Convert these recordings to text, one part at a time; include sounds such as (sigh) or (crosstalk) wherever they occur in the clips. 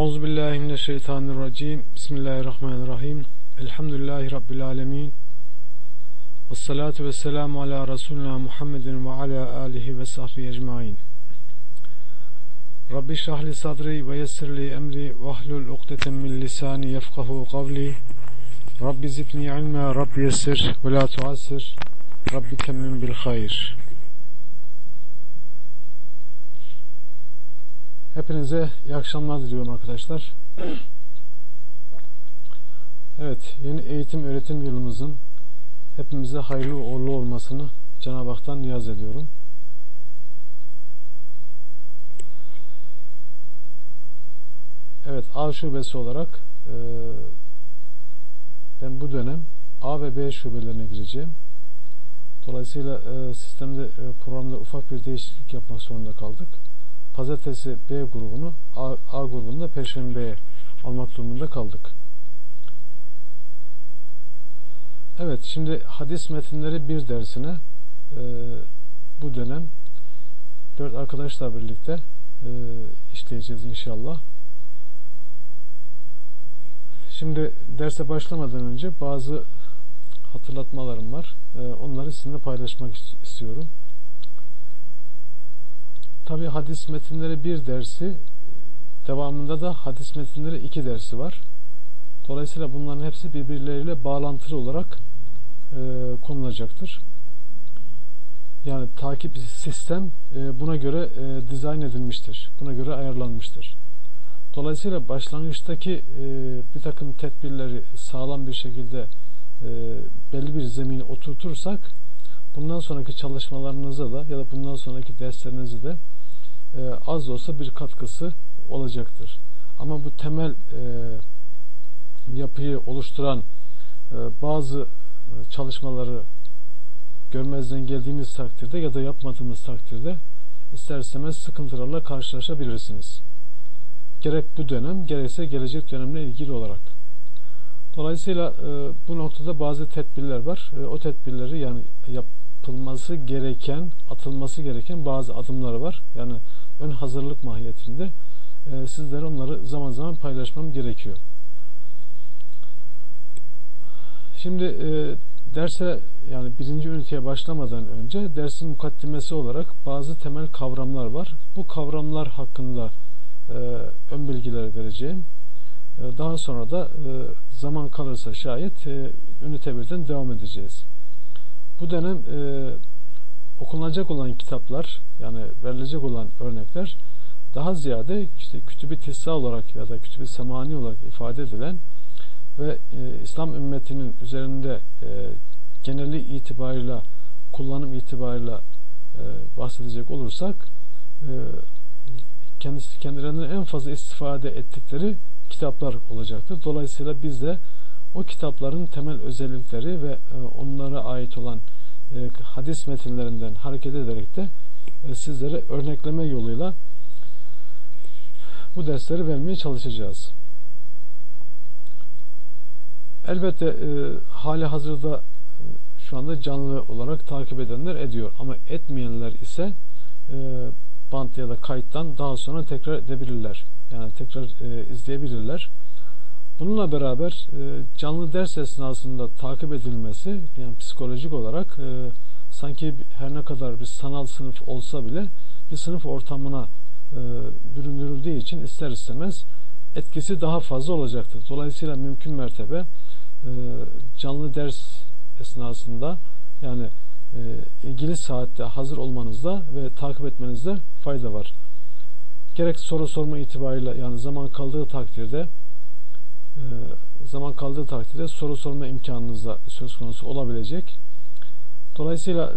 أعوذ بالله من الشيطان الرجيم. بسم الله الرحمن الرحيم. الحمد لله رب العالمين. والصلاة والسلام على رسولنا محمد وعلى آله وصحبه أجمعين. رب اشرح لي صدري ويسر لي أمري واحلل الأقدة من لساني يفقه قولي. رب زدني علما. رب يسر ولا تعسر. رب تمم بالخير. Hepinize iyi akşamlar diliyorum arkadaşlar. Evet, yeni eğitim öğretim yılımızın hepimize hayırlı uğurlu olmasını Cenab-ı Hak'tan niyaz ediyorum. Evet, A şubesi olarak e, ben bu dönem A ve B şubelerine gireceğim. Dolayısıyla e, sistemde, e, programda ufak bir değişiklik yapmak zorunda kaldık. Pazartesi B grubunu, A, A grubunu da Perşembe'ye almak durumunda kaldık. Evet, şimdi hadis metinleri bir dersine e, bu dönem dört arkadaşla birlikte e, işleyeceğiz inşallah. Şimdi derse başlamadan önce bazı hatırlatmalarım var. E, onları sizinle paylaşmak istiyorum. Tabi hadis metinleri bir dersi, devamında da hadis metinleri iki dersi var. Dolayısıyla bunların hepsi birbirleriyle bağlantılı olarak e, konulacaktır. Yani takip sistem e, buna göre e, dizayn edilmiştir. Buna göre ayarlanmıştır. Dolayısıyla başlangıçtaki e, bir takım tedbirleri sağlam bir şekilde e, belli bir zemini oturtursak bundan sonraki çalışmalarınıza da ya da bundan sonraki derslerinize de e, az da olsa bir katkısı olacaktır. Ama bu temel e, yapıyı oluşturan e, bazı çalışmaları görmezden geldiğimiz takdirde ya da yapmadığımız takdirde ister istemez sıkıntılarla karşılaşabilirsiniz. Gerek bu dönem gerekse gelecek dönemle ilgili olarak. Dolayısıyla e, bu noktada bazı tedbirler var. E, o tedbirleri yani yapılması gereken, atılması gereken bazı adımlar var. Yani ön hazırlık mahiyetinde e, sizlere onları zaman zaman paylaşmam gerekiyor. Şimdi e, derse yani birinci üniteye başlamadan önce dersin mukaddimesi olarak bazı temel kavramlar var. Bu kavramlar hakkında e, ön bilgiler vereceğim. E, daha sonra da e, zaman kalırsa şayet e, ünite birden devam edeceğiz. Bu dönem e, okunacak olan kitaplar yani verilecek olan örnekler daha ziyade işte kütüb-i olarak ya da kütüb-i semani olarak ifade edilen ve e, İslam ümmetinin üzerinde e, geneli itibarıyla kullanım itibarıyla e, bahsedecek olursak e, kendisi kendilerinden en fazla istifade ettikleri kitaplar olacaktır. Dolayısıyla biz de o kitapların temel özellikleri ve e, onlara ait olan e, hadis metinlerinden hareket ederek de e, sizlere örnekleme yoluyla bu dersleri vermeye çalışacağız. Elbette hali hazırda şu anda canlı olarak takip edenler ediyor ama etmeyenler ise bant ya da kayıttan daha sonra tekrar edebilirler. Yani tekrar e, izleyebilirler. Bununla beraber e, canlı ders esnasında takip edilmesi yani psikolojik olarak e, sanki her ne kadar bir sanal sınıf olsa bile bir sınıf ortamına e, büründürüldüğü için ister istemez etkisi daha fazla olacaktır. Dolayısıyla mümkün mertebe canlı ders esnasında yani ilgili saatte hazır olmanızda ve takip etmenizde fayda var. Gerek soru sorma itibariyle yani zaman kaldığı takdirde zaman kaldığı takdirde soru sorma imkanınız da söz konusu olabilecek. Dolayısıyla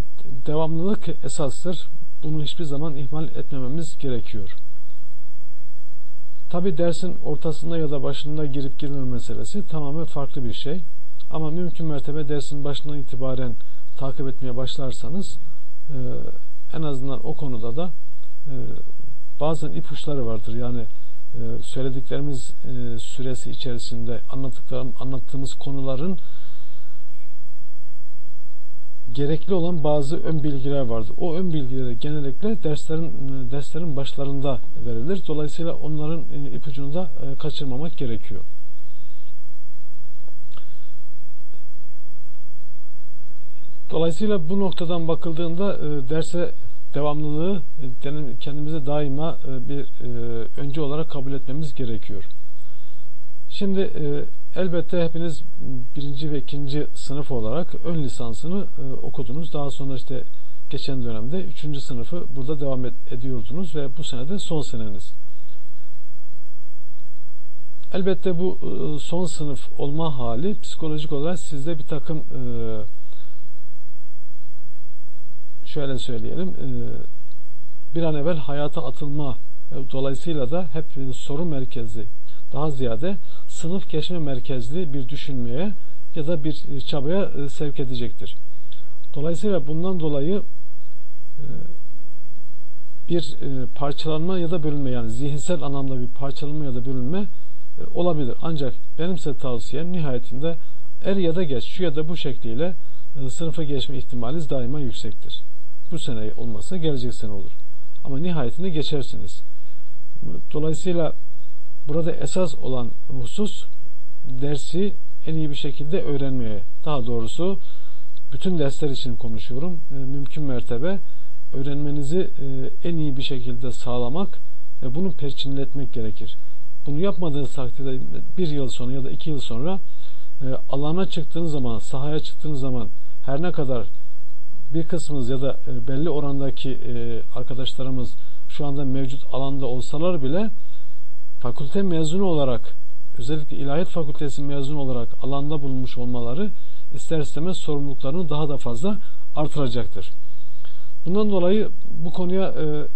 devamlılık esastır. Bunu hiçbir zaman ihmal etmememiz gerekiyor. Tabi dersin ortasında ya da başında girip girmeme meselesi tamamen farklı bir şey. Ama mümkün mertebe dersin başından itibaren takip etmeye başlarsanız e, en azından o konuda da e, bazen ipuçları vardır. Yani ee, söylediklerimiz e, süresi içerisinde anlattıklarım, anlattığımız konuların gerekli olan bazı ön bilgiler vardır. O ön bilgileri genellikle derslerin derslerin başlarında verilir. Dolayısıyla onların e, ipucunu da e, kaçırmamak gerekiyor. Dolayısıyla bu noktadan bakıldığında e, derse devamlılığı kendimize daima bir önce olarak kabul etmemiz gerekiyor. Şimdi Elbette hepiniz birinci ve ikinci sınıf olarak ön lisansını e, okudunuz. Daha sonra işte geçen dönemde üçüncü sınıfı burada devam ediyordunuz ve bu senede son seneniz. Elbette bu e, son sınıf olma hali psikolojik olarak sizde bir takım e, şöyle söyleyelim e, bir an evvel hayata atılma e, dolayısıyla da hep soru merkezli daha ziyade sınıf geçme merkezli bir düşünmeye ya da bir e, çabaya sevk edecektir. Dolayısıyla bundan dolayı bir parçalanma ya da bölünme yani zihinsel anlamda bir parçalanma ya da bölünme olabilir. Ancak benim size tavsiyem nihayetinde er ya da geç şu ya da bu şekliyle sınıfa geçme ihtimaliniz daima yüksektir. Bu sene olmasa gelecek sene olur. Ama nihayetinde geçersiniz. Dolayısıyla Burada esas olan husus dersi en iyi bir şekilde öğrenmeye. Daha doğrusu bütün dersler için konuşuyorum. E, mümkün mertebe öğrenmenizi e, en iyi bir şekilde sağlamak ve bunu perçinletmek gerekir. Bunu yapmadığınız takdirde bir yıl sonra ya da iki yıl sonra e, alana çıktığınız zaman, sahaya çıktığınız zaman her ne kadar bir kısmınız ya da belli orandaki arkadaşlarımız şu anda mevcut alanda olsalar bile fakülte mezunu olarak özellikle ilahiyat fakültesi mezunu olarak alanda bulunmuş olmaları ister istemez sorumluluklarını daha da fazla artıracaktır. Bundan dolayı bu konuya e,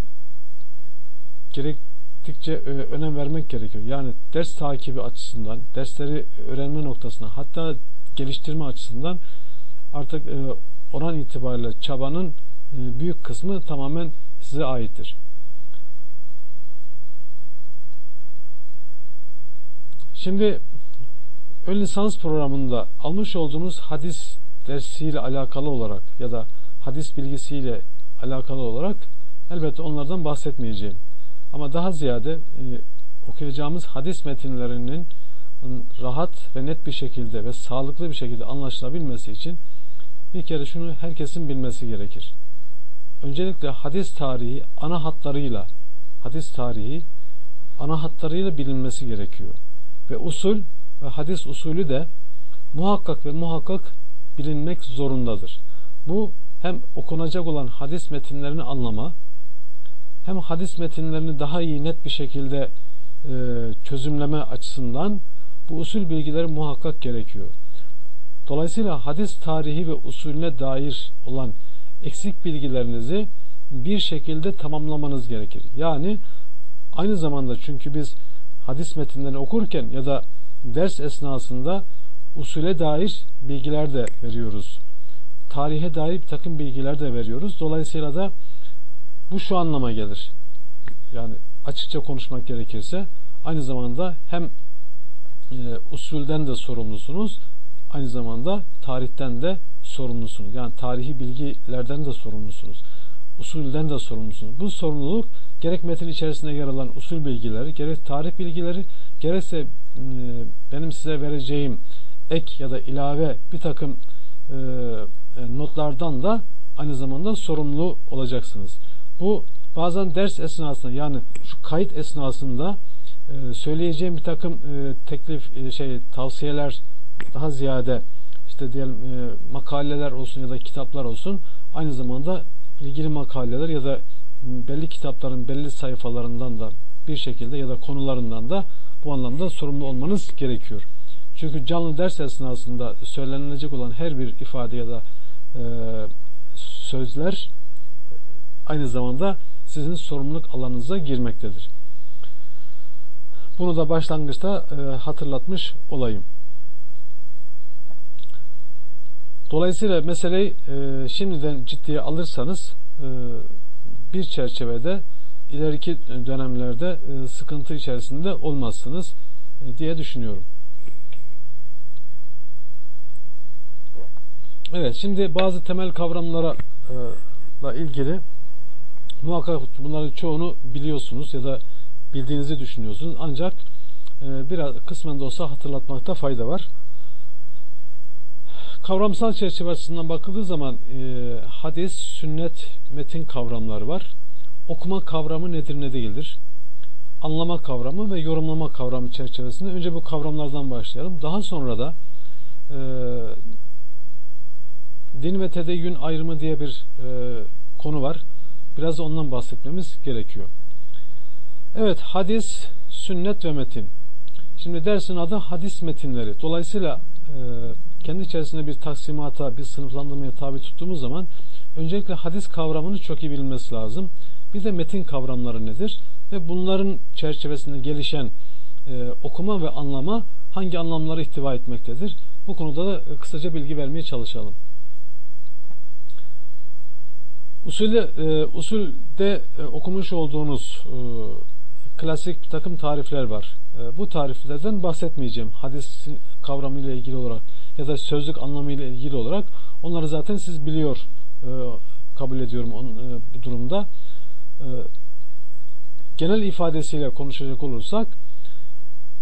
gerektikçe e, önem vermek gerekiyor. Yani ders takibi açısından, dersleri öğrenme noktasına hatta geliştirme açısından artık e, oran itibariyle çabanın e, büyük kısmı tamamen size aittir. Şimdi ön lisans programında almış olduğunuz hadis dersiyle alakalı olarak ya da hadis bilgisiyle alakalı olarak elbette onlardan bahsetmeyeceğim. Ama daha ziyade e, okuyacağımız hadis metinlerinin rahat ve net bir şekilde ve sağlıklı bir şekilde anlaşılabilmesi için bir kere şunu herkesin bilmesi gerekir. Öncelikle hadis tarihi ana hatlarıyla hadis tarihi ana hatlarıyla bilinmesi gerekiyor ve usul ve hadis usulü de muhakkak ve muhakkak bilinmek zorundadır. Bu hem okunacak olan hadis metinlerini anlama hem hadis metinlerini daha iyi net bir şekilde e, çözümleme açısından bu usul bilgileri muhakkak gerekiyor. Dolayısıyla hadis tarihi ve usulüne dair olan eksik bilgilerinizi bir şekilde tamamlamanız gerekir. Yani aynı zamanda çünkü biz hadis metinlerini okurken ya da ders esnasında usule dair bilgiler de veriyoruz. Tarihe dair bir takım bilgiler de veriyoruz. Dolayısıyla da bu şu anlama gelir. Yani açıkça konuşmak gerekirse aynı zamanda hem e, usulden de sorumlusunuz aynı zamanda tarihten de sorumlusunuz. Yani tarihi bilgilerden de sorumlusunuz. Usulden de sorumlusunuz. Bu sorumluluk gerek metin içerisinde yer alan usul bilgileri, gerek tarih bilgileri, gerekse e, benim size vereceğim ek ya da ilave bir takım e, e, notlardan da aynı zamanda sorumlu olacaksınız. Bu bazen ders esnasında yani şu kayıt esnasında söyleyeceğim bir takım teklif şey tavsiyeler daha ziyade işte diyelim makaleler olsun ya da kitaplar olsun aynı zamanda ilgili makaleler ya da belli kitapların belli sayfalarından da bir şekilde ya da konularından da bu anlamda sorumlu olmanız gerekiyor. Çünkü canlı ders esnasında söylenilecek olan her bir ifade ya da e, sözler aynı zamanda sizin sorumluluk alanınıza girmektedir. Bunu da başlangıçta e, hatırlatmış olayım. Dolayısıyla meseleyi e, şimdiden ciddiye alırsanız e, bir çerçevede ileriki dönemlerde e, sıkıntı içerisinde olmazsınız e, diye düşünüyorum. Evet şimdi bazı temel kavramlara e, ilgili muhakkak bunların çoğunu biliyorsunuz ya da bildiğinizi düşünüyorsunuz. Ancak e, biraz kısmen de olsa hatırlatmakta fayda var. Kavramsal çerçeve açısından bakıldığı zaman e, hadis, sünnet, metin kavramları var. Okuma kavramı nedir ne değildir? Anlama kavramı ve yorumlama kavramı çerçevesinde önce bu kavramlardan başlayalım. Daha sonra da e, din ve tedeyyün ayrımı diye bir e, konu var. Biraz da ondan bahsetmemiz gerekiyor. Evet hadis, sünnet ve metin. Şimdi dersin adı hadis metinleri. Dolayısıyla e, kendi içerisinde bir taksimata, bir sınıflandırmaya tabi tuttuğumuz zaman öncelikle hadis kavramını çok iyi bilmesi lazım. Bir de metin kavramları nedir? Ve bunların çerçevesinde gelişen e, okuma ve anlama hangi anlamları ihtiva etmektedir? Bu konuda da kısaca bilgi vermeye çalışalım. Usulde, e, usulde e, okumuş olduğunuz e, klasik bir takım tarifler var. E, bu tariflerden bahsetmeyeceğim. Hadis kavramıyla ilgili olarak ya da sözlük anlamıyla ilgili olarak onları zaten siz biliyor e, kabul ediyorum on, e, bu durumda. E, genel ifadesiyle konuşacak olursak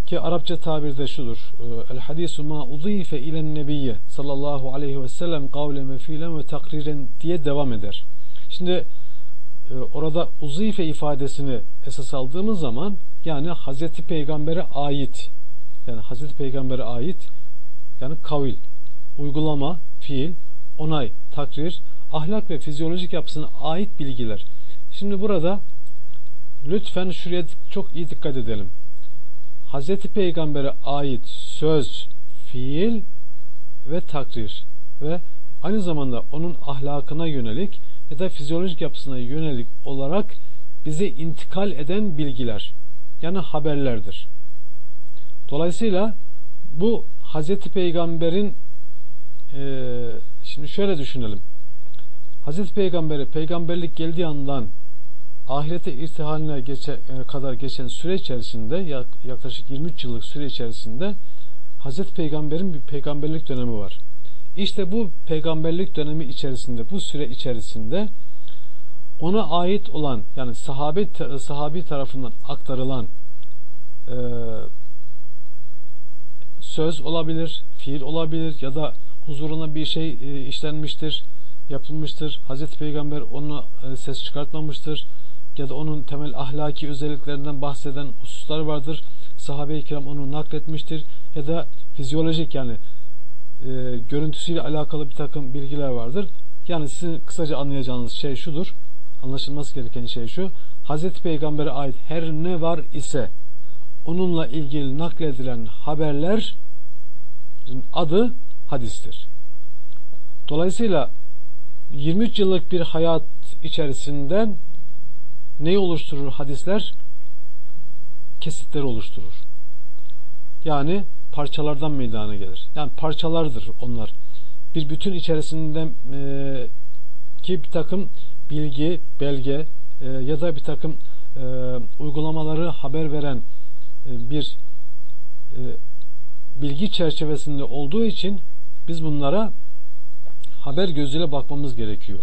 ki Arapça tabirde şudur. E, El hadisu ma udife ilen nebiyye sallallahu aleyhi ve sellem kavlen ve ve takriren diye devam eder. Şimdi e, orada uzife ifadesini esas aldığımız zaman yani Hazreti Peygamber'e ait yani Hazreti Peygamber'e ait yani kavil, uygulama, fiil, onay, takrir, ahlak ve fizyolojik yapısına ait bilgiler. Şimdi burada lütfen şuraya çok iyi dikkat edelim. Hazreti Peygamber'e ait söz, fiil ve takrir ve aynı zamanda onun ahlakına yönelik ya da fizyolojik yapısına yönelik olarak bize intikal eden bilgiler yani haberlerdir. Dolayısıyla bu Hazreti Peygamber'in e, şimdi şöyle düşünelim. Hazreti Peygamber'e peygamberlik geldiği andan ahirete irtihaline geçe, e, kadar geçen süre içerisinde yaklaşık 23 yıllık süre içerisinde Hazreti Peygamber'in bir peygamberlik dönemi var. İşte bu peygamberlik dönemi içerisinde, bu süre içerisinde ona ait olan yani sahabe sahabi tarafından aktarılan e, söz olabilir, fiil olabilir ya da huzuruna bir şey e, işlenmiştir, yapılmıştır. Hazreti Peygamber onu e, ses çıkartmamıştır ya da onun temel ahlaki özelliklerinden bahseden hususlar vardır. Sahabe-i kiram onu nakletmiştir ya da fizyolojik yani e, görüntüsüyle alakalı bir takım bilgiler vardır. Yani sizin kısaca anlayacağınız şey şudur. Anlaşılması gereken şey şu. Hazreti Peygamber'e ait her ne var ise onunla ilgili nakledilen haberler adı hadistir. Dolayısıyla 23 yıllık bir hayat içerisinden neyi oluşturur hadisler? Kesitleri oluşturur. Yani parçalardan meydana gelir. Yani parçalardır onlar. Bir bütün içerisinde e, ki bir takım bilgi, belge e, ya da bir takım e, uygulamaları haber veren e, bir e, bilgi çerçevesinde olduğu için biz bunlara haber gözüyle bakmamız gerekiyor.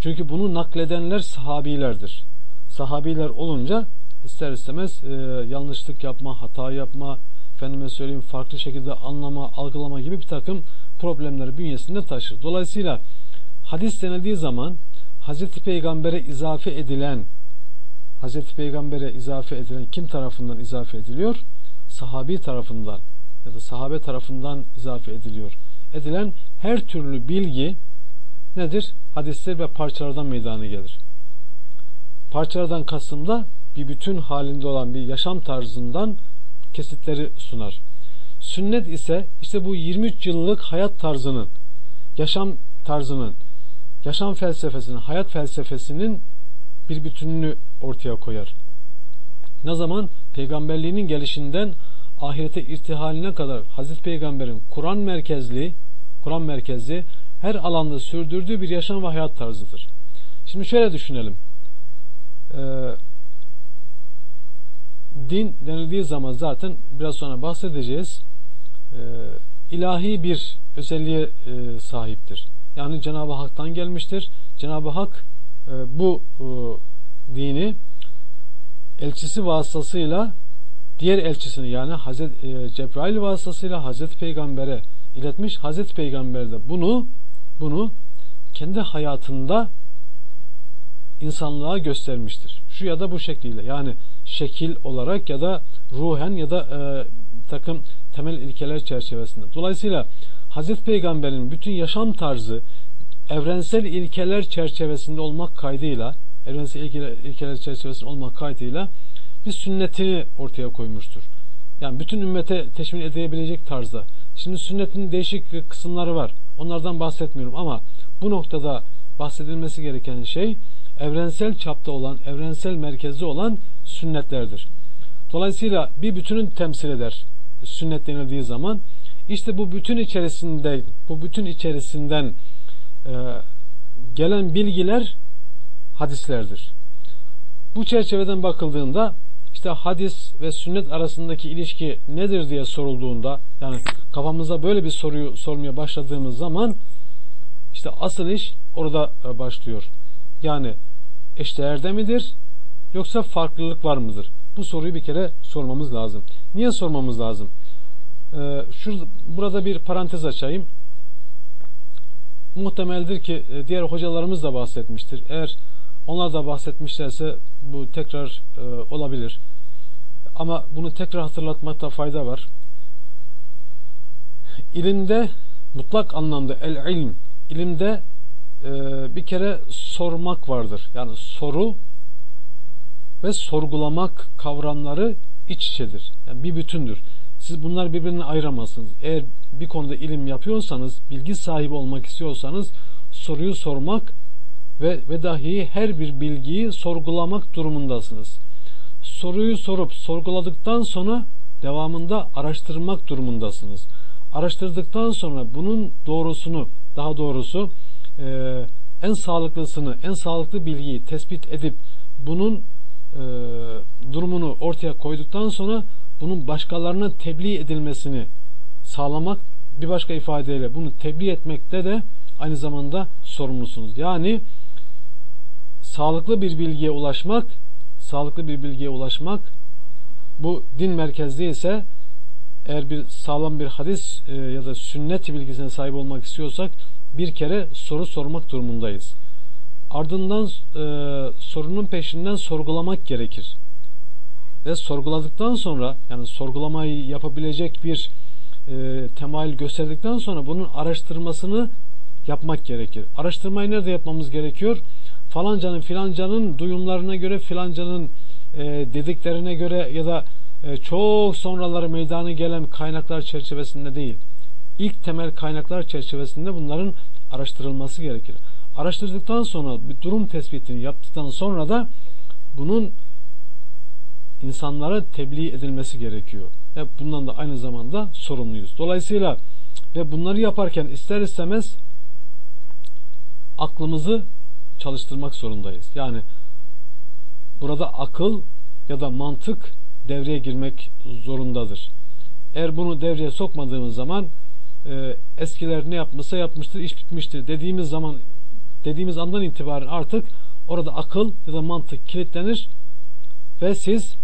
Çünkü bunu nakledenler sahabilerdir. Sahabiler olunca ister istemez e, yanlışlık yapma, hata yapma, efendime söyleyeyim farklı şekilde anlama, algılama gibi bir takım problemleri bünyesinde taşır. Dolayısıyla hadis denildiği zaman Hazreti Peygamber'e izafe edilen Hazreti Peygamber'e izafe edilen kim tarafından izafe ediliyor? Sahabi tarafından ya da sahabe tarafından izafe ediliyor. Edilen her türlü bilgi nedir? Hadisler ve parçalardan meydana gelir. Parçalardan kastım da bir bütün halinde olan bir yaşam tarzından kesitleri sunar. Sünnet ise işte bu 23 yıllık hayat tarzının, yaşam tarzının, yaşam felsefesinin, hayat felsefesinin bir bütününü ortaya koyar. Ne zaman? Peygamberliğinin gelişinden ahirete irtihaline kadar Hazreti Peygamber'in Kur'an merkezli, Kur'an merkezli her alanda sürdürdüğü bir yaşam ve hayat tarzıdır. Şimdi şöyle düşünelim. Ee, din denildiği zaman zaten biraz sonra bahsedeceğiz. Ee, ilahi bir özelliğe e, sahiptir. Yani Cenab-ı Hak'tan gelmiştir. Cenab-ı Hak e, bu e, dini elçisi vasıtasıyla diğer elçisini yani Hazreti e, Cebrail vasıtasıyla Hazreti Peygamber'e iletmiş. Hazreti Peygamber de bunu bunu kendi hayatında insanlığa göstermiştir. Şu ya da bu şekliyle yani şekil olarak ya da ruhen ya da e, takım temel ilkeler çerçevesinde. Dolayısıyla Hazreti Peygamber'in bütün yaşam tarzı evrensel ilkeler çerçevesinde olmak kaydıyla evrensel ilkeler, ilkeler çerçevesinde olmak kaydıyla bir sünnetini ortaya koymuştur. Yani bütün ümmete teşmil edebilecek tarzda. Şimdi sünnetin değişik kısımları var. Onlardan bahsetmiyorum ama bu noktada bahsedilmesi gereken şey evrensel çapta olan, evrensel merkezde olan sünnetlerdir. Dolayısıyla bir bütünün temsil eder sünnet denildiği zaman işte bu bütün içerisinde bu bütün içerisinden e, gelen bilgiler hadislerdir. Bu çerçeveden bakıldığında işte hadis ve sünnet arasındaki ilişki nedir diye sorulduğunda yani kafamıza böyle bir soruyu sormaya başladığımız zaman işte asıl iş orada e, başlıyor. Yani eşdeğerde midir yoksa farklılık var mıdır? Bu soruyu bir kere sormamız lazım. Niye sormamız lazım? Ee, şurada, burada bir parantez açayım. Muhtemeldir ki e, diğer hocalarımız da bahsetmiştir. Eğer onlar da bahsetmişlerse bu tekrar e, olabilir. Ama bunu tekrar hatırlatmakta fayda var. İlimde mutlak anlamda el ilm, ilimde e, bir kere sormak vardır. Yani soru ve sorgulamak kavramları iç içedir. Yani bir bütündür. Siz bunlar birbirinden ayıramazsınız. Eğer bir konuda ilim yapıyorsanız, bilgi sahibi olmak istiyorsanız soruyu sormak ve, ve dahi her bir bilgiyi sorgulamak durumundasınız. Soruyu sorup sorguladıktan sonra devamında araştırmak durumundasınız. Araştırdıktan sonra bunun doğrusunu, daha doğrusu e, en sağlıklısını, en sağlıklı bilgiyi tespit edip bunun e, durumunu ortaya koyduktan sonra bunun başkalarına tebliğ edilmesini sağlamak bir başka ifadeyle bunu tebliğ etmekte de aynı zamanda sorumlusunuz. Yani sağlıklı bir bilgiye ulaşmak, sağlıklı bir bilgiye ulaşmak bu din merkezli ise eğer bir sağlam bir hadis e, ya da sünnet bilgisine sahip olmak istiyorsak bir kere soru sormak durumundayız. Ardından e, sorunun peşinden sorgulamak gerekir. Ve sorguladıktan sonra yani sorgulamayı yapabilecek bir e, temayül gösterdikten sonra bunun araştırmasını yapmak gerekir. Araştırmayı nerede yapmamız gerekiyor? Falancanın filancanın duyumlarına göre filancanın e, dediklerine göre ya da e, çok sonraları meydana gelen kaynaklar çerçevesinde değil. İlk temel kaynaklar çerçevesinde bunların araştırılması gerekir. Araştırdıktan sonra bir durum tespitini yaptıktan sonra da bunun insanlara tebliğ edilmesi gerekiyor. Hep bundan da aynı zamanda sorumluyuz. Dolayısıyla ve bunları yaparken ister istemez aklımızı çalıştırmak zorundayız. Yani burada akıl ya da mantık devreye girmek zorundadır. Eğer bunu devreye sokmadığımız zaman e, eskiler ne yapmışsa yapmıştır, iş bitmiştir dediğimiz zaman dediğimiz andan itibaren artık orada akıl ya da mantık kilitlenir ve siz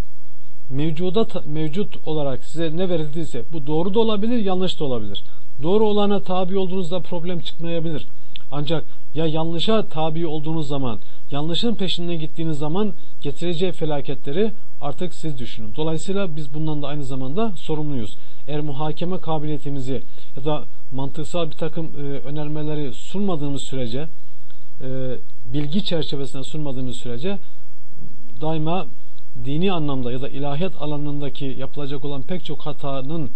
mevcuda mevcut olarak size ne verildiyse bu doğru da olabilir, yanlış da olabilir. Doğru olana tabi olduğunuzda problem çıkmayabilir. Ancak ya yanlışa tabi olduğunuz zaman, yanlışın peşinden gittiğiniz zaman getireceği felaketleri artık siz düşünün. Dolayısıyla biz bundan da aynı zamanda sorumluyuz. Eğer muhakeme kabiliyetimizi ya da mantıksal bir takım e, önermeleri sunmadığımız sürece, e, bilgi çerçevesinde sunmadığımız sürece daima dini anlamda ya da ilahiyat alanındaki yapılacak olan pek çok hatanın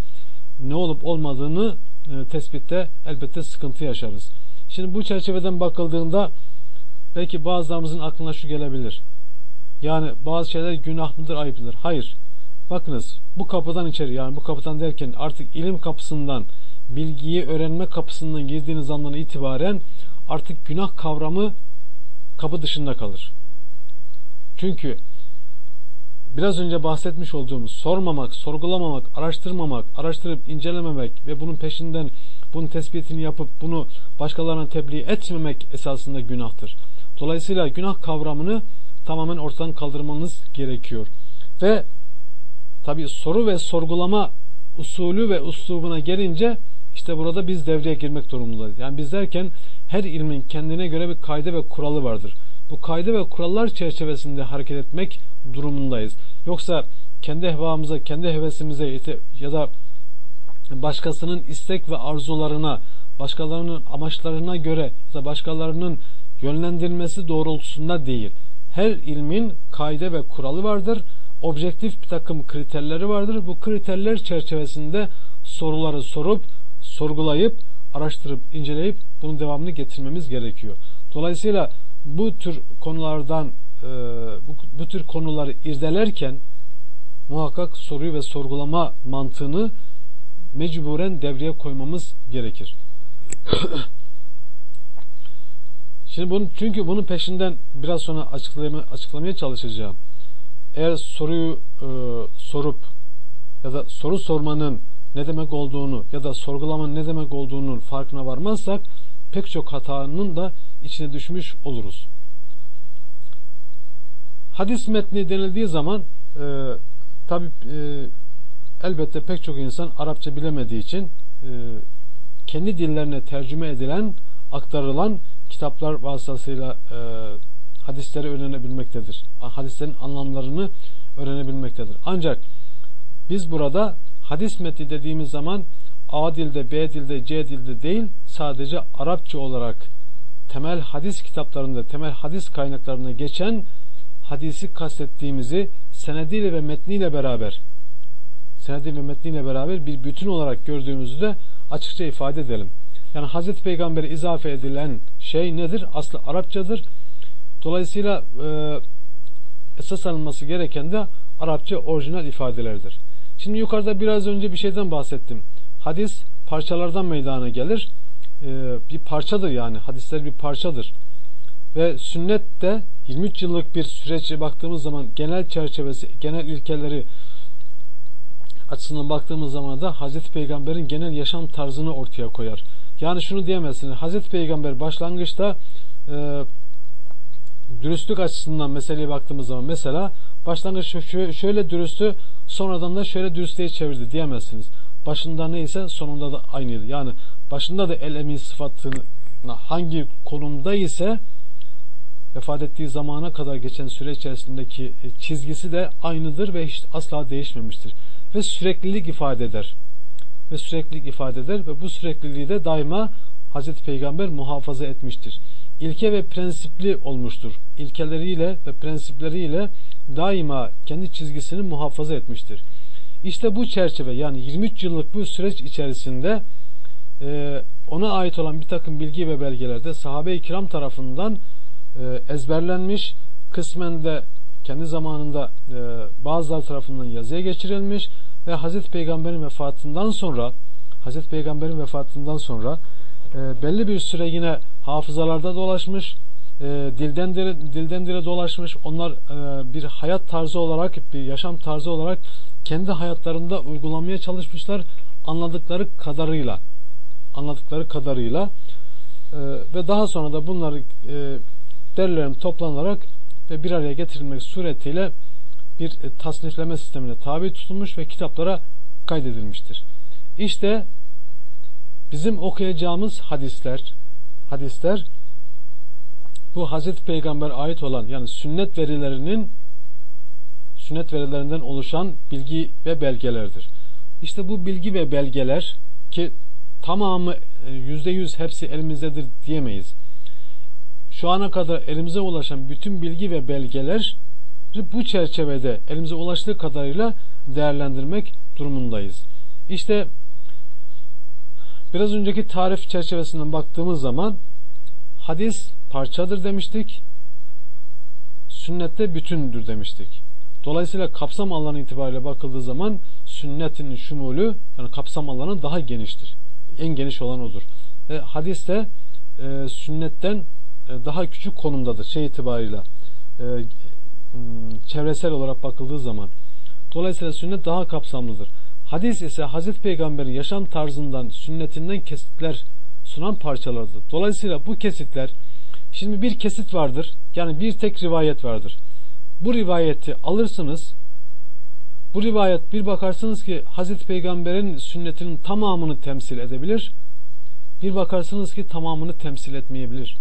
ne olup olmadığını e, tespitte elbette sıkıntı yaşarız. Şimdi bu çerçeveden bakıldığında belki bazılarımızın aklına şu gelebilir. Yani bazı şeyler günah mıdır, ayıp mıdır? Hayır. Bakınız bu kapıdan içeri yani bu kapıdan derken artık ilim kapısından bilgiyi öğrenme kapısından girdiğiniz andan itibaren artık günah kavramı kapı dışında kalır. Çünkü biraz önce bahsetmiş olduğumuz sormamak, sorgulamamak, araştırmamak, araştırıp incelememek ve bunun peşinden bunun tespitini yapıp bunu başkalarına tebliğ etmemek esasında günahtır. Dolayısıyla günah kavramını tamamen ortadan kaldırmanız gerekiyor. Ve tabi soru ve sorgulama usulü ve uslubuna gelince işte burada biz devreye girmek durumundayız. Yani biz derken her ilmin kendine göre bir kaydı ve kuralı vardır. Bu kaydı ve kurallar çerçevesinde hareket etmek durumundayız. Yoksa kendi hevamıza, kendi hevesimize ya da başkasının istek ve arzularına, başkalarının amaçlarına göre başkalarının yönlendirilmesi doğrultusunda değil. Her ilmin kaydı ve kuralı vardır. Objektif bir takım kriterleri vardır. Bu kriterler çerçevesinde soruları sorup, sorgulayıp, araştırıp, inceleyip bunun devamını getirmemiz gerekiyor. Dolayısıyla bu tür konulardan e, bu, bu tür konuları irdelerken muhakkak soruyu ve sorgulama mantığını mecburen devreye koymamız gerekir. (coughs) Şimdi bunun, çünkü bunun peşinden biraz sonra açıklamaya, açıklamaya çalışacağım. Eğer soruyu e, sorup ya da soru sormanın ne demek olduğunu ya da sorgulamanın ne demek olduğunun farkına varmazsak pek çok hatanın da içine düşmüş oluruz. Hadis metni denildiği zaman e, tabi e, elbette pek çok insan Arapça bilemediği için e, kendi dillerine tercüme edilen, aktarılan kitaplar vasıtasıyla e, hadisleri öğrenebilmektedir. Hadislerin anlamlarını öğrenebilmektedir. Ancak biz burada hadis metni dediğimiz zaman A dilde, B dilde, C dilde değil sadece Arapça olarak temel hadis kitaplarında, temel hadis kaynaklarında geçen hadisi kastettiğimizi senediyle ve metniyle beraber senedi ve metniyle beraber bir bütün olarak gördüğümüzü de açıkça ifade edelim. Yani Hazreti Peygamber'e izafe edilen şey nedir? Aslı Arapçadır. Dolayısıyla e, esas alınması gereken de Arapça orijinal ifadelerdir. Şimdi yukarıda biraz önce bir şeyden bahsettim. Hadis parçalardan meydana gelir. E, bir parçadır yani. Hadisler bir parçadır. Ve sünnet de 23 yıllık bir sürece baktığımız zaman genel çerçevesi, genel ilkeleri açısından baktığımız zaman da Hazreti Peygamber'in genel yaşam tarzını ortaya koyar. Yani şunu diyemezsiniz. Hazreti Peygamber başlangıçta e, dürüstlük açısından meseleye baktığımız zaman mesela başlangıç şöyle dürüstü sonradan da şöyle dürüstlüğe çevirdi diyemezsiniz. Başında neyse sonunda da aynıydı. Yani başında da el emin sıfatına hangi konumda ise vefat ettiği zamana kadar geçen süre içerisindeki çizgisi de aynıdır ve hiç asla değişmemiştir. Ve süreklilik ifade eder. Ve süreklilik ifade eder ve bu sürekliliği de daima Hz. Peygamber muhafaza etmiştir. İlke ve prensipli olmuştur. İlkeleriyle ve prensipleriyle daima kendi çizgisini muhafaza etmiştir. İşte bu çerçeve yani 23 yıllık bu süreç içerisinde e, ona ait olan bir takım bilgi ve belgelerde sahabe-i kiram tarafından e, ezberlenmiş, kısmen de kendi zamanında e, bazıları tarafından yazıya geçirilmiş ve Hazreti Peygamber'in vefatından sonra Hazreti Peygamber'in vefatından sonra e, belli bir süre yine hafızalarda dolaşmış, e, dilden dile, dilden dile dolaşmış. Onlar e, bir hayat tarzı olarak, bir yaşam tarzı olarak kendi hayatlarında uygulamaya çalışmışlar anladıkları kadarıyla. Anladıkları kadarıyla e, ve daha sonra da bunları e, derlerim toplanarak ve bir araya getirilmek suretiyle bir e, tasnifleme sistemine tabi tutulmuş ve kitaplara kaydedilmiştir. İşte bizim okuyacağımız hadisler hadisler bu Hazreti Peygamber ait olan yani sünnet verilerinin sünnet verilerinden oluşan bilgi ve belgelerdir. İşte bu bilgi ve belgeler ki tamamı e, yüzde yüz hepsi elimizdedir diyemeyiz şu ana kadar elimize ulaşan bütün bilgi ve belgeler bu çerçevede elimize ulaştığı kadarıyla değerlendirmek durumundayız. İşte biraz önceki tarif çerçevesinden baktığımız zaman hadis parçadır demiştik. Sünnette bütündür demiştik. Dolayısıyla kapsam alanı itibariyle bakıldığı zaman sünnetin şumulü yani kapsam alanı daha geniştir. En geniş olan odur. Ve hadis de e, sünnetten daha küçük konumdadır şey itibarıyla. E, çevresel olarak bakıldığı zaman. Dolayısıyla sünnet daha kapsamlıdır. Hadis ise Hazreti Peygamber'in yaşam tarzından, sünnetinden kesitler sunan parçalardır. Dolayısıyla bu kesitler, şimdi bir kesit vardır, yani bir tek rivayet vardır. Bu rivayeti alırsınız, bu rivayet bir bakarsınız ki Hazreti Peygamber'in sünnetinin tamamını temsil edebilir, bir bakarsınız ki tamamını temsil etmeyebilir.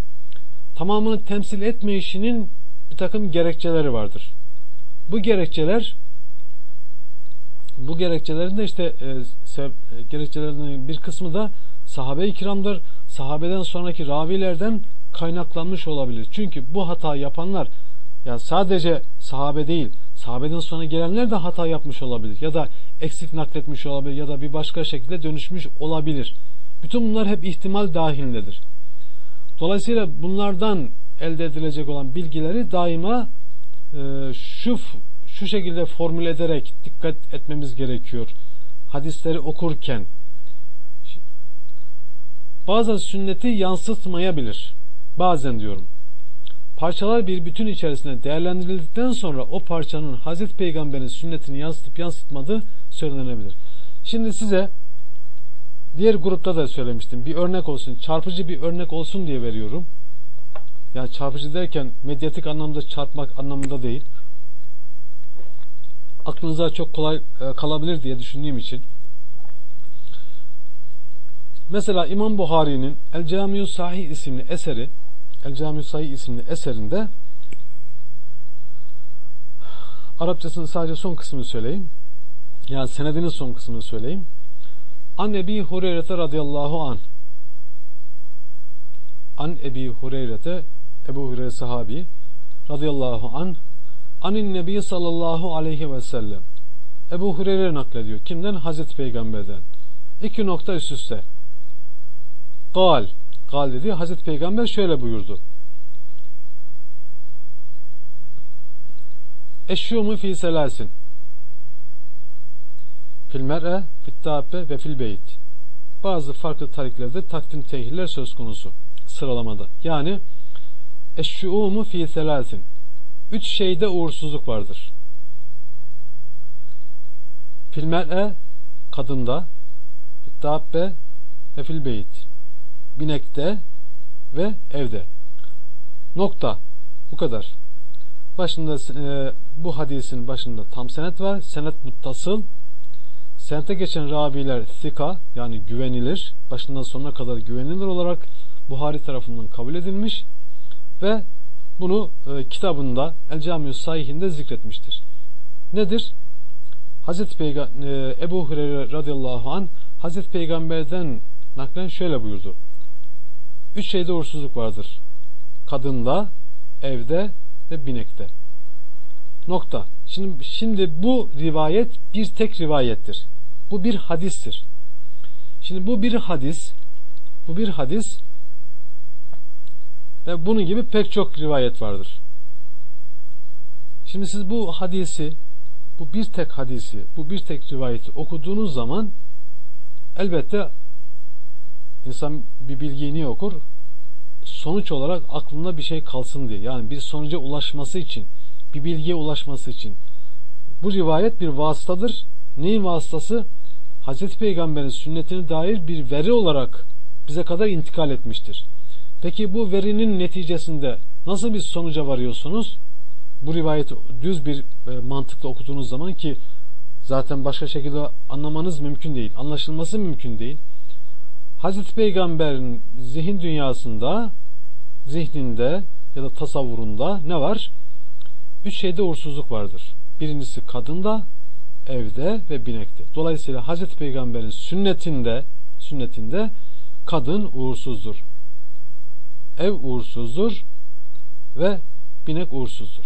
Tamamını temsil etmeyişinin bir takım gerekçeleri vardır. Bu gerekçeler bu gerekçelerin de işte e, e, gerekçelerinin bir kısmı da sahabe-i kiramdır. Sahabeden sonraki ravilerden kaynaklanmış olabilir. Çünkü bu hata yapanlar ya sadece sahabe değil, sahabeden sonra gelenler de hata yapmış olabilir ya da eksik nakletmiş olabilir ya da bir başka şekilde dönüşmüş olabilir. Bütün bunlar hep ihtimal dahilindedir. Dolayısıyla bunlardan elde edilecek olan bilgileri daima e, şu şu şekilde formüle ederek dikkat etmemiz gerekiyor. Hadisleri okurken bazı sünneti yansıtmayabilir. Bazen diyorum. Parçalar bir bütün içerisinde değerlendirildikten sonra o parçanın Hazreti Peygamber'in sünnetini yansıtıp yansıtmadığı söylenebilir. Şimdi size diğer grupta da söylemiştim. Bir örnek olsun, çarpıcı bir örnek olsun diye veriyorum. Yani çarpıcı derken medyatik anlamda çarpmak anlamında değil. Aklınıza çok kolay e, kalabilir diye düşündüğüm için. Mesela İmam Buhari'nin El Camiu Sahih isimli eseri El Camiu Sahih isimli eserinde Arapçasının sadece son kısmını söyleyeyim. Yani senedinin son kısmını söyleyeyim. An Ebi Hureyre'te radıyallahu an. An Ebi Hureyre'te Ebu Hureyre sahabi radıyallahu an Anin Nebi sallallahu aleyhi ve sellem Ebu Hureyre naklediyor. Kimden? Hazreti Peygamber'den. İki nokta üst üste. Gal. Gal dedi. Hazreti Peygamber şöyle buyurdu. Eşşumu fi selasin. Fil mer'e, fit ve fil beyt. Bazı farklı tariklerde takdim tehiller söz konusu sıralamada. Yani eşşumu fi selasin. Üç şeyde uğursuzluk vardır. Fil mer'e kadında, fit ve fil beyt binekte ve evde. Nokta. Bu kadar. Başında e, bu hadisin başında tam senet var. Senet muttasıl. Senete geçen raviler sika yani güvenilir. Başından sonuna kadar güvenilir olarak Buhari tarafından kabul edilmiş ve bunu e, kitabında El Camiu Sahih'inde zikretmiştir. Nedir? Hazreti Peygamber e, Ebu Hureyre radıyallahu an Hazreti Peygamber'den naklen şöyle buyurdu. Üç şeyde uğursuzluk vardır. Kadında, evde ve binekte. Nokta. Şimdi, şimdi bu rivayet bir tek rivayettir. Bu bir hadistir. Şimdi bu bir hadis, bu bir hadis ve bunun gibi pek çok rivayet vardır. Şimdi siz bu hadisi, bu bir tek hadisi, bu bir tek rivayeti okuduğunuz zaman elbette İnsan bir bilgiyi niye okur? Sonuç olarak aklında bir şey kalsın diye. Yani bir sonuca ulaşması için, bir bilgiye ulaşması için. Bu rivayet bir vasıtadır. Neyin vasıtası? Hazreti Peygamber'in sünnetine dair bir veri olarak bize kadar intikal etmiştir. Peki bu verinin neticesinde nasıl bir sonuca varıyorsunuz? Bu rivayeti düz bir e, mantıkla okuduğunuz zaman ki zaten başka şekilde anlamanız mümkün değil, anlaşılması mümkün değil. Hazreti Peygamber'in zihin dünyasında, zihninde ya da tasavvurunda ne var? Üç şeyde uğursuzluk vardır. Birincisi kadında, evde ve binekte. Dolayısıyla Hazreti Peygamber'in sünnetinde, sünnetinde kadın uğursuzdur. Ev uğursuzdur ve binek uğursuzdur.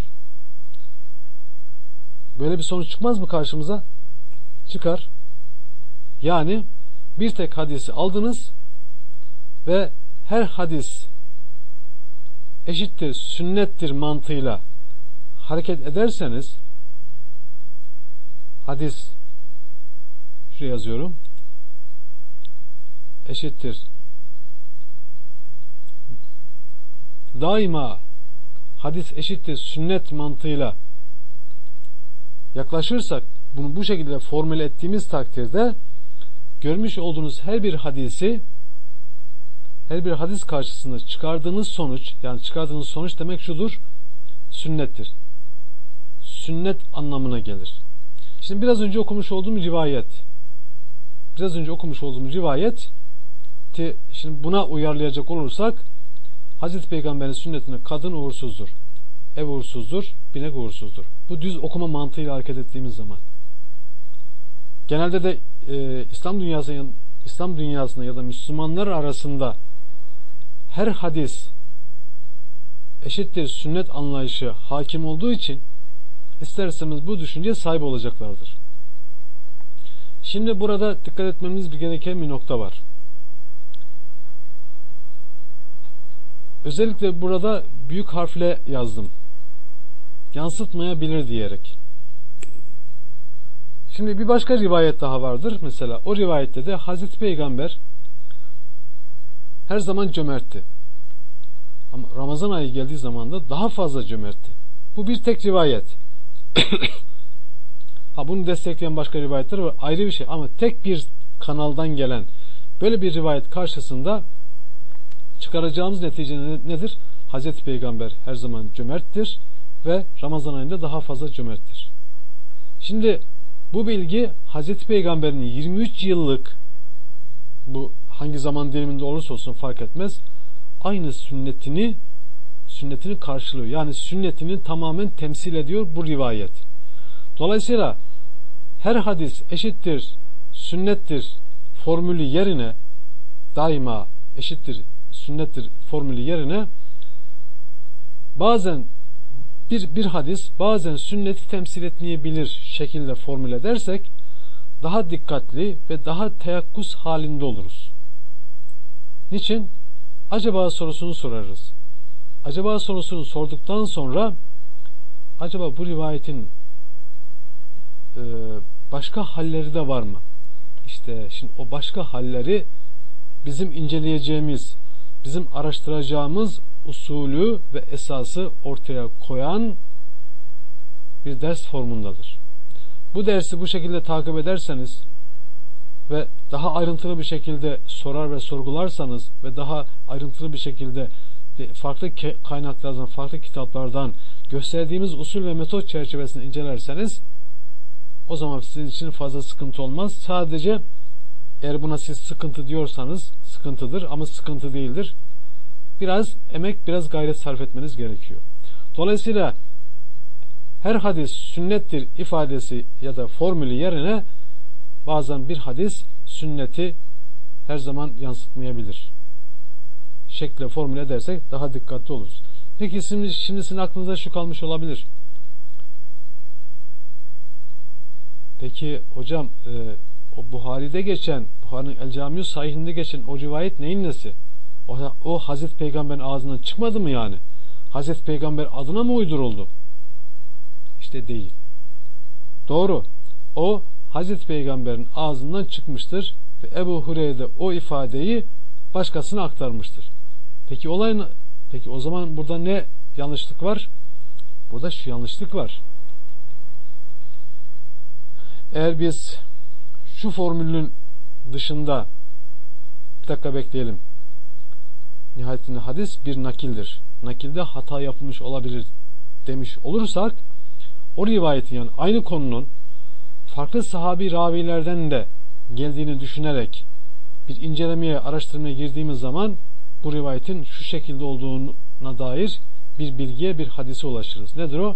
Böyle bir sonuç çıkmaz mı karşımıza? Çıkar. Yani bir tek hadisi aldınız ve her hadis eşittir, sünnettir mantığıyla hareket ederseniz hadis şuraya yazıyorum eşittir daima hadis eşittir sünnet mantığıyla yaklaşırsak bunu bu şekilde formüle ettiğimiz takdirde görmüş olduğunuz her bir hadisi her bir hadis karşısında çıkardığınız sonuç yani çıkardığınız sonuç demek şudur sünnettir. Sünnet anlamına gelir. Şimdi biraz önce okumuş olduğum rivayet biraz önce okumuş olduğum rivayet şimdi buna uyarlayacak olursak Hazreti Peygamber'in sünnetine kadın uğursuzdur. Ev uğursuzdur, binek uğursuzdur. Bu düz okuma mantığıyla hareket ettiğimiz zaman. Genelde de e, İslam dünyasında İslam dünyasında ya da Müslümanlar arasında her hadis eşittir sünnet anlayışı hakim olduğu için isterseniz bu düşünceye sahip olacaklardır. Şimdi burada dikkat etmemiz gereken bir nokta var. Özellikle burada büyük harfle yazdım. Yansıtmayabilir diyerek. Şimdi bir başka rivayet daha vardır. Mesela o rivayette de Hazreti Peygamber her zaman cömertti. Ama Ramazan ayı geldiği zaman da daha fazla cömertti. Bu bir tek rivayet. (coughs) ha bunu destekleyen başka rivayetler var ayrı bir şey ama tek bir kanaldan gelen böyle bir rivayet karşısında çıkaracağımız netice nedir? Hazreti Peygamber her zaman cömerttir ve Ramazan ayında daha fazla cömerttir. Şimdi bu bilgi Hazreti Peygamber'in 23 yıllık bu hangi zaman diliminde olursa olsun fark etmez aynı sünnetini sünnetini karşılıyor. Yani sünnetini tamamen temsil ediyor bu rivayet. Dolayısıyla her hadis eşittir, sünnettir formülü yerine daima eşittir, sünnettir formülü yerine bazen bir, bir hadis bazen sünneti temsil etmeyebilir şekilde formüle edersek daha dikkatli ve daha teyakkuz halinde oluruz. Niçin? Acaba sorusunu sorarız. Acaba sorusunu sorduktan sonra acaba bu rivayetin e, başka halleri de var mı? İşte şimdi o başka halleri bizim inceleyeceğimiz, bizim araştıracağımız usulü ve esası ortaya koyan bir ders formundadır. Bu dersi bu şekilde takip ederseniz ve daha ayrıntılı bir şekilde sorar ve sorgularsanız ve daha ayrıntılı bir şekilde farklı kaynaklardan, farklı kitaplardan gösterdiğimiz usul ve metot çerçevesinde incelerseniz o zaman sizin için fazla sıkıntı olmaz. Sadece eğer buna siz sıkıntı diyorsanız sıkıntıdır ama sıkıntı değildir. Biraz emek, biraz gayret sarf etmeniz gerekiyor. Dolayısıyla her hadis sünnettir ifadesi ya da formülü yerine bazen bir hadis sünneti her zaman yansıtmayabilir. Şekle formüle edersek daha dikkatli oluruz. Peki şimdi, şimdi sizin aklınızda şu kalmış olabilir. Peki hocam e, o Buhari'de geçen, Buhari'nin El Camiu sahihinde geçen o rivayet neyin nesi? O, o Hazreti Peygamber'in ağzından çıkmadı mı yani? Hazreti Peygamber adına mı uyduruldu? İşte değil. Doğru. O Hazreti Peygamber'in ağzından çıkmıştır ve Ebu Hureyre de o ifadeyi başkasına aktarmıştır. Peki olayın peki o zaman burada ne yanlışlık var? Burada şu yanlışlık var. Eğer biz şu formülün dışında bir dakika bekleyelim. Nihayetinde hadis bir nakildir. Nakilde hata yapılmış olabilir demiş olursak o rivayetin yani aynı konunun farklı sahabi ravilerden de geldiğini düşünerek bir incelemeye, araştırmaya girdiğimiz zaman bu rivayetin şu şekilde olduğuna dair bir bilgiye, bir hadise ulaşırız. Nedir o?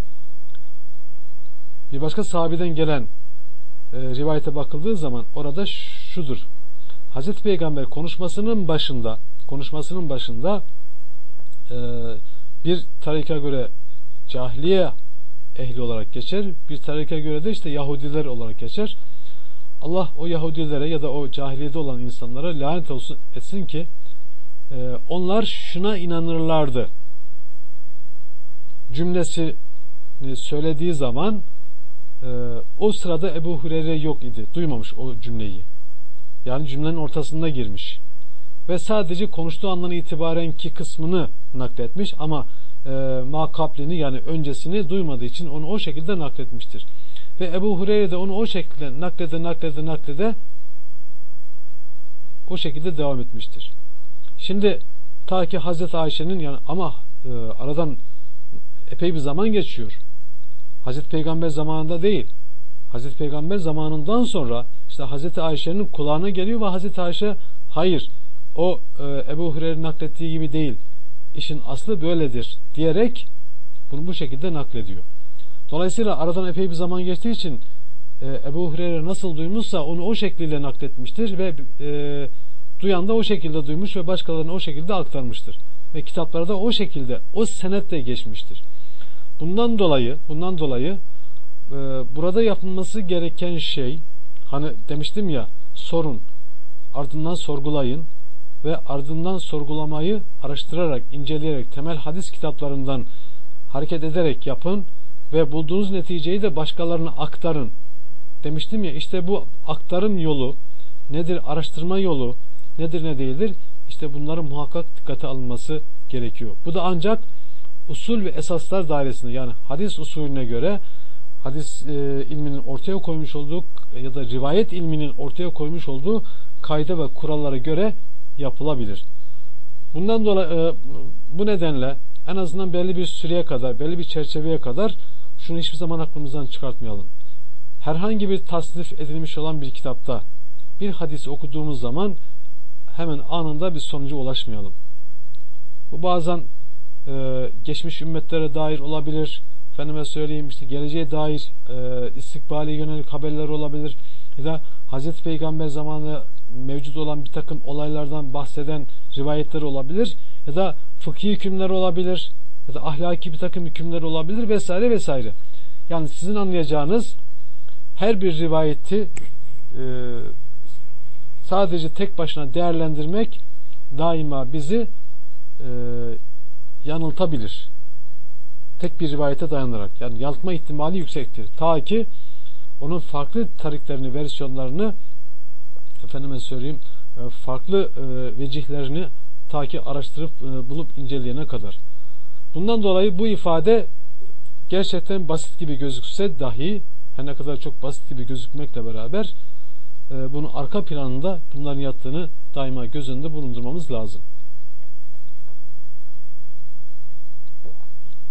Bir başka sahabeden gelen e, rivayete bakıldığı zaman orada şudur. Hazreti Peygamber konuşmasının başında konuşmasının başında e, bir tarika göre cahiliye ehli olarak geçer. Bir tarika göre de işte Yahudiler olarak geçer. Allah o Yahudilere ya da o cahiliyede olan insanlara lanet olsun etsin ki onlar şuna inanırlardı cümlesini söylediği zaman e, o sırada Ebu Hureyre yok idi. Duymamış o cümleyi. Yani cümlenin ortasında girmiş. Ve sadece konuştuğu andan itibaren ki kısmını nakletmiş ama e, makablini yani öncesini duymadığı için onu o şekilde nakletmiştir. Ve Ebu Hureyre de onu o şekilde naklede naklede naklede o şekilde devam etmiştir. Şimdi ta ki Hazreti Ayşe'nin yani ama e, aradan epey bir zaman geçiyor. Hazreti Peygamber zamanında değil. Hazreti Peygamber zamanından sonra işte Hazreti Ayşe'nin kulağına geliyor ve Hazreti Ayşe hayır o e, Ebu Hureyre naklettiği gibi değil. İşin aslı böyledir diyerek bunu bu şekilde naklediyor. Dolayısıyla aradan epey bir zaman geçtiği için e, Ebu Hureyre nasıl duymuşsa onu o şekilde nakletmiştir ve e, duyan da o şekilde duymuş ve başkalarına o şekilde aktarmıştır. Ve kitaplarda o şekilde o senetle geçmiştir. Bundan dolayı bundan dolayı e, burada yapılması gereken şey hani demiştim ya sorun ardından sorgulayın ve ardından sorgulamayı araştırarak, inceleyerek, temel hadis kitaplarından hareket ederek yapın ve bulduğunuz neticeyi de başkalarına aktarın. Demiştim ya işte bu aktarım yolu nedir, araştırma yolu nedir ne değildir? İşte bunların muhakkak dikkate alınması gerekiyor. Bu da ancak usul ve esaslar dairesinde yani hadis usulüne göre hadis e, ilminin ortaya koymuş olduğu ya da rivayet ilminin ortaya koymuş olduğu kayda ve kurallara göre yapılabilir. Bundan dolayı e, bu nedenle en azından belli bir süreye kadar, belli bir çerçeveye kadar şunu hiçbir zaman aklımızdan çıkartmayalım. Herhangi bir tasnif edilmiş olan bir kitapta bir hadis okuduğumuz zaman hemen anında bir sonuca ulaşmayalım. Bu bazen e, geçmiş ümmetlere dair olabilir, efendime söyleyeyim işte geleceğe dair e, istikbali yönelik haberler olabilir ya da Hazreti Peygamber zamanı mevcut olan bir takım olaylardan bahseden rivayetler olabilir ya da fıkhi hükümler olabilir ya da ahlaki bir takım hükümler olabilir vesaire vesaire. Yani sizin anlayacağınız her bir rivayeti e, sadece tek başına değerlendirmek daima bizi e, yanıltabilir. Tek bir rivayete dayanarak. Yani yanıltma ihtimali yüksektir. Ta ki onun farklı tariklerini, versiyonlarını efendime söyleyeyim e, farklı e, vecihlerini ta ki araştırıp e, bulup inceleyene kadar. Bundan dolayı bu ifade gerçekten basit gibi gözükse dahi her ne kadar çok basit gibi gözükmekle beraber bunun arka planında bunların yattığını daima göz önünde bulundurmamız lazım.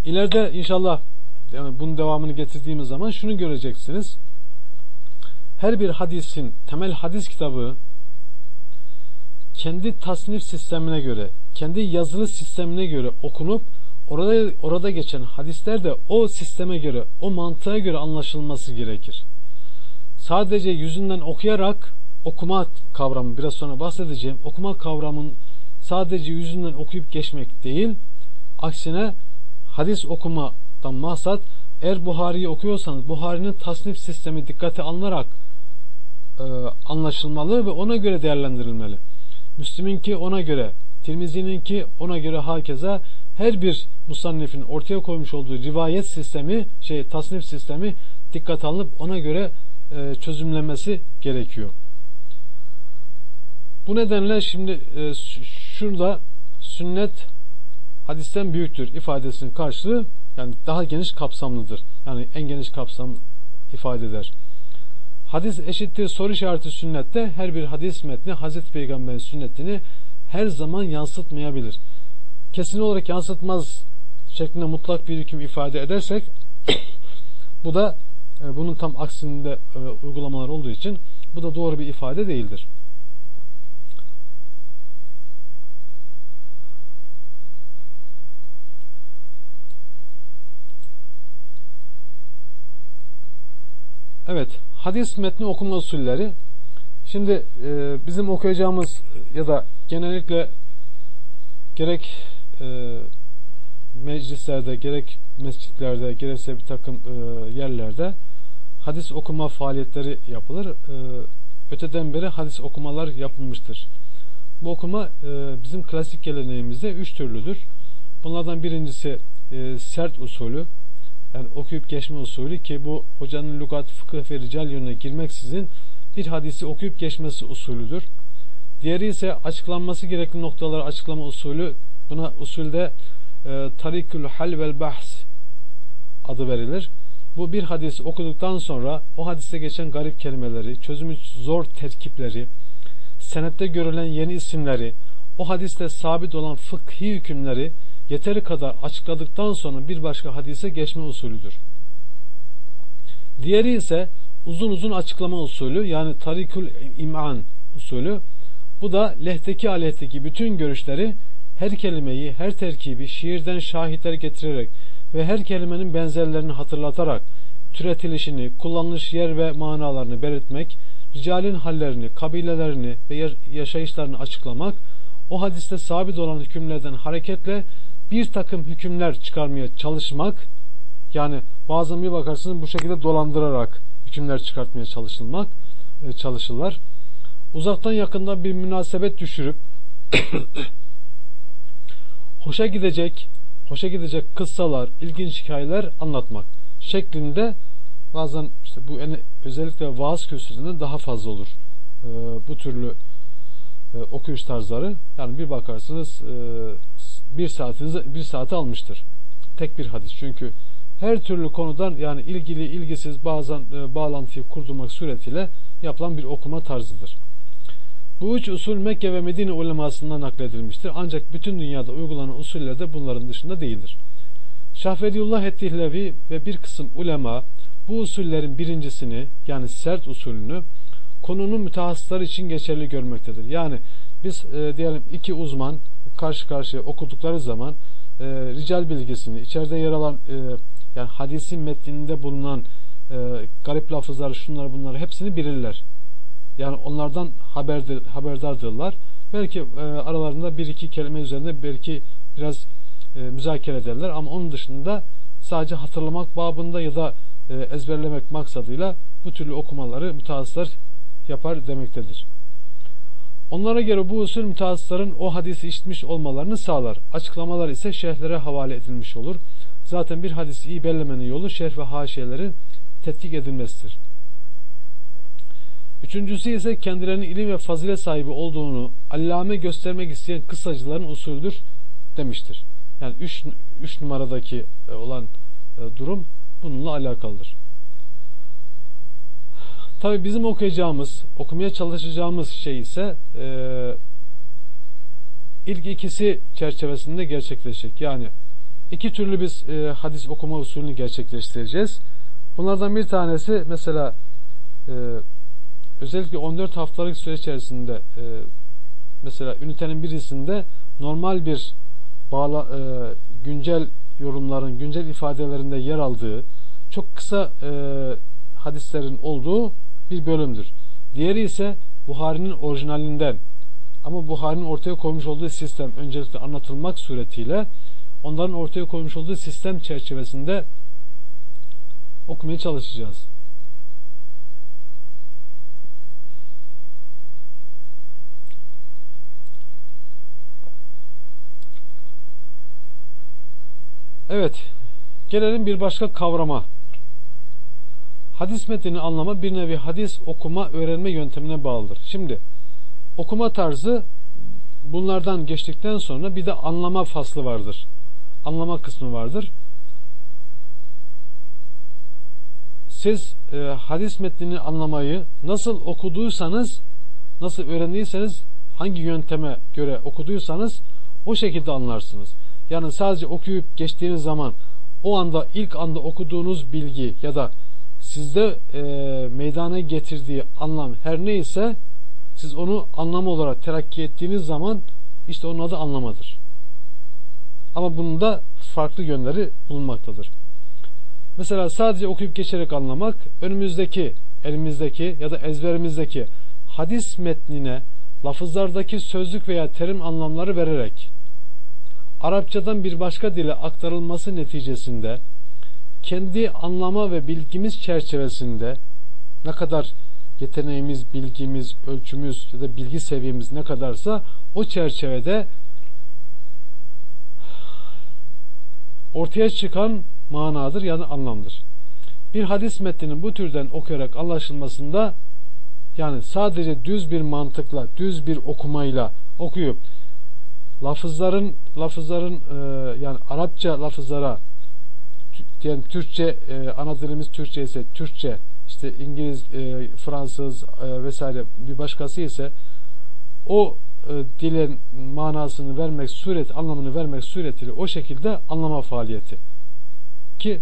İleride inşallah yani bunun devamını getirdiğimiz zaman şunu göreceksiniz her bir hadisin temel hadis kitabı kendi tasnif sistemine göre, kendi yazılı sistemine göre okunup orada orada geçen hadisler de o sisteme göre, o mantığa göre anlaşılması gerekir. Sadece yüzünden okuyarak okuma kavramı biraz sonra bahsedeceğim. Okuma kavramın sadece yüzünden okuyup geçmek değil, aksine hadis okumadan maksat eğer Buhari'yi okuyorsanız Buhari'nin tasnif sistemi dikkate alınarak e, anlaşılmalı ve ona göre değerlendirilmeli. Müslüm'ünki ona göre, Tirmizi'ninki ona göre hakeza her bir musannifin ortaya koymuş olduğu rivayet sistemi, şey tasnif sistemi dikkat alınıp ona göre e, çözümlenmesi gerekiyor. Bu nedenle şimdi e, şurada sünnet hadisten büyüktür ifadesinin karşılığı yani daha geniş kapsamlıdır. Yani en geniş kapsam ifade eder. Hadis eşittir soru işareti sünnette her bir hadis metni Hazreti Peygamber'in sünnetini her zaman yansıtmayabilir. Kesin olarak yansıtmaz şeklinde mutlak bir hüküm ifade edersek (coughs) bu da e, bunun tam aksinde e, uygulamalar olduğu için bu da doğru bir ifade değildir. Evet, hadis metni okuma usulleri. Şimdi e, bizim okuyacağımız ya da genellikle gerek e, meclislerde, gerek mescitlerde, gerekse bir takım e, yerlerde hadis okuma faaliyetleri yapılır. E, öteden beri hadis okumalar yapılmıştır. Bu okuma e, bizim klasik geleneğimizde üç türlüdür. Bunlardan birincisi e, sert usulü, yani okuyup geçme usulü ki bu hocanın lügat, fıkıh ve rical yönüne girmeksizin bir hadisi okuyup geçmesi usulüdür. Diğeri ise açıklanması gerekli noktaları açıklama usulü. Buna usulde e, tarikül hal vel bahs adı verilir. bu bir hadis okuduktan sonra o hadiste geçen garip kelimeleri, çözümü zor terkipleri, senette görülen yeni isimleri, o hadiste sabit olan fıkhi hükümleri yeteri kadar açıkladıktan sonra bir başka hadise geçme usulüdür. Diğeri ise uzun uzun açıklama usulü yani tarikül iman usulü. Bu da lehteki aleyhteki bütün görüşleri her kelimeyi, her terkibi şiirden şahitler getirerek ve her kelimenin benzerlerini hatırlatarak türetilişini, kullanılış yer ve manalarını belirtmek, ricalin hallerini, kabilelerini ve yaşayışlarını açıklamak, o hadiste sabit olan hükümlerden hareketle bir takım hükümler çıkarmaya çalışmak, yani bazen bir bakarsınız bu şekilde dolandırarak hükümler çıkartmaya çalışılmak, e, çalışırlar. Uzaktan yakından bir münasebet düşürüp hoşa gidecek, hoşa gidecek kıssalar, ilginç hikayeler anlatmak şeklinde bazen işte bu özellikle vaaz kürsüsünde daha fazla olur. E, bu türlü e, okuyuş tarzları. Yani bir bakarsınız e, bir saatiniz bir saati almıştır. Tek bir hadis. Çünkü her türlü konudan yani ilgili ilgisiz bazen e, bağlantıyı kurdurmak suretiyle yapılan bir okuma tarzıdır. Bu üç usul Mekke ve Medine ulemasından nakledilmiştir. Ancak bütün dünyada uygulanan usuller de bunların dışında değildir. Şahvediyullah Ettihlevi ve bir kısım ulema bu usullerin birincisini yani sert usulünü konunun mütehassısları için geçerli görmektedir. Yani biz e, diyelim iki uzman karşı karşıya okudukları zaman e, rical bilgisini, içeride yer alan e, yani hadisin metninde bulunan e, garip lafızları, şunları bunları hepsini bilirler. Yani onlardan haberdir, haberdardırlar. Belki e, aralarında bir iki kelime üzerinde belki biraz e, müzakere ederler ama onun dışında sadece hatırlamak babında ya da e, ezberlemek maksadıyla bu türlü okumaları mütehassıslar yapar demektedir. Onlara göre bu usul mütehassısların o hadisi işitmiş olmalarını sağlar. Açıklamalar ise şerhlere havale edilmiş olur. Zaten bir hadisi iyi bellemenin yolu şerh ve haşiyelerin tetkik edilmesidir. Üçüncüsü ise kendilerinin ilim ve fazilet sahibi olduğunu allame göstermek isteyen kısacıların usuldür demiştir. Yani üç numaradaki e, olan e, durum bununla alakalıdır. Tabi bizim okuyacağımız, okumaya çalışacağımız şey ise e, ilk ikisi çerçevesinde gerçekleşecek. Yani iki türlü biz e, hadis okuma usulünü gerçekleştireceğiz. Bunlardan bir tanesi mesela e, özellikle 14 haftalık süre içerisinde e, mesela ünitenin birisinde normal bir bağla, e, güncel yorumların, güncel ifadelerinde yer aldığı çok kısa e, hadislerin olduğu bir bölümdür. Diğeri ise Buhari'nin orijinalinden ama Buhari'nin ortaya koymuş olduğu sistem öncelikle anlatılmak suretiyle onların ortaya koymuş olduğu sistem çerçevesinde okumaya çalışacağız. Evet, gelelim bir başka kavrama. Hadis metnini anlama bir nevi hadis okuma öğrenme yöntemine bağlıdır. Şimdi okuma tarzı bunlardan geçtikten sonra bir de anlama faslı vardır. Anlama kısmı vardır. Siz e, hadis metnini anlamayı nasıl okuduysanız, nasıl öğrendiyseniz, hangi yönteme göre okuduysanız o şekilde anlarsınız. Yani sadece okuyup geçtiğiniz zaman o anda ilk anda okuduğunuz bilgi ya da sizde e, meydana getirdiği anlam her neyse siz onu anlam olarak terakki ettiğiniz zaman işte onun adı anlamadır. Ama bunun da farklı yönleri bulunmaktadır. Mesela sadece okuyup geçerek anlamak önümüzdeki, elimizdeki ya da ezberimizdeki hadis metnine lafızlardaki sözlük veya terim anlamları vererek Arapçadan bir başka dile aktarılması neticesinde kendi anlama ve bilgimiz çerçevesinde ne kadar yeteneğimiz, bilgimiz, ölçümüz ya da bilgi seviyemiz ne kadarsa o çerçevede ortaya çıkan manadır yani anlamdır. Bir hadis metninin bu türden okuyarak anlaşılmasında yani sadece düz bir mantıkla, düz bir okumayla okuyup lafızların lafızların e, yani Arapça lafızlara diyelim Türkçe e, ana dilimiz Türkçe ise Türkçe işte İngiliz, e, Fransız e, vesaire bir başkası ise o e, dilin manasını vermek suret anlamını vermek suretiyle o şekilde anlama faaliyeti ki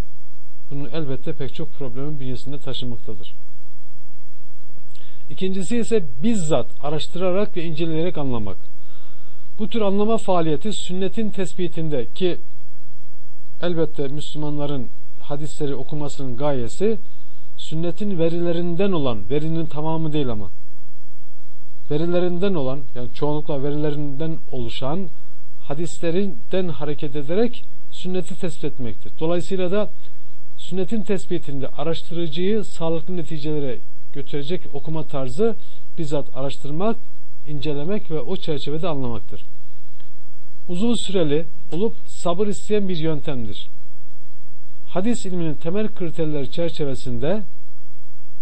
bunu elbette pek çok problemin bünyesinde taşımaktadır. İkincisi ise bizzat araştırarak ve inceleyerek anlamak. Bu tür anlama faaliyeti sünnetin tespitinde ki elbette Müslümanların hadisleri okumasının gayesi sünnetin verilerinden olan, verinin tamamı değil ama verilerinden olan yani çoğunlukla verilerinden oluşan hadislerinden hareket ederek sünneti tespit etmektir. Dolayısıyla da sünnetin tespitinde araştırıcıyı sağlıklı neticelere götürecek okuma tarzı bizzat araştırmak, incelemek ve o çerçevede anlamaktır. Uzun süreli olup sabır isteyen bir yöntemdir. Hadis ilminin temel kriterleri çerçevesinde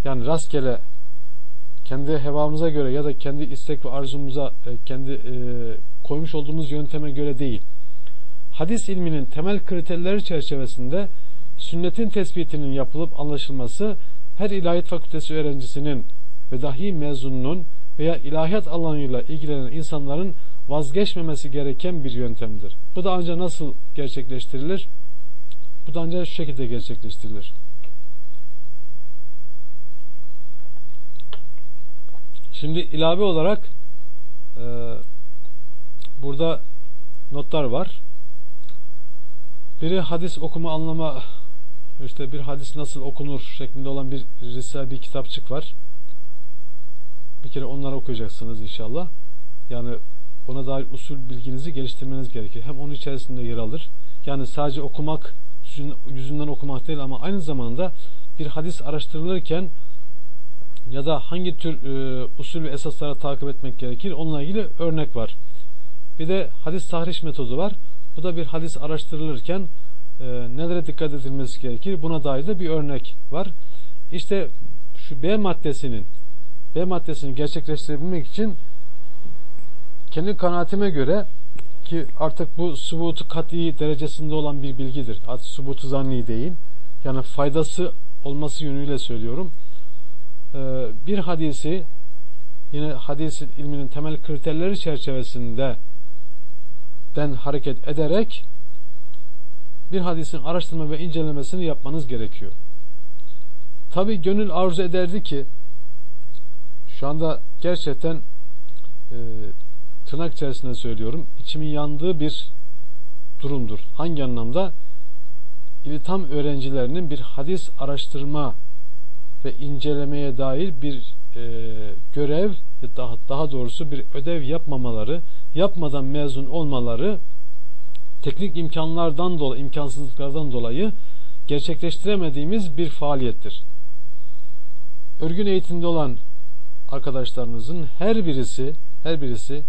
yani rastgele kendi hevamıza göre ya da kendi istek ve arzumuza e, kendi e, koymuş olduğumuz yönteme göre değil. Hadis ilminin temel kriterleri çerçevesinde sünnetin tespitinin yapılıp anlaşılması her ilahiyat fakültesi öğrencisinin ve dahi mezununun veya ilahiyat alanıyla ilgilenen insanların vazgeçmemesi gereken bir yöntemdir. Bu da ancak nasıl gerçekleştirilir? Bu da ancak şu şekilde gerçekleştirilir. Şimdi ilave olarak e, burada notlar var. Biri hadis okuma anlama işte bir hadis nasıl okunur şeklinde olan bir risale bir kitapçık var. Bir kere onları okuyacaksınız inşallah. Yani ona dair usul bilginizi geliştirmeniz gerekir. Hem onun içerisinde yer alır. Yani sadece okumak yüzünden okumak değil ama aynı zamanda bir hadis araştırılırken ya da hangi tür e, usul ve esaslara takip etmek gerekir onunla ilgili örnek var. Bir de hadis tahriş metodu var. Bu da bir hadis araştırılırken e, nelere dikkat edilmesi gerekir buna dair de bir örnek var. İşte şu B maddesinin B maddesini gerçekleştirebilmek için kendi kanaatime göre ki artık bu subutu kat'i derecesinde olan bir bilgidir. Artık subutu zanni değil. Yani faydası olması yönüyle söylüyorum. Ee, bir hadisi yine hadis ilminin temel kriterleri çerçevesinde den hareket ederek bir hadisin araştırma ve incelemesini yapmanız gerekiyor. Tabi gönül arzu ederdi ki şu anda gerçekten e, tırnak içerisinde söylüyorum içimin yandığı bir durumdur. Hangi anlamda? İlitam öğrencilerinin bir hadis araştırma ve incelemeye dair bir e, görev daha, daha doğrusu bir ödev yapmamaları, yapmadan mezun olmaları teknik imkanlardan dolayı, imkansızlıklardan dolayı gerçekleştiremediğimiz bir faaliyettir. Örgün eğitimde olan arkadaşlarınızın her birisi, her birisi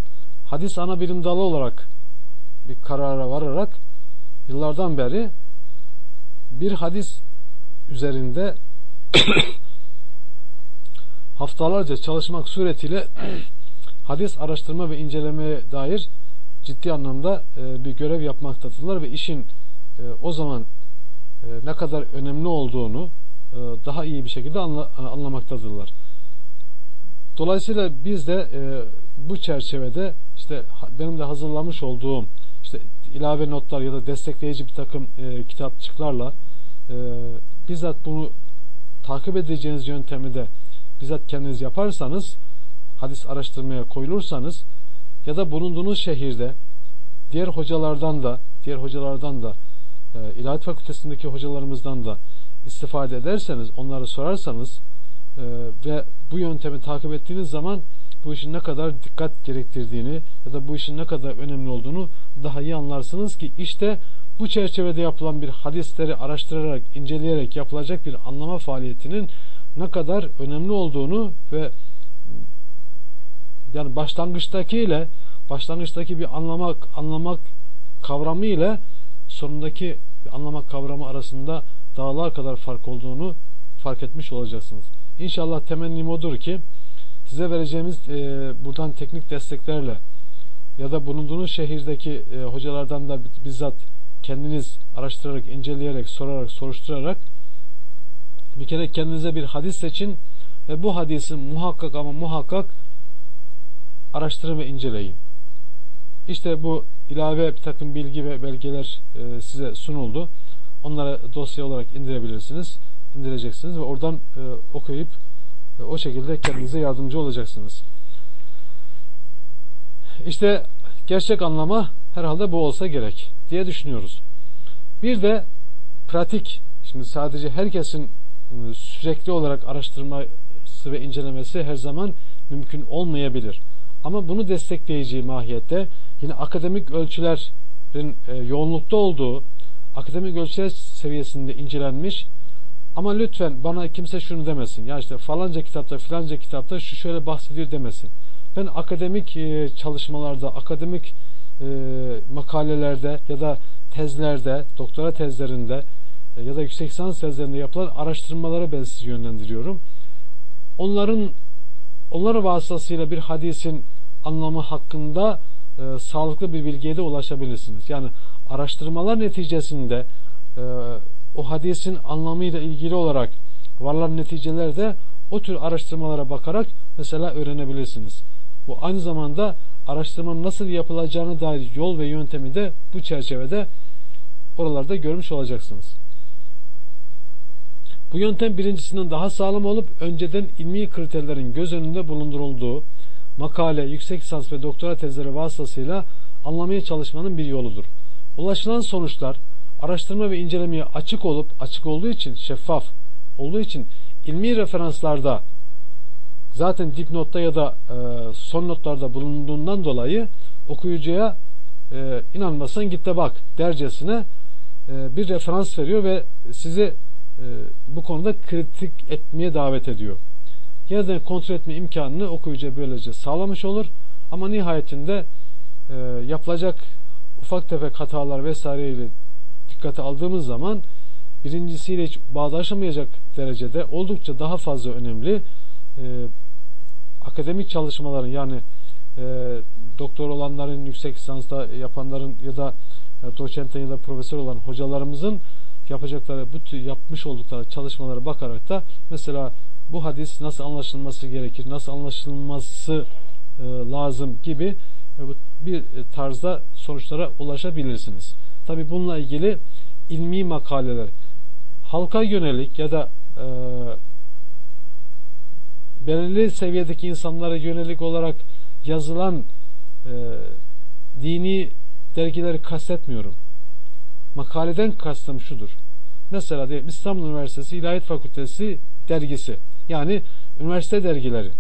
hadis ana bilim dalı olarak bir karara vararak yıllardan beri bir hadis üzerinde (coughs) haftalarca çalışmak suretiyle (coughs) hadis araştırma ve incelemeye dair ciddi anlamda e, bir görev yapmaktadırlar ve işin e, o zaman e, ne kadar önemli olduğunu daha iyi bir şekilde anla, anlamaktadırlar. Dolayısıyla biz de e, bu çerçevede işte benim de hazırlamış olduğum işte ilave notlar ya da destekleyici bir takım e, kitapçıklarla e, bizzat bunu takip edeceğiniz yöntemi de bizzat kendiniz yaparsanız hadis araştırmaya koyulursanız ya da bulunduğunuz şehirde diğer hocalardan da diğer hocalardan da e, İlahiyat Fakültesindeki hocalarımızdan da istifade ederseniz onları sorarsanız e, ve bu yöntemi takip ettiğiniz zaman bu işin ne kadar dikkat gerektirdiğini ya da bu işin ne kadar önemli olduğunu daha iyi anlarsınız ki işte bu çerçevede yapılan bir hadisleri araştırarak, inceleyerek yapılacak bir anlama faaliyetinin ne kadar önemli olduğunu ve yani başlangıçtaki ile başlangıçtaki bir anlamak anlamak kavramı ile sonundaki anlamak kavramı arasında dağlar kadar fark olduğunu fark etmiş olacaksınız. İnşallah temennim odur ki size vereceğimiz e, buradan teknik desteklerle ya da bulunduğunuz şehirdeki e, hocalardan da bizzat kendiniz araştırarak, inceleyerek, sorarak, soruşturarak bir kere kendinize bir hadis seçin ve bu hadisi muhakkak ama muhakkak araştırın ve inceleyin. İşte bu ilave bir takım bilgi ve belgeler e, size sunuldu. Onları dosya olarak indirebilirsiniz. İndireceksiniz ve oradan e, okuyup e, o şekilde kendinize yardımcı olacaksınız. İşte gerçek anlama herhalde bu olsa gerek diye düşünüyoruz. Bir de pratik, şimdi sadece herkesin e, sürekli olarak araştırması ve incelemesi her zaman mümkün olmayabilir. Ama bunu destekleyici mahiyette yine akademik ölçülerin e, yoğunlukta olduğu, akademik ölçüler seviyesinde incelenmiş ama lütfen bana kimse şunu demesin. Ya işte falanca kitapta filanca kitapta şu şöyle bahsediyor demesin. Ben akademik e, çalışmalarda, akademik e, makalelerde ya da tezlerde, doktora tezlerinde e, ya da yüksek lisans tezlerinde yapılan araştırmalara ben sizi yönlendiriyorum. Onların onlar vasıtasıyla bir hadisin anlamı hakkında e, sağlıklı bir bilgiye de ulaşabilirsiniz. Yani araştırmalar neticesinde e, o hadisin anlamıyla ilgili olarak varılan neticeler de o tür araştırmalara bakarak mesela öğrenebilirsiniz. Bu aynı zamanda araştırmanın nasıl yapılacağını dair yol ve yöntemi de bu çerçevede oralarda görmüş olacaksınız. Bu yöntem birincisinden daha sağlam olup önceden ilmi kriterlerin göz önünde bulundurulduğu makale, yüksek lisans ve doktora tezleri vasıtasıyla anlamaya çalışmanın bir yoludur. Ulaşılan sonuçlar araştırma ve incelemeye açık olup açık olduğu için şeffaf olduğu için ilmi referanslarda zaten dipnotta ya da e, son notlarda bulunduğundan dolayı okuyucuya e, inanmasan git de bak dercesine e, bir referans veriyor ve sizi e, bu konuda kritik etmeye davet ediyor. Yeniden kontrol etme imkanını okuyucuya böylece sağlamış olur ama nihayetinde e, yapılacak ufak tefek hatalar vesaireyle dikkate aldığımız zaman birincisiyle hiç bağdaşamayacak derecede oldukça daha fazla önemli e, akademik çalışmaların yani e, doktor olanların, yüksek lisansta yapanların ya da e, doçentten ya da profesör olan hocalarımızın yapacakları, bu tür yapmış oldukları çalışmalara bakarak da mesela bu hadis nasıl anlaşılması gerekir, nasıl anlaşılması e, lazım gibi e, bir tarzda sonuçlara ulaşabilirsiniz. Tabi bununla ilgili ilmi makaleler halka yönelik ya da e, belirli seviyedeki insanlara yönelik olarak yazılan e, dini dergileri kastetmiyorum. Makaleden kastım şudur. Mesela diyelim İstanbul Üniversitesi İlahiyat Fakültesi dergisi. Yani üniversite dergileri.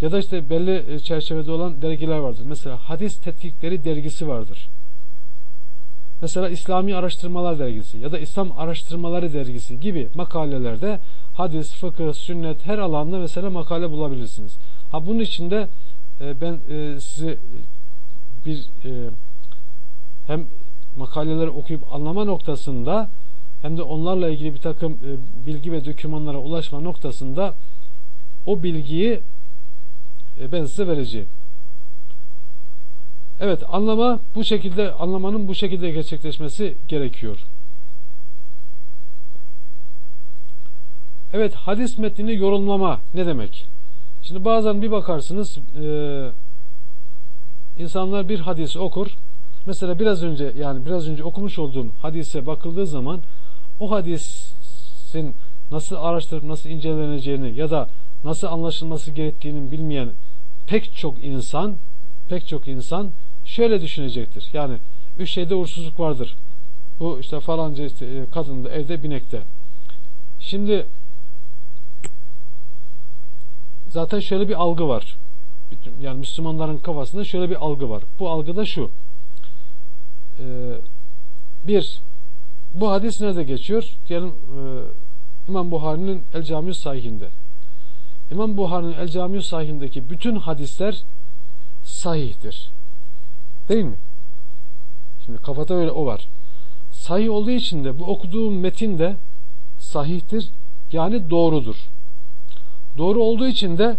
Ya da işte belli e, çerçevede olan dergiler vardır. Mesela Hadis Tetkikleri dergisi vardır. Mesela İslami Araştırmalar Dergisi ya da İslam Araştırmaları Dergisi gibi makalelerde hadis, fıkıh, sünnet her alanda mesela makale bulabilirsiniz. Ha bunun içinde e, ben e, size bir e, hem makaleleri okuyup anlama noktasında hem de onlarla ilgili bir takım e, bilgi ve dokümanlara ulaşma noktasında o bilgiyi e, ben size vereceğim. Evet anlama bu şekilde anlamanın bu şekilde gerçekleşmesi gerekiyor. Evet hadis metnini yorumlama ne demek? Şimdi bazen bir bakarsınız e, insanlar bir hadis okur. Mesela biraz önce yani biraz önce okumuş olduğum hadise bakıldığı zaman o hadisin nasıl araştırıp nasıl inceleneceğini ya da nasıl anlaşılması gerektiğini bilmeyen pek çok insan pek çok insan şöyle düşünecektir. Yani üç şeyde uğursuzluk vardır. Bu işte falanca işte, e, kadın da evde binekte. Şimdi zaten şöyle bir algı var. Yani Müslümanların kafasında şöyle bir algı var. Bu algı da şu. Ee, bir, bu hadis nerede geçiyor? Diyelim e, İmam Buhari'nin El Camiü Sahihinde. İmam Buhari'nin El Camiü Sahihindeki bütün hadisler sahihtir. Değil mi? Şimdi kafada öyle o var. Sahih olduğu için de bu okuduğum metin de sahihtir. Yani doğrudur. Doğru olduğu için de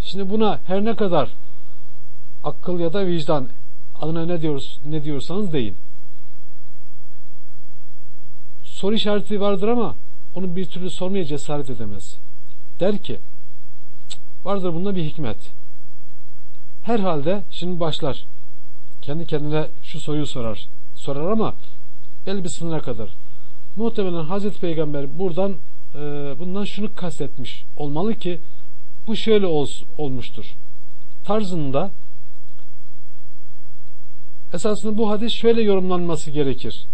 şimdi buna her ne kadar akıl ya da vicdan adına ne diyoruz ne diyorsanız deyin. soru işareti vardır ama onu bir türlü sormaya cesaret edemez. Der ki vardır bunda bir hikmet. Herhalde şimdi başlar. Kendi kendine şu soruyu sorar. Sorar ama sınıra kadar. Muhtemelen Hazreti Peygamber buradan e, bundan şunu kastetmiş olmalı ki bu şöyle ol, olmuştur. Tarzında esasında bu hadis şöyle yorumlanması gerekir.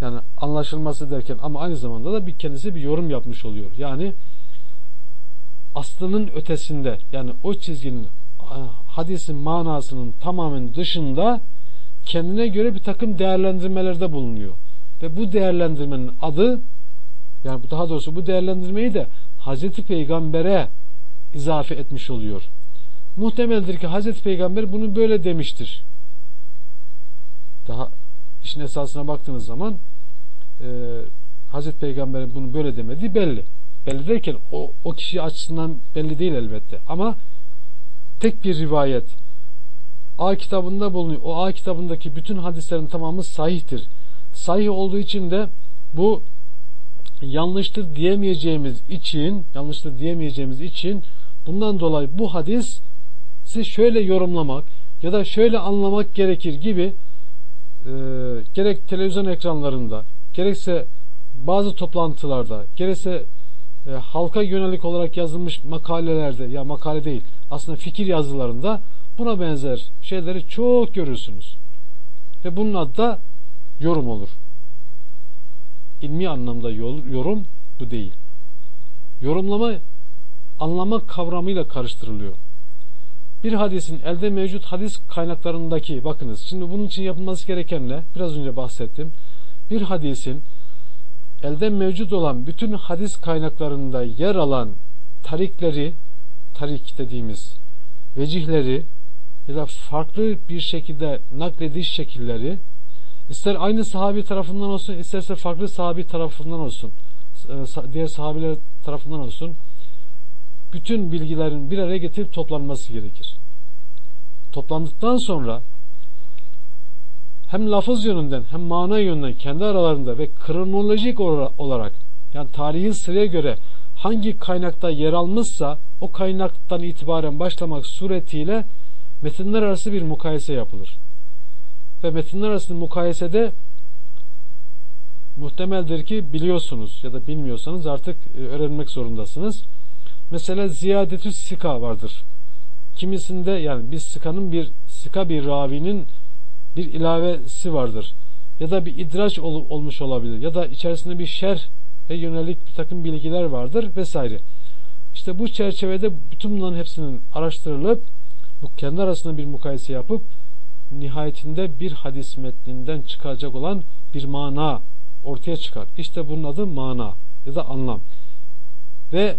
Yani anlaşılması derken ama aynı zamanda da bir kendisi bir yorum yapmış oluyor. Yani aslının ötesinde yani o çizginin hadisin manasının tamamen dışında kendine göre bir takım değerlendirmelerde bulunuyor. Ve bu değerlendirmenin adı yani daha doğrusu bu değerlendirmeyi de Hazreti Peygamber'e izafe etmiş oluyor. Muhtemeldir ki Hazreti Peygamber bunu böyle demiştir. Daha işin esasına baktığınız zaman e, Hazreti Peygamber'in bunu böyle demediği belli. Belli derken o, o kişi açısından belli değil elbette. Ama tek bir rivayet A kitabında bulunuyor. O A kitabındaki bütün hadislerin tamamı sahihtir. Sahih olduğu için de bu yanlıştır diyemeyeceğimiz için yanlıştır diyemeyeceğimiz için bundan dolayı bu hadis siz şöyle yorumlamak ya da şöyle anlamak gerekir gibi e, gerek televizyon ekranlarında gerekse bazı toplantılarda gerekse e, halka yönelik olarak yazılmış makalelerde ya makale değil aslında fikir yazılarında buna benzer şeyleri çok görürsünüz. Ve bunun adı da yorum olur. İlmi anlamda yorum bu değil. Yorumlama anlama kavramıyla karıştırılıyor. Bir hadisin elde mevcut hadis kaynaklarındaki bakınız şimdi bunun için yapılması gereken ne? Biraz önce bahsettim. Bir hadisin elde mevcut olan bütün hadis kaynaklarında yer alan tarikleri, tarik dediğimiz vecihleri ya da farklı bir şekilde naklediş şekilleri ister aynı sahabi tarafından olsun isterse farklı sahabi tarafından olsun e, diğer sahabiler tarafından olsun bütün bilgilerin bir araya getirip toplanması gerekir. Toplandıktan sonra hem lafız yönünden hem mana yönünden kendi aralarında ve kronolojik olarak yani tarihi sıraya göre hangi kaynakta yer almışsa o kaynaktan itibaren başlamak suretiyle metinler arası bir mukayese yapılır. Ve metinler arasında mukayesede muhtemeldir ki biliyorsunuz ya da bilmiyorsanız artık e, öğrenmek zorundasınız. Mesela ziyadetü sika vardır. Kimisinde yani bir sikanın bir sika bir ravinin bir ilavesi vardır. Ya da bir idraç ol, olmuş olabilir. Ya da içerisinde bir şer ve yönelik bir takım bilgiler vardır vesaire. İşte bu çerçevede bütün bunların hepsinin araştırılıp bu kendi arasında bir mukayese yapıp nihayetinde bir hadis metninden çıkacak olan bir mana ortaya çıkar. İşte bunun adı mana ya da anlam. Ve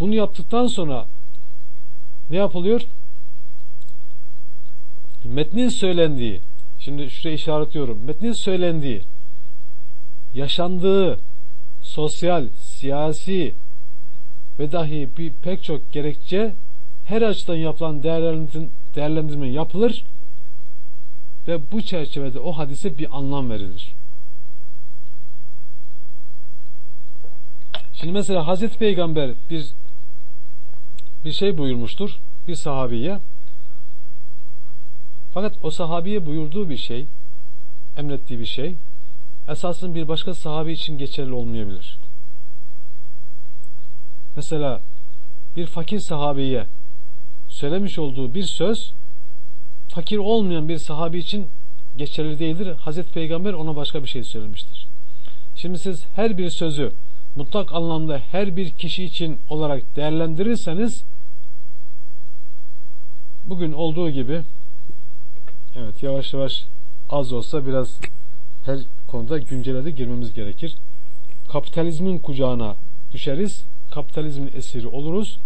bunu yaptıktan sonra ne yapılıyor? Metnin söylendiği, şimdi şuraya işaretliyorum. Metnin söylendiği, yaşandığı sosyal, siyasi ve dahi bir pek çok gerekçe her açıdan yapılan değerlendirme yapılır ve bu çerçevede o hadise bir anlam verilir. Şimdi mesela Hazreti Peygamber bir bir şey buyurmuştur bir sahabiye. Fakat o sahabiye buyurduğu bir şey, emrettiği bir şey esasın bir başka sahabi için geçerli olmayabilir. Mesela bir fakir sahabiye söylemiş olduğu bir söz fakir olmayan bir sahabi için geçerli değildir. Hazreti Peygamber ona başka bir şey söylemiştir. Şimdi siz her bir sözü mutlak anlamda her bir kişi için olarak değerlendirirseniz bugün olduğu gibi evet yavaş yavaş az olsa biraz her konuda güncele de girmemiz gerekir. Kapitalizmin kucağına düşeriz. Kapitalizmin esiri oluruz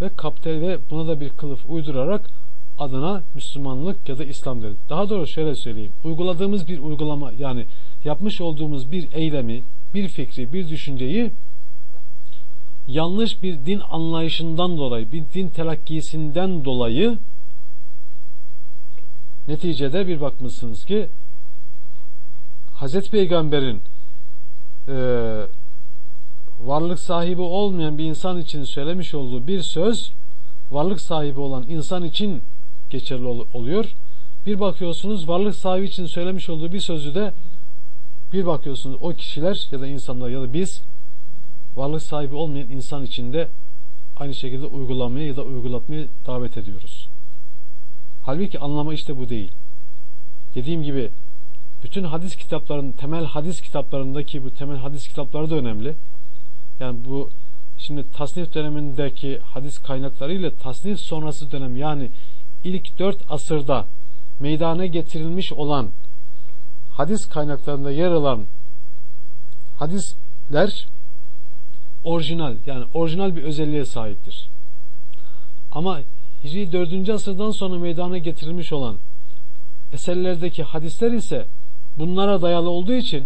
ve kapital ve buna da bir kılıf uydurarak adına Müslümanlık ya da İslam deriz. Daha doğrusu şöyle söyleyeyim. Uyguladığımız bir uygulama yani yapmış olduğumuz bir eylemi, bir fikri, bir düşünceyi yanlış bir din anlayışından dolayı, bir din telakkisinden dolayı neticede bir bakmışsınız ki Hazreti Peygamber'in e, varlık sahibi olmayan bir insan için söylemiş olduğu bir söz varlık sahibi olan insan için geçerli ol, oluyor. Bir bakıyorsunuz varlık sahibi için söylemiş olduğu bir sözü de bir bakıyorsunuz o kişiler ya da insanlar ya da biz varlık sahibi olmayan insan için de aynı şekilde uygulamaya ya da uygulatmaya davet ediyoruz. Halbuki anlama işte bu değil. Dediğim gibi bütün hadis kitaplarının temel hadis kitaplarındaki bu temel hadis kitapları da önemli. Yani bu şimdi tasnif dönemindeki hadis kaynakları ile tasnif sonrası dönem yani ilk dört asırda meydana getirilmiş olan hadis kaynaklarında yer alan hadisler orijinal yani orijinal bir özelliğe sahiptir. Ama Hicri 4. asırdan sonra meydana getirilmiş olan eserlerdeki hadisler ise bunlara dayalı olduğu için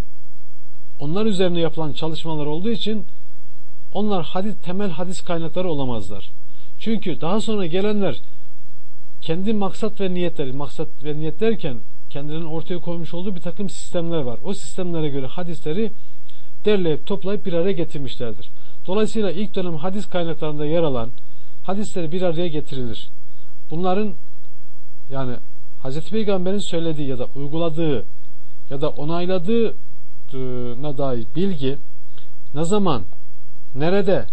onlar üzerine yapılan çalışmalar olduğu için onlar hadis, temel hadis kaynakları olamazlar. Çünkü daha sonra gelenler kendi maksat ve niyetleri, maksat ve niyet derken kendilerinin ortaya koymuş olduğu bir takım sistemler var. O sistemlere göre hadisleri derleyip toplayıp bir araya getirmişlerdir. Dolayısıyla ilk dönem hadis kaynaklarında yer alan hadisleri bir araya getirilir. Bunların yani Hz. Peygamber'in söylediği ya da uyguladığı ya da onayladığına dair bilgi ne zaman, nerede,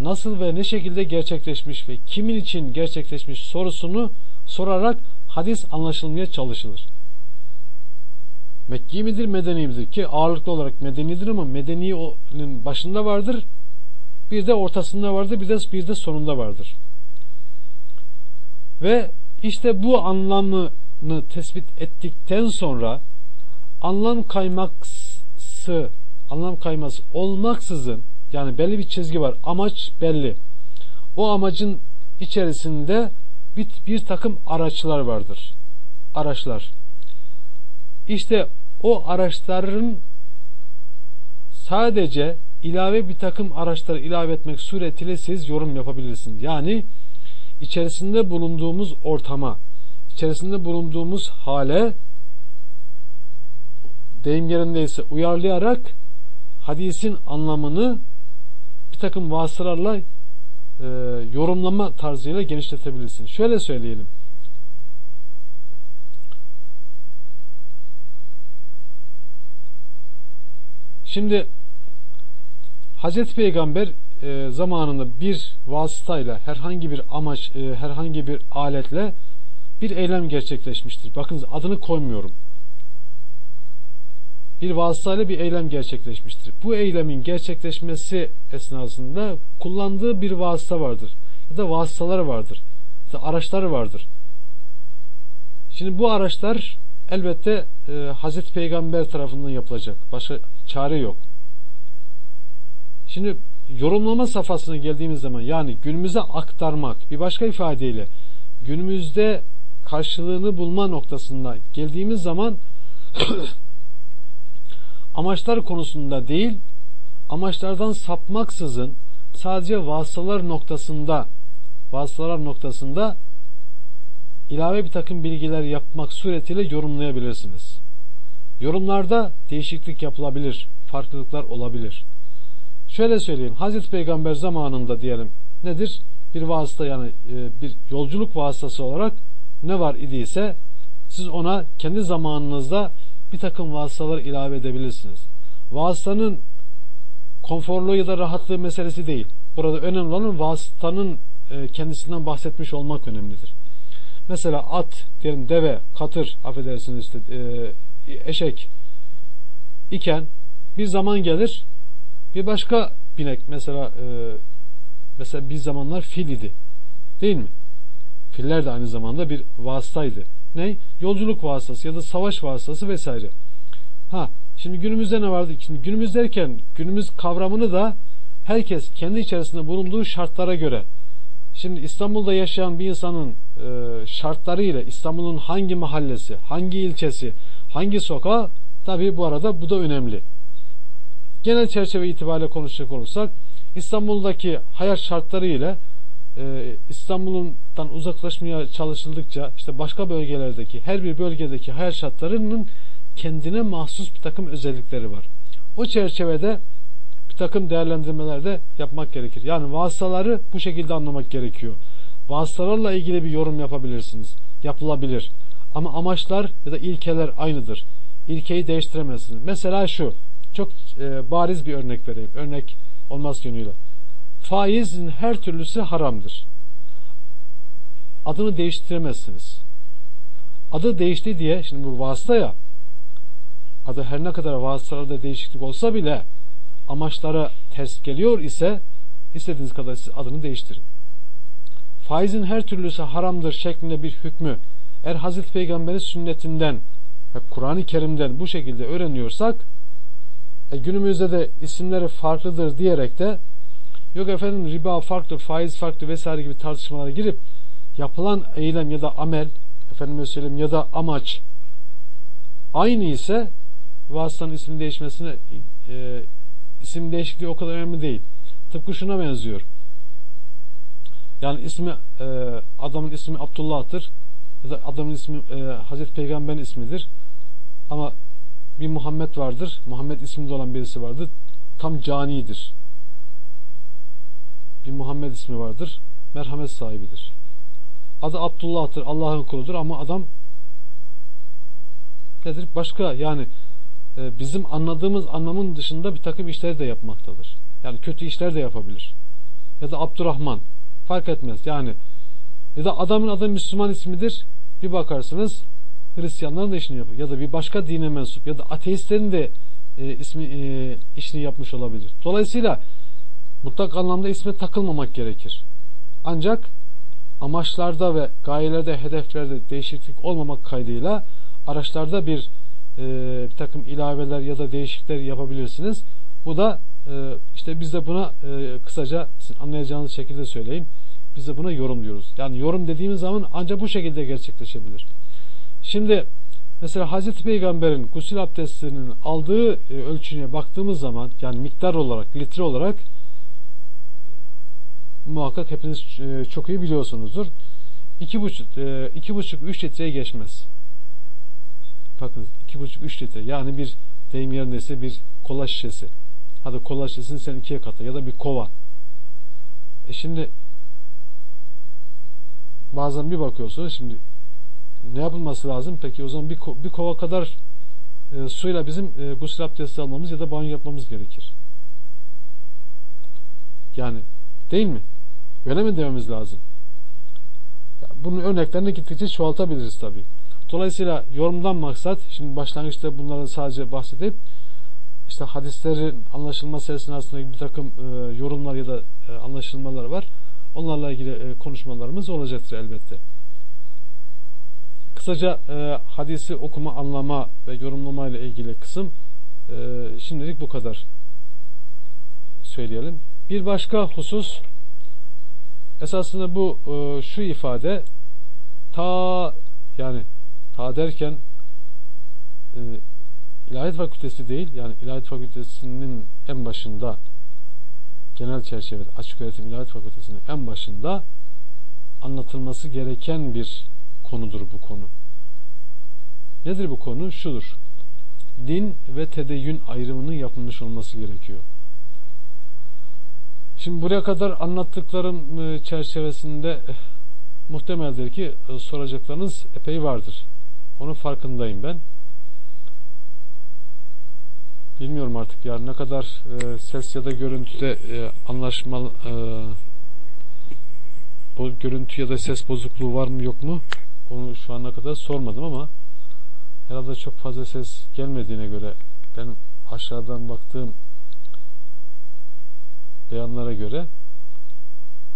nasıl ve ne şekilde gerçekleşmiş ve kimin için gerçekleşmiş sorusunu sorarak hadis anlaşılmaya çalışılır. Mekki midir, medeni midir? Ki ağırlıklı olarak medenidir ama medeni'nin başında vardır, bir de ortasında vardır, bir de bir de sonunda vardır. Ve işte bu anlamını tespit ettikten sonra anlam kayması anlam kayması olmaksızın yani belli bir çizgi var. Amaç belli. O amacın içerisinde bir, bir takım araçlar vardır. Araçlar. İşte o araçların sadece ilave bir takım araçları ilave etmek suretiyle siz yorum yapabilirsiniz. Yani içerisinde bulunduğumuz ortama, içerisinde bulunduğumuz hale deyim yerindeyse uyarlayarak hadisin anlamını bir takım vasılarla e, yorumlama tarzıyla genişletebilirsin. Şöyle söyleyelim. Şimdi Hazreti Peygamber e, zamanında bir vasıtayla herhangi bir amaç, e, herhangi bir aletle bir eylem gerçekleşmiştir. Bakınız adını koymuyorum. Bir vasıtayla bir eylem gerçekleşmiştir. Bu eylemin gerçekleşmesi esnasında kullandığı bir vasıta vardır. Ya da vasıtalar vardır. Ya da araçlar vardır. Şimdi bu araçlar elbette e, Hazreti Peygamber tarafından yapılacak. Başka çare yok. Şimdi yorumlama safhasına geldiğimiz zaman yani günümüze aktarmak bir başka ifadeyle günümüzde karşılığını bulma noktasında geldiğimiz zaman (clears throat) amaçlar konusunda değil amaçlardan sapmaksızın sadece vasıtalar noktasında vasıtalar noktasında ilave bir takım bilgiler yapmak suretiyle yorumlayabilirsiniz. Yorumlarda değişiklik yapılabilir, farklılıklar olabilir. Şöyle söyleyeyim. Hazreti Peygamber zamanında diyelim nedir? Bir vasıta yani e, bir yolculuk vasıtası olarak ne var idiyse siz ona kendi zamanınızda bir takım vasıtalar ilave edebilirsiniz. Vasıtanın konforlu ya da rahatlığı meselesi değil. Burada önemli olan vasıtanın e, kendisinden bahsetmiş olmak önemlidir. Mesela at, diyelim deve, katır, affedersiniz işte e, eşek iken bir zaman gelir bir başka binek mesela e, mesela bir zamanlar fil idi. Değil mi? Filler de aynı zamanda bir vasıtaydı. Ne? Yolculuk vasıtası ya da savaş vasıtası vesaire. Ha, şimdi günümüzde ne vardı? Şimdi günümüz derken günümüz kavramını da herkes kendi içerisinde bulunduğu şartlara göre Şimdi İstanbul'da yaşayan bir insanın e, şartları ile İstanbul'un hangi mahallesi, hangi ilçesi, hangi sokağı tabi bu arada bu da önemli. Genel çerçeve itibariyle konuşacak olursak İstanbul'daki hayat şartları ile e, İstanbul'dan uzaklaşmaya çalışıldıkça işte başka bölgelerdeki her bir bölgedeki hayat şartlarının kendine mahsus bir takım özellikleri var. O çerçevede bir takım değerlendirmeler de yapmak gerekir. Yani vasıtaları bu şekilde anlamak gerekiyor. Vasıtalarla ilgili bir yorum yapabilirsiniz. Yapılabilir. Ama amaçlar ya da ilkeler aynıdır. İlkeyi değiştiremezsiniz. Mesela şu. Çok e, bariz bir örnek vereyim. Örnek olmaz yönüyle. Faizin her türlüsü haramdır. Adını değiştiremezsiniz. Adı değişti diye, şimdi bu vasıta ya, adı her ne kadar vasıtalarda değişiklik olsa bile amaçlara ters geliyor ise istediğiniz kadar adını değiştirin. Faizin her türlüsü haramdır şeklinde bir hükmü eğer Hazreti Peygamber'in sünnetinden ve Kur'an-ı Kerim'den bu şekilde öğreniyorsak e, günümüzde de isimleri farklıdır diyerek de yok efendim riba farklı, faiz farklı vesaire gibi tartışmalara girip yapılan eylem ya da amel efendime söyleyeyim ya da amaç aynı ise vasıtanın ismi değişmesine e, isim değişikliği o kadar önemli değil. Tıpkı şuna benziyor. Yani ismi e, adamın ismi Abdullah'tır ya da adamın ismi e, Hazreti Peygamber'in ismidir. Ama bir Muhammed vardır. Muhammed isminde olan birisi vardır. Tam canidir. Bir Muhammed ismi vardır. Merhamet sahibidir. Adı Abdullah'tır. Allah'ın kuludur ama adam nedir? Başka yani e, bizim anladığımız anlamın dışında bir takım işler de yapmaktadır. Yani kötü işler de yapabilir. Ya da Abdurrahman. Fark etmez. Yani ya da adamın adı Müslüman ismidir. Bir bakarsınız Hristiyanların da işini yapıyor. Ya da bir başka dine mensup ya da ateistlerin de e, ismi e, işini yapmış olabilir. Dolayısıyla mutlak anlamda isme takılmamak gerekir. Ancak amaçlarda ve gayelerde, hedeflerde değişiklik olmamak kaydıyla araçlarda bir, e, bir takım ilaveler ya da değişiklikler yapabilirsiniz. Bu da e, işte biz de buna e, kısaca anlayacağınız şekilde söyleyeyim. Biz de buna yorum diyoruz. Yani yorum dediğimiz zaman ancak bu şekilde gerçekleşebilir. Şimdi mesela Hazreti Peygamber'in gusül abdestinin aldığı e, ölçüye baktığımız zaman yani miktar olarak, litre olarak muhakkak hepiniz e, çok iyi biliyorsunuzdur. 2,5 2,5-3 litreye geçmez. Bakın 2,5-3 litre yani bir deyim yerindeyse bir kola şişesi. Hadi kola şişesini sen ikiye katla ya da bir kova. E şimdi bazen bir bakıyorsunuz şimdi ne yapılması lazım? Peki o zaman bir, bir kova kadar e, suyla bizim e, gusül abdesti almamız ya da banyo yapmamız gerekir. Yani değil mi? Öyle mi dememiz lazım? Bunun örneklerini gittikçe çoğaltabiliriz tabi. Dolayısıyla yorumdan maksat, şimdi başlangıçta bunları sadece bahsedip, işte hadislerin anlaşılması esnasında bir takım e, yorumlar ya da e, anlaşılmalar var. Onlarla ilgili e, konuşmalarımız olacaktır elbette. Kısaca e, hadisi okuma, anlama ve yorumlama ile ilgili kısım e, şimdilik bu kadar söyleyelim. Bir başka husus esasında bu e, şu ifade ta yani ta derken e, ilahiyat fakültesi değil yani ilahiyat fakültesinin en başında genel çerçevede açık öğretim ilahiyat fakültesinin en başında anlatılması gereken bir konudur bu konu. Nedir bu konu? Şudur. Din ve tedeyyün ayrımının yapılmış olması gerekiyor. Şimdi buraya kadar anlattıklarım e, çerçevesinde eh, muhtemeldir ki e, soracaklarınız epey vardır. Onun farkındayım ben. Bilmiyorum artık yani ne kadar e, ses ya da görüntüde e, anlaşma e, bu görüntü ya da ses bozukluğu var mı yok mu? Onu şu ana kadar sormadım ama herhalde çok fazla ses gelmediğine göre ben aşağıdan baktığım beyanlara göre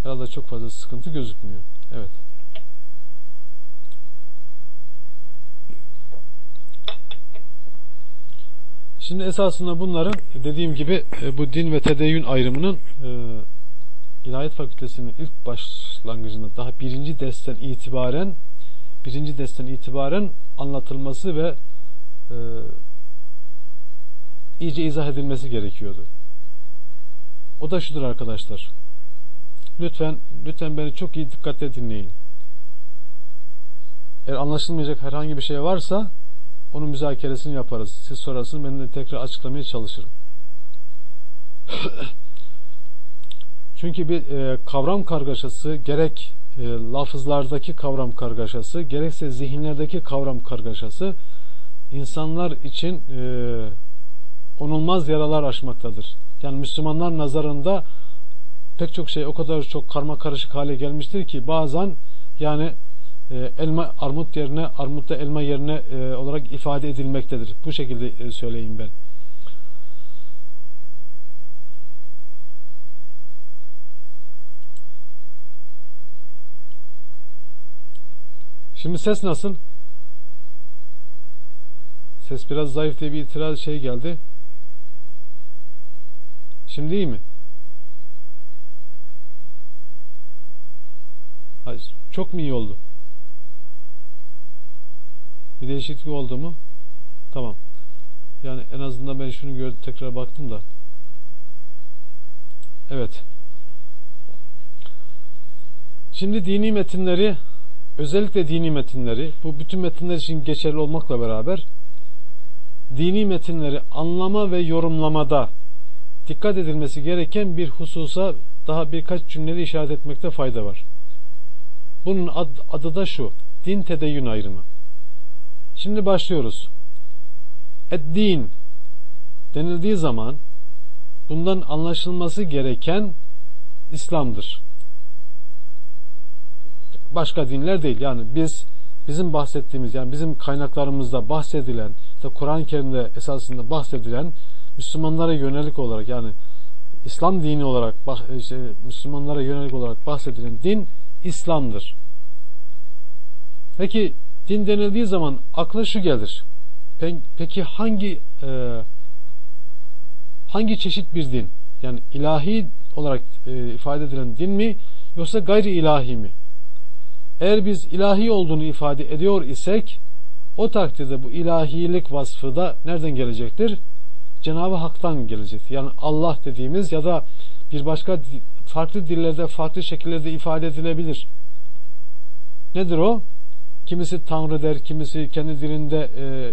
herhalde çok fazla sıkıntı gözükmüyor. Evet. Şimdi esasında bunların dediğim gibi e, bu din ve tedeyyün ayrımının e, İlahiyat Fakültesi'nin ilk başlangıcında daha birinci dersten itibaren birinci dersten itibaren anlatılması ve e, iyice izah edilmesi gerekiyordu. O da şudur arkadaşlar. Lütfen, lütfen beni çok iyi dikkatle dinleyin. Eğer anlaşılmayacak herhangi bir şey varsa onun müzakeresini yaparız. Siz sorasını ben de tekrar açıklamaya çalışırım. (clears throat) Çünkü bir e, kavram kargaşası gerek e, lafızlardaki kavram kargaşası gerekse zihinlerdeki kavram kargaşası insanlar için e, onulmaz yaralar açmaktadır. Yani Müslümanlar nazarında pek çok şey o kadar çok karma karışık hale gelmiştir ki bazen yani e, elma armut yerine armutta elma yerine e, olarak ifade edilmektedir. Bu şekilde e, söyleyeyim ben. Şimdi ses nasıl? Ses biraz zayıf diye bir itiraz şey geldi. Şimdi iyi mi? Hayır. Çok mu iyi oldu? Bir değişiklik oldu mu? Tamam. Yani en azından ben şunu gördüm tekrar baktım da. Evet. Şimdi dini metinleri özellikle dini metinleri bu bütün metinler için geçerli olmakla beraber dini metinleri anlama ve yorumlamada dikkat edilmesi gereken bir hususa daha birkaç cümleli işaret etmekte fayda var. Bunun ad, adı da şu. Din tedeyyün ayrımı. Şimdi başlıyoruz. Ed-din denildiği zaman bundan anlaşılması gereken İslam'dır. Başka dinler değil. Yani biz bizim bahsettiğimiz yani bizim kaynaklarımızda bahsedilen işte Kur'an-ı Kerim'de esasında bahsedilen Müslümanlara yönelik olarak yani İslam dini olarak işte Müslümanlara yönelik olarak bahsedilen din İslam'dır. Peki din denildiği zaman akla şu gelir. Peki hangi e, hangi çeşit bir din? Yani ilahi olarak e, ifade edilen din mi yoksa gayri ilahi mi? Eğer biz ilahi olduğunu ifade ediyor isek o takdirde bu ilahilik vasfı da nereden gelecektir? Cenab-ı Hak'tan gelecektir. Yani Allah dediğimiz ya da bir başka farklı dillerde farklı şekillerde ifade edilebilir. Nedir o? Kimisi Tanrı der, kimisi kendi dilinde e,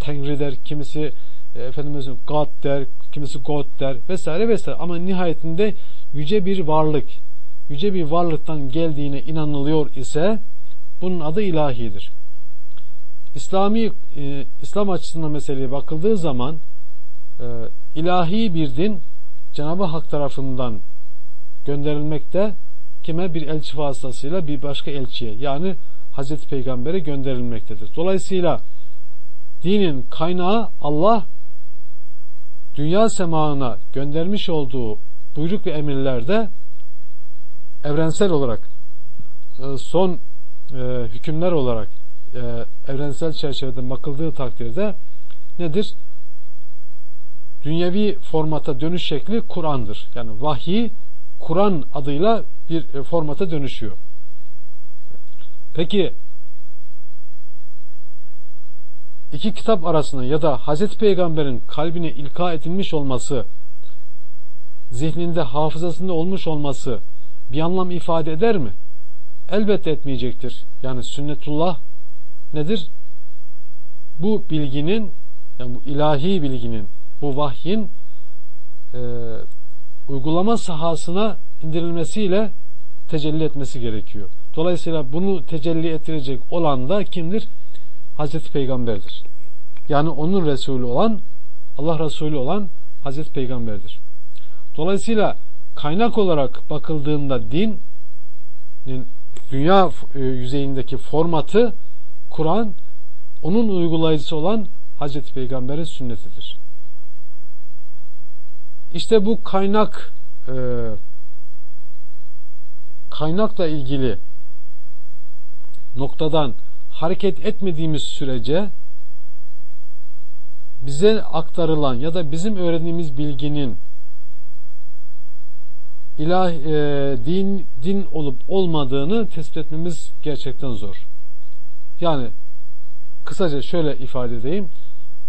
Tengri der, kimisi e, efendimiz God der, kimisi God der vesaire vesaire. Ama nihayetinde yüce bir varlık, yüce bir varlıktan geldiğine inanılıyor ise bunun adı ilahidir. İslami e, İslam açısından meseleye bakıldığı zaman e, ilahi bir din Cenab-ı Hak tarafından gönderilmekte kime bir elçi vasıtasıyla bir başka elçiye yani Hazreti Peygamber'e gönderilmektedir. Dolayısıyla dinin kaynağı Allah dünya semağına göndermiş olduğu buyruk ve emirlerde evrensel olarak e, son e, hükümler olarak e, evrensel çerçevede bakıldığı takdirde nedir? Dünyevi formata dönüş şekli Kur'an'dır. Yani vahyi Kur'an adıyla bir formata dönüşüyor. Peki iki kitap arasında ya da Hazreti Peygamber'in kalbine ilka edilmiş olması, zihninde, hafızasında olmuş olması bir anlam ifade eder mi? Elbette etmeyecektir. Yani sünnetullah nedir? Bu bilginin, yani bu ilahi bilginin, bu vahyin e, uygulama sahasına indirilmesiyle tecelli etmesi gerekiyor. Dolayısıyla bunu tecelli ettirecek olan da kimdir? Hazreti Peygamber'dir. Yani onun Resulü olan, Allah Resulü olan Hazreti Peygamber'dir. Dolayısıyla kaynak olarak bakıldığında dinin dünya e, yüzeyindeki formatı Kur'an, onun uygulayıcısı olan Hazreti Peygamber'in sünnetidir. İşte bu kaynak e, kaynakla ilgili noktadan hareket etmediğimiz sürece bize aktarılan ya da bizim öğrendiğimiz bilginin ilah e, din din olup olmadığını tespit etmemiz gerçekten zor. Yani kısaca şöyle ifade edeyim.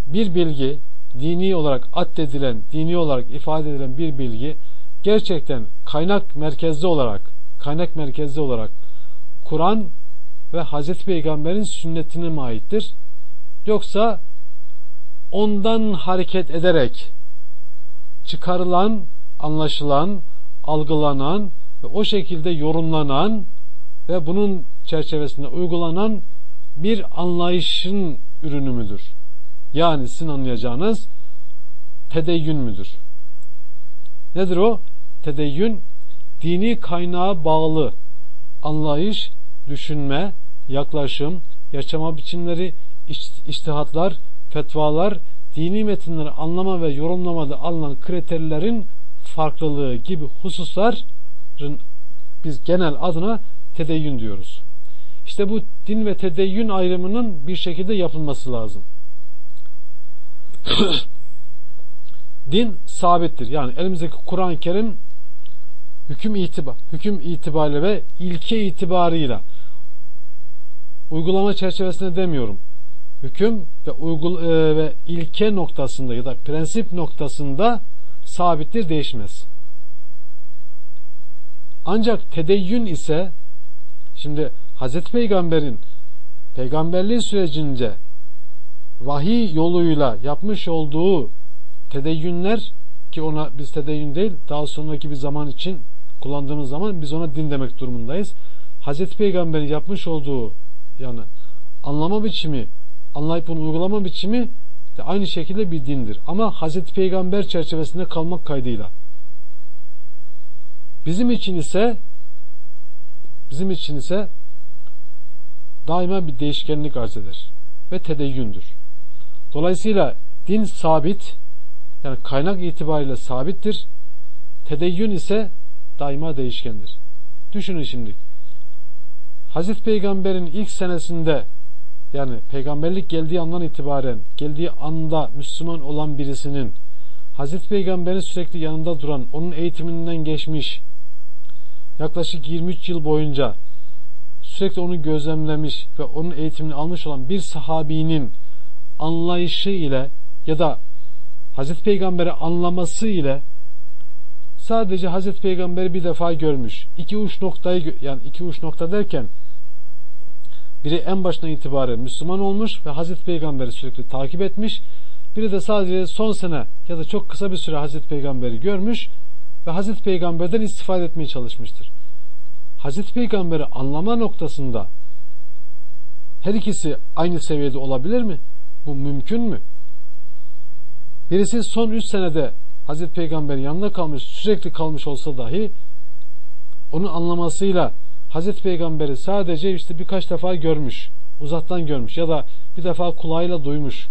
Bir bilgi dini olarak addedilen, dini olarak ifade edilen bir bilgi gerçekten kaynak merkezli olarak, kaynak merkezli olarak Kur'an ve Hazreti Peygamber'in sünnetine mi aittir? Yoksa ondan hareket ederek çıkarılan anlaşılan, algılanan ve o şekilde yorumlanan ve bunun çerçevesinde uygulanan bir anlayışın ürünü müdür? Yani sizin anlayacağınız tedeyyün müdür? Nedir o? Tedeyyün dini kaynağa bağlı anlayış, düşünme, yaklaşım, yaşama biçimleri, iştihatlar, fetvalar, dini metinleri anlama ve yorumlamada alınan kriterlerin farklılığı gibi hususların biz genel adına tedeyyün diyoruz. İşte bu din ve tedeyyün ayrımının bir şekilde yapılması lazım. (clears throat) din sabittir. Yani elimizdeki Kur'an-ı Kerim hüküm itibar, hüküm itibariyle ve ilke itibarıyla uygulama çerçevesinde demiyorum. Hüküm ve uygul e, ve ilke noktasında ya da prensip noktasında sabittir, değişmez. Ancak tedeyyün ise şimdi Hazreti Peygamber'in peygamberliği sürecince vahiy yoluyla yapmış olduğu tedeyyünler ki ona biz tedeyyün değil daha sonraki bir zaman için kullandığımız zaman biz ona din demek durumundayız. Hazreti Peygamber'in yapmış olduğu yani anlama biçimi, anlayıp bunu uygulama biçimi de aynı şekilde bir dindir. Ama Hazreti Peygamber çerçevesinde kalmak kaydıyla. Bizim için ise bizim için ise daima bir değişkenlik arz eder ve tedeyyündür. Dolayısıyla din sabit yani kaynak itibariyle sabittir. Tedeyyün ise daima değişkendir. Düşünün şimdi. Hazreti Peygamber'in ilk senesinde yani peygamberlik geldiği andan itibaren geldiği anda Müslüman olan birisinin Hazreti Peygamber'in sürekli yanında duran, onun eğitiminden geçmiş, yaklaşık 23 yıl boyunca sürekli onu gözlemlemiş ve onun eğitimini almış olan bir sahabinin anlayışı ile ya da Hazreti Peygamber'i anlaması ile sadece Hazreti Peygamber'i bir defa görmüş. İki uç noktayı yani iki uç nokta derken biri en baştan itibaren Müslüman olmuş ve Hazreti Peygamber'i sürekli takip etmiş. Biri de sadece son sene ya da çok kısa bir süre Hazreti Peygamber'i görmüş ve Hazreti Peygamber'den istifade etmeye çalışmıştır. Hazreti Peygamber'i anlama noktasında her ikisi aynı seviyede olabilir mi? Bu mümkün mü? Birisi son 3 senede Hazreti Peygamber'in yanında kalmış, sürekli kalmış olsa dahi onu anlamasıyla Hazreti Peygamber'i sadece işte birkaç defa görmüş, uzaktan görmüş ya da bir defa kulağıyla duymuş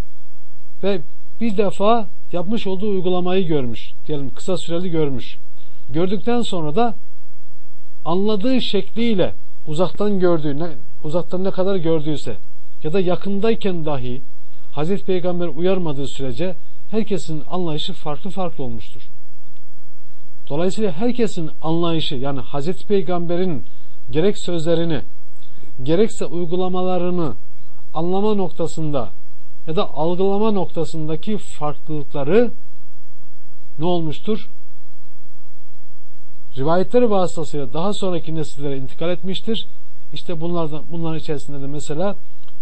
ve bir defa yapmış olduğu uygulamayı görmüş, diyelim kısa süreli görmüş. Gördükten sonra da anladığı şekliyle uzaktan gördüğü, uzaktan ne kadar gördüyse ya da yakındayken dahi Hazreti Peygamber uyarmadığı sürece herkesin anlayışı farklı farklı olmuştur. Dolayısıyla herkesin anlayışı yani Hazreti Peygamber'in gerek sözlerini gerekse uygulamalarını anlama noktasında ya da algılama noktasındaki farklılıkları ne olmuştur? Rivayetleri vasıtasıyla daha sonraki nesillere intikal etmiştir. İşte bunlardan bunların içerisinde de mesela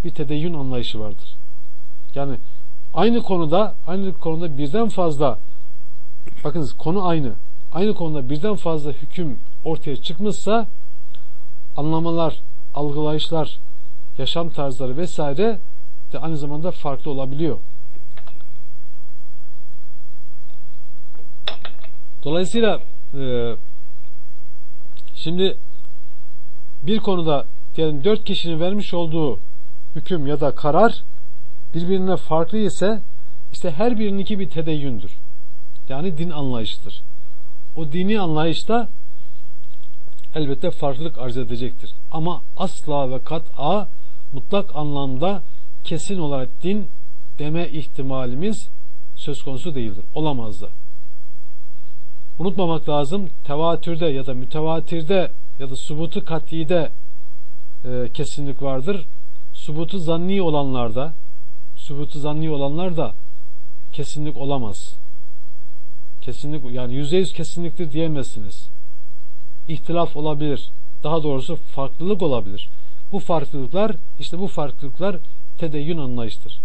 bir tedeyyün anlayışı vardır. Yani aynı konuda aynı konuda birden fazla bakınız konu aynı. Aynı konuda birden fazla hüküm ortaya çıkmışsa anlamalar, algılayışlar, yaşam tarzları vesaire de aynı zamanda farklı olabiliyor. Dolayısıyla e, şimdi bir konuda diyelim dört kişinin vermiş olduğu hüküm ya da karar birbirine farklı ise işte her birininki bir tedeyyündür. Yani din anlayışıdır. O dini anlayışta elbette farklılık arz edecektir. Ama asla ve kat'a mutlak anlamda kesin olarak din deme ihtimalimiz söz konusu değildir. Olamaz da. Unutmamak lazım tevatürde ya da mütevatirde ya da subutu kat'ide e, kesinlik vardır. Subutu zanni olanlarda subutu zanni olanlar da kesinlik olamaz. Kesinlik yani yüzde yüz kesinliktir diyemezsiniz. İhtilaf olabilir. Daha doğrusu farklılık olabilir. Bu farklılıklar işte bu farklılıklar tedeyyün anlayıştır.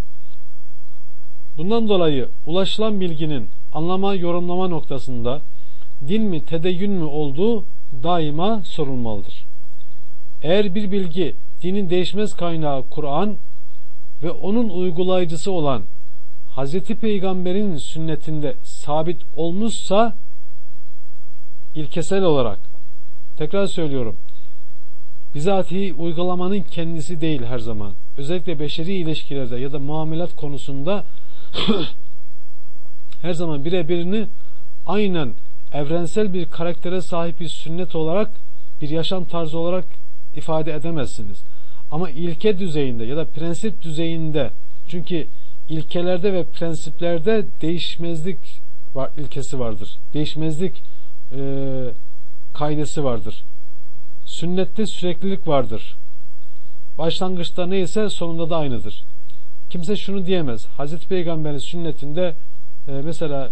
Bundan dolayı ulaşılan bilginin anlama yorumlama noktasında din mi tedeyyün mü olduğu daima sorulmalıdır. Eğer bir bilgi dinin değişmez kaynağı Kur'an ve onun uygulayıcısı olan Hz. Peygamber'in sünnetinde sabit olmuşsa ilkesel olarak tekrar söylüyorum bizatihi uygulamanın kendisi değil her zaman. Özellikle beşeri ilişkilerde ya da muamelat konusunda (clears throat) her zaman birebirini aynen evrensel bir karaktere sahip bir sünnet olarak bir yaşam tarzı olarak ifade edemezsiniz. Ama ilke düzeyinde ya da prensip düzeyinde çünkü ilkelerde ve prensiplerde değişmezlik var, ilkesi vardır. Değişmezlik e, kaidesi vardır. Sünnette süreklilik vardır. Başlangıçta neyse sonunda da aynıdır. Kimse şunu diyemez. Hazreti Peygamber'in sünnetinde e, mesela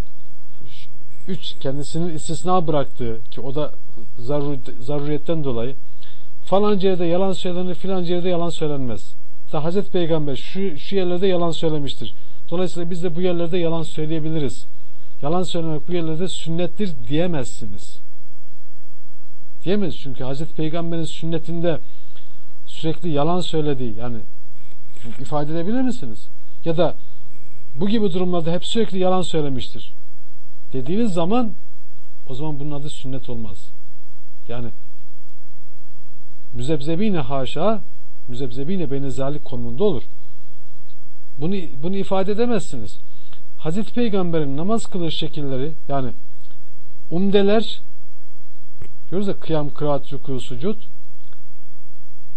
üç kendisinin istisna bıraktığı ki o da zarur, zaruriyetten dolayı falanca yerde yalan söylenir filanca yerde yalan söylenmez. İşte Hazreti Peygamber şu, şu yerlerde yalan söylemiştir. Dolayısıyla biz de bu yerlerde yalan söyleyebiliriz. Yalan söylemek bu yerlerde sünnettir diyemezsiniz. Diyemez çünkü Hazreti Peygamber'in sünnetinde sürekli yalan söylediği yani ifade edebilir misiniz? Ya da bu gibi durumlarda hep sürekli yalan söylemiştir. Dediğiniz zaman o zaman bunun adı sünnet olmaz. Yani müzebzebine haşa müzebzebine benezalik konumunda olur. Bunu, bunu ifade edemezsiniz. Hazreti Peygamber'in namaz kılış şekilleri yani umdeler diyoruz ya kıyam, kıraat, rükû, sucud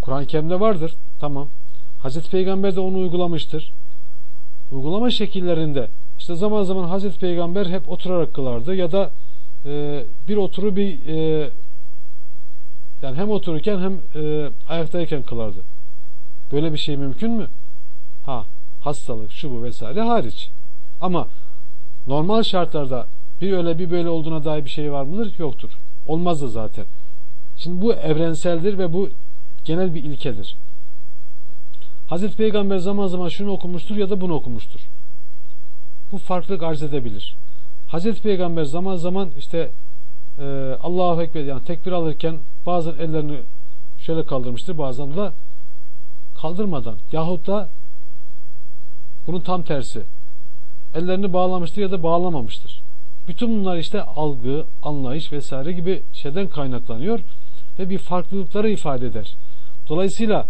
Kur'an-ı Kerim'de vardır. Tamam. Hazreti Peygamber de onu uygulamıştır. Uygulama şekillerinde işte zaman zaman Hazreti Peygamber hep oturarak kılardı ya da e, bir oturu bir e, yani hem otururken hem e, ayaktayken kılardı. Böyle bir şey mümkün mü? Ha, hastalık, şu bu vesaire hariç. Ama normal şartlarda bir öyle bir böyle olduğuna dair bir şey var mıdır? Yoktur. Olmaz da zaten. Şimdi bu evrenseldir ve bu genel bir ilkedir. Hazreti Peygamber zaman zaman şunu okumuştur ya da bunu okumuştur. Bu farklılık arz edebilir. Hazreti Peygamber zaman zaman işte e, Allahu Ekber yani tekbir alırken bazen ellerini şöyle kaldırmıştır bazen de kaldırmadan yahut da bunun tam tersi ellerini bağlamıştır ya da bağlamamıştır. Bütün bunlar işte algı, anlayış vesaire gibi şeyden kaynaklanıyor ve bir farklılıkları ifade eder. Dolayısıyla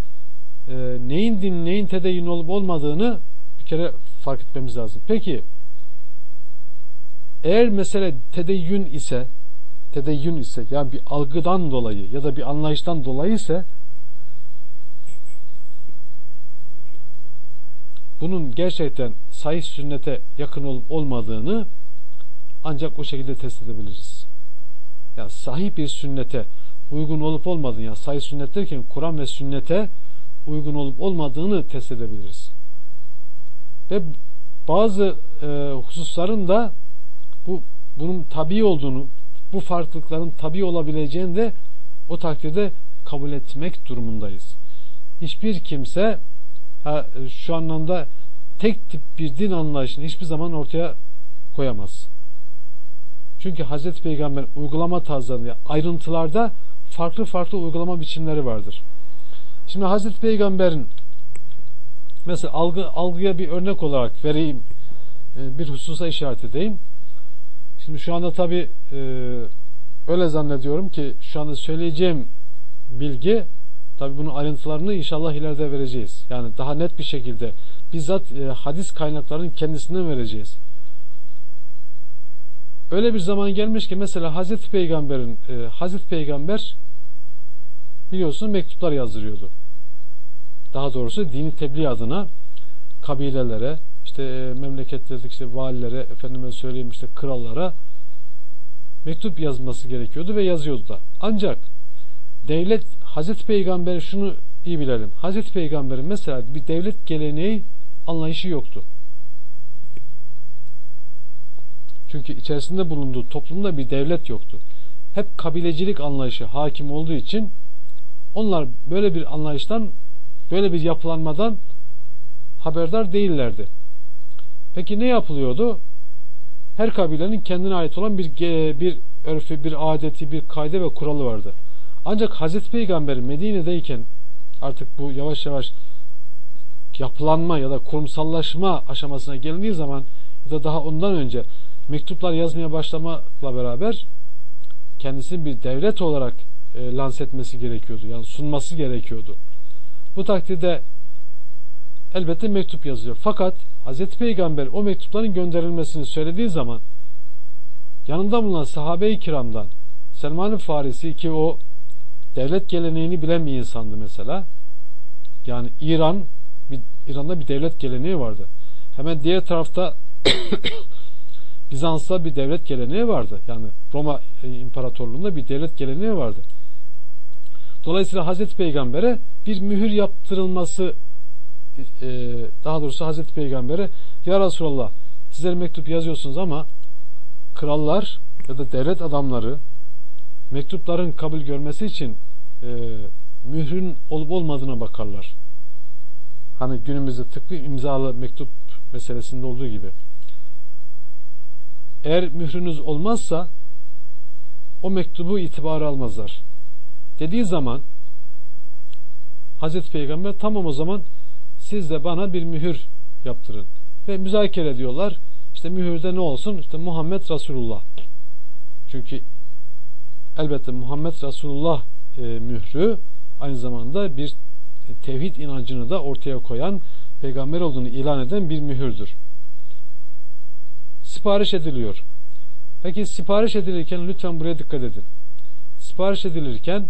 e, neyin din, neyin tedeyin olup olmadığını bir kere fark etmemiz lazım. Peki eğer mesele tedeyyün ise tedeyyün ise yani bir algıdan dolayı ya da bir anlayıştan dolayı ise bunun gerçekten sahih sünnete yakın olup olmadığını ancak o şekilde test edebiliriz. Yani sahih bir sünnete uygun olup olmadığını yani sahih sünnet derken Kur'an ve sünnete uygun olup olmadığını test edebiliriz. Ve bazı e, hususların da bu bunun tabii olduğunu, bu farklılıkların tabii olabileceğini de o takdirde kabul etmek durumundayız. Hiçbir kimse ha, şu anlamda tek tip bir din anlayışını hiçbir zaman ortaya koyamaz. Çünkü Hazreti Peygamber uygulama tarzlarında ayrıntılarda farklı farklı uygulama biçimleri vardır. Şimdi Hazreti Peygamber'in mesela algı, algıya bir örnek olarak vereyim e, bir hususa işaret edeyim. Şimdi şu anda tabi e, öyle zannediyorum ki şu anda söyleyeceğim bilgi tabi bunun ayrıntılarını inşallah ileride vereceğiz. Yani daha net bir şekilde bizzat e, hadis kaynaklarının kendisinden vereceğiz. Öyle bir zaman gelmiş ki mesela Hazreti Peygamber'in e, Hazreti Peygamber biliyorsunuz mektuplar yazdırıyordu. Daha doğrusu dini tebliğ adına kabilelere, işte e, memleketlerdeki işte valilere, efendime söyleyeyim işte krallara mektup yazması gerekiyordu ve yazıyordu da. Ancak devlet Hazreti Peygamber şunu iyi bilelim. Hazreti Peygamber'in mesela bir devlet geleneği anlayışı yoktu. Çünkü içerisinde bulunduğu toplumda bir devlet yoktu. Hep kabilecilik anlayışı hakim olduğu için onlar böyle bir anlayıştan, böyle bir yapılanmadan haberdar değillerdi. Peki ne yapılıyordu? Her kabilenin kendine ait olan bir bir örfü, bir adeti, bir kaydı ve kuralı vardı. Ancak Hazreti Peygamber Medine'deyken artık bu yavaş yavaş yapılanma ya da kurumsallaşma aşamasına gelindiği zaman ya da daha ondan önce mektuplar yazmaya başlamakla beraber kendisini bir devlet olarak e, lanse etmesi gerekiyordu. Yani sunması gerekiyordu. Bu takdirde elbette mektup yazıyor. Fakat Hazreti Peygamber o mektupların gönderilmesini söylediği zaman yanında bulunan sahabe-i kiramdan Selman-ı Farisi ki o devlet geleneğini bilen bir insandı mesela. Yani İran bir, İran'da bir devlet geleneği vardı. Hemen diğer tarafta (coughs) Bizans'ta bir devlet geleneği vardı. Yani Roma İmparatorluğu'nda bir devlet geleneği vardı. Dolayısıyla Hazreti Peygamber'e bir mühür yaptırılması e, daha doğrusu Hazreti Peygamber'e Ya Resulallah sizler mektup yazıyorsunuz ama krallar ya da devlet adamları mektupların kabul görmesi için e, mührün olup olmadığına bakarlar. Hani günümüzde tıpkı imzalı mektup meselesinde olduğu gibi. Eğer mührünüz olmazsa o mektubu itibarı almazlar. Dediği zaman Hazreti Peygamber tamam o zaman siz de bana bir mühür yaptırın. Ve müzakere ediyorlar. İşte mühürde ne olsun? İşte Muhammed Resulullah. Çünkü elbette Muhammed Resulullah e, mührü aynı zamanda bir tevhid inancını da ortaya koyan, peygamber olduğunu ilan eden bir mühürdür. Sipariş ediliyor. Peki sipariş edilirken lütfen buraya dikkat edin. Sipariş edilirken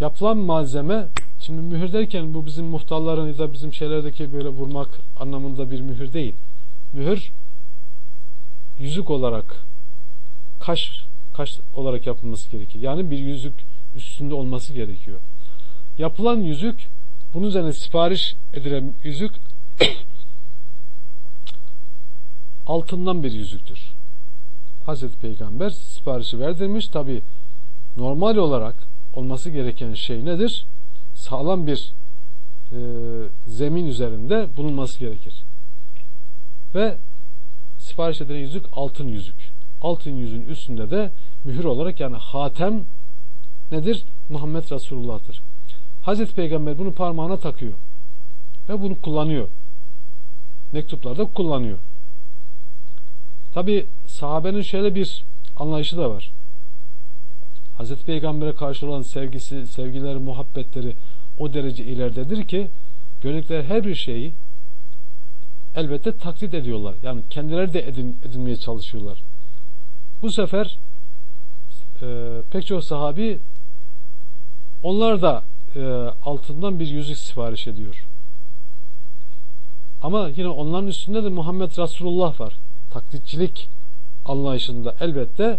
yapılan malzeme şimdi mühür derken bu bizim muhtarların ya da bizim şeylerdeki böyle vurmak anlamında bir mühür değil. Mühür yüzük olarak kaş kaş olarak yapılması gerekir. Yani bir yüzük üstünde olması gerekiyor. Yapılan yüzük bunun üzerine sipariş edilen yüzük (clears throat) altından bir yüzüktür. Hazreti Peygamber siparişi verdirmiş. Tabi normal olarak olması gereken şey nedir? Sağlam bir e, zemin üzerinde bulunması gerekir. Ve sipariş edilen yüzük altın yüzük. Altın yüzün üstünde de mühür olarak yani hatem nedir? Muhammed Resulullah'tır. Hazreti Peygamber bunu parmağına takıyor. Ve bunu kullanıyor. Mektuplarda kullanıyor. Tabi sahabenin şöyle bir anlayışı da var. Hazreti Peygamber'e karşı olan sevgisi, sevgileri, muhabbetleri o derece ileridedir ki gördükleri her bir şeyi elbette taklit ediyorlar. Yani kendileri de edin, edinmeye çalışıyorlar. Bu sefer e, pek çok sahabi onlar da e, altından bir yüzük sipariş ediyor. Ama yine onların üstünde de Muhammed Resulullah var. Taklitçilik anlayışında elbette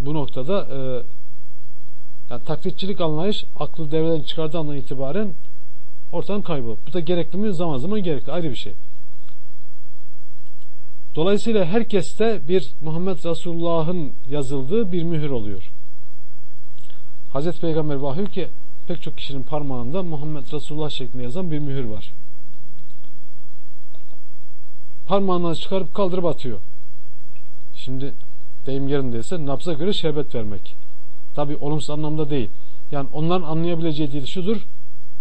bu noktada e, yani taklitçilik anlayış aklı devreden çıkardığı andan itibaren ortadan kaybolup bu da gerekli mi? Zaman zaman gerekli. Ayrı bir şey. Dolayısıyla herkeste bir Muhammed Resulullah'ın yazıldığı bir mühür oluyor. Hazreti Peygamber vahiy ki pek çok kişinin parmağında Muhammed Resulullah şeklinde yazan bir mühür var. Parmağından çıkarıp kaldırıp atıyor. Şimdi deyim yerindeyse nabza göre şerbet vermek. Tabi olumsuz anlamda değil. Yani onların anlayabileceği dil şudur.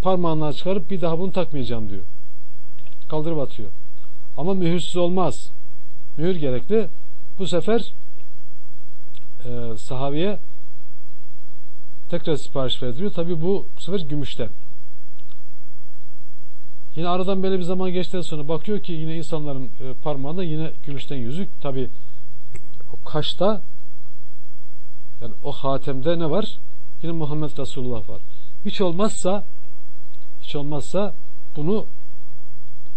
Parmağından çıkarıp bir daha bunu takmayacağım diyor. Kaldırıp atıyor. Ama mühürsüz olmaz. Mühür gerekli. Bu sefer e, sahabeye tekrar sipariş veriliyor. Tabi bu, bu sefer gümüşten. Yine aradan böyle bir zaman geçtikten sonra bakıyor ki yine insanların e, parmağında yine gümüşten yüzük. Tabi kaşta yani o hatemde ne var? Yine Muhammed Resulullah var. Hiç olmazsa hiç olmazsa bunu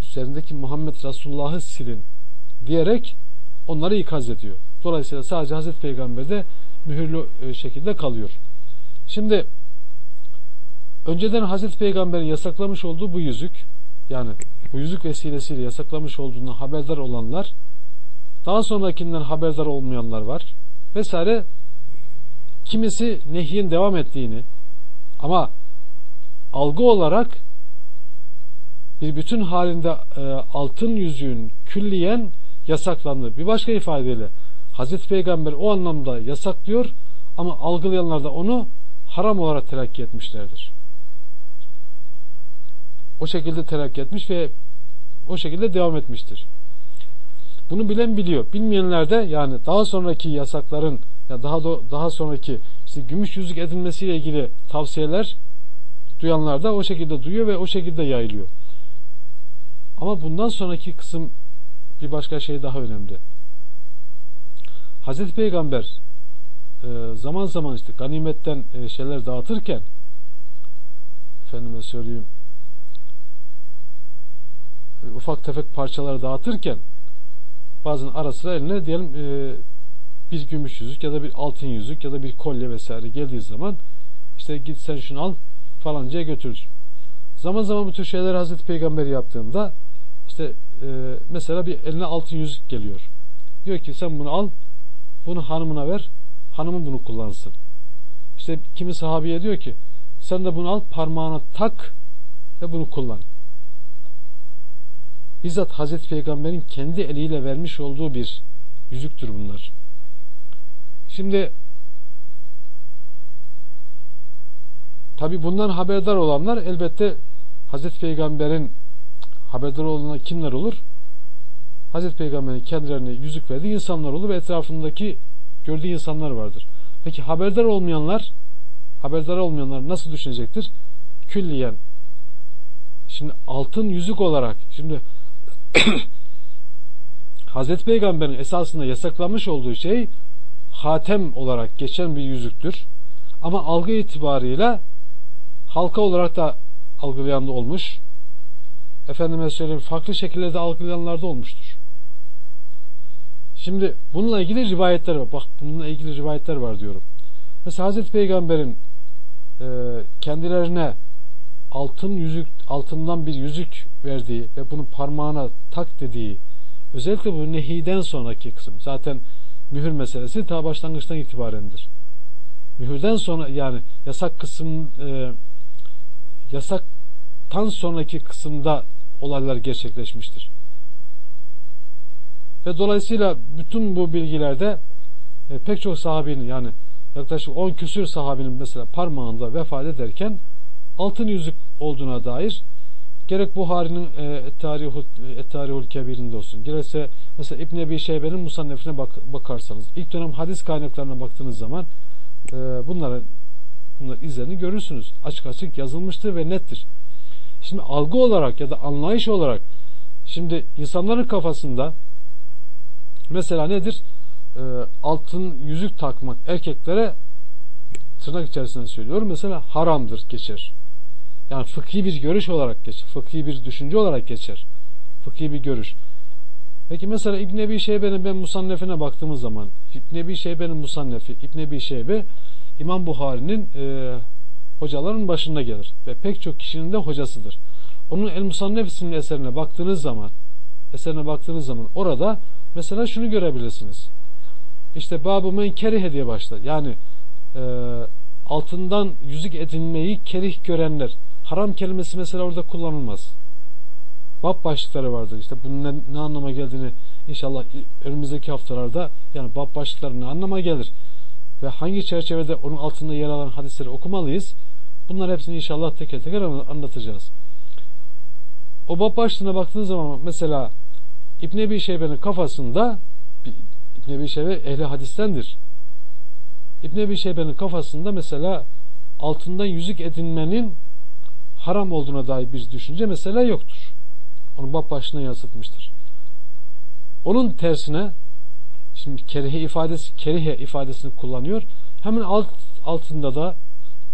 üzerindeki Muhammed Resulullah'ı silin diyerek onları ikaz ediyor. Dolayısıyla sadece Hazreti Peygamber'de mühürlü e, şekilde kalıyor. Şimdi önceden Hazreti Peygamber'in yasaklamış olduğu bu yüzük yani bu yüzük vesilesiyle yasaklamış olduğunu haberdar olanlar daha sonrakinden haberdar olmayanlar var vesaire kimisi nehyin devam ettiğini ama algı olarak bir bütün halinde e, altın yüzüğün külliyen yasaklandı. Bir başka ifadeyle Hazreti Peygamber o anlamda yasaklıyor ama algılayanlar da onu haram olarak telakki etmişlerdir. O şekilde telakki etmiş ve o şekilde devam etmiştir. Bunu bilen biliyor. Bilmeyenler de yani daha sonraki yasakların ya daha da, daha sonraki işte gümüş yüzük edilmesiyle ilgili tavsiyeler duyanlar da o şekilde duyuyor ve o şekilde yayılıyor. Ama bundan sonraki kısım bir başka şey daha önemli. Hazreti Peygamber e, zaman zaman işte ganimetten e, şeyler dağıtırken efendime söyleyeyim e, ufak tefek parçaları dağıtırken bazen ara sıra eline diyelim bir gümüş yüzük ya da bir altın yüzük ya da bir kolye vesaire geldiği zaman işte git sen şunu al falancaya götür. Zaman zaman bu tür şeyler Hazreti Peygamber yaptığında işte e, mesela bir eline altın yüzük geliyor. Diyor ki sen bunu al, bunu hanımına ver, hanımı bunu kullansın. İşte kimi sahabiye diyor ki sen de bunu al parmağına tak ve bunu kullan. Bizzat Hazreti Peygamber'in kendi eliyle vermiş olduğu bir yüzüktür bunlar. Şimdi tabi bundan haberdar olanlar elbette Hazreti Peygamber'in haberdar olanlar kimler olur? Hazreti Peygamber'in kendilerine yüzük verdiği insanlar olur ve etrafındaki gördüğü insanlar vardır. Peki haberdar olmayanlar haberdar olmayanlar nasıl düşünecektir? Külliyen şimdi altın yüzük olarak şimdi (coughs) Hazreti Peygamber'in esasında yasaklanmış olduğu şey hatem olarak geçen bir yüzüktür. Ama algı itibarıyla halka olarak da algılayan da olmuş. Efendime söyleyeyim farklı şekillerde algılayanlar da olmuştur. Şimdi bununla ilgili rivayetler var. Bak bununla ilgili rivayetler var diyorum. Mesela Hazreti Peygamber'in e, kendilerine altın yüzük, altından bir yüzük verdiği ve bunu parmağına tak dediği özellikle bu nehiden sonraki kısım zaten mühür meselesi ta başlangıçtan itibarendir. Mühürden sonra yani yasak kısım e, yasaktan sonraki kısımda olaylar gerçekleşmiştir. Ve dolayısıyla bütün bu bilgilerde e, pek çok sahabinin yani yaklaşık 10 küsür sahabinin mesela parmağında vefat ederken altın yüzük olduğuna dair gerek Buhari'nin e, Tarihul, e, Kebir'inde olsun gerekse mesela İbn Ebi Şeybe'nin Musannef'ine bak, bakarsanız ilk dönem hadis kaynaklarına baktığınız zaman e, bunların bunlar izlerini görürsünüz. Açık açık yazılmıştır ve nettir. Şimdi algı olarak ya da anlayış olarak şimdi insanların kafasında mesela nedir? E, altın yüzük takmak erkeklere tırnak içerisinde söylüyorum. Mesela haramdır geçer. Yani fıkhi bir görüş olarak geçer. Fıkhi bir düşünce olarak geçer. Fıkhi bir görüş. Peki mesela İbn Ebi Şeybe'nin ben musannefine baktığımız zaman İbn Ebi Şeybe'nin musannefi İbn Ebi Şeybe İmam Buhari'nin e, hocaların başında gelir ve pek çok kişinin de hocasıdır. Onun El Musannef isimli eserine baktığınız zaman eserine baktığınız zaman orada mesela şunu görebilirsiniz. İşte Babu men kerihe diye başlar. Yani e, altından yüzük edinmeyi kerih görenler. Haram kelimesi mesela orada kullanılmaz. Bab başlıkları vardır. İşte bunun ne, ne anlama geldiğini inşallah önümüzdeki haftalarda yani bab başlıkları ne anlama gelir ve hangi çerçevede onun altında yer alan hadisleri okumalıyız. Bunlar hepsini inşallah teker teker anlatacağız. O bab başlığına baktığınız zaman mesela İbn Ebi Şeybe'nin kafasında İbn Ebi Şeybe ehli hadistendir. İbn Ebi Şeybe'nin kafasında mesela altından yüzük edinmenin haram olduğuna dair bir düşünce mesela yoktur. Onu bab başlığına yansıtmıştır. Onun tersine şimdi kerihe ifadesi kerihe ifadesini kullanıyor. Hemen alt altında da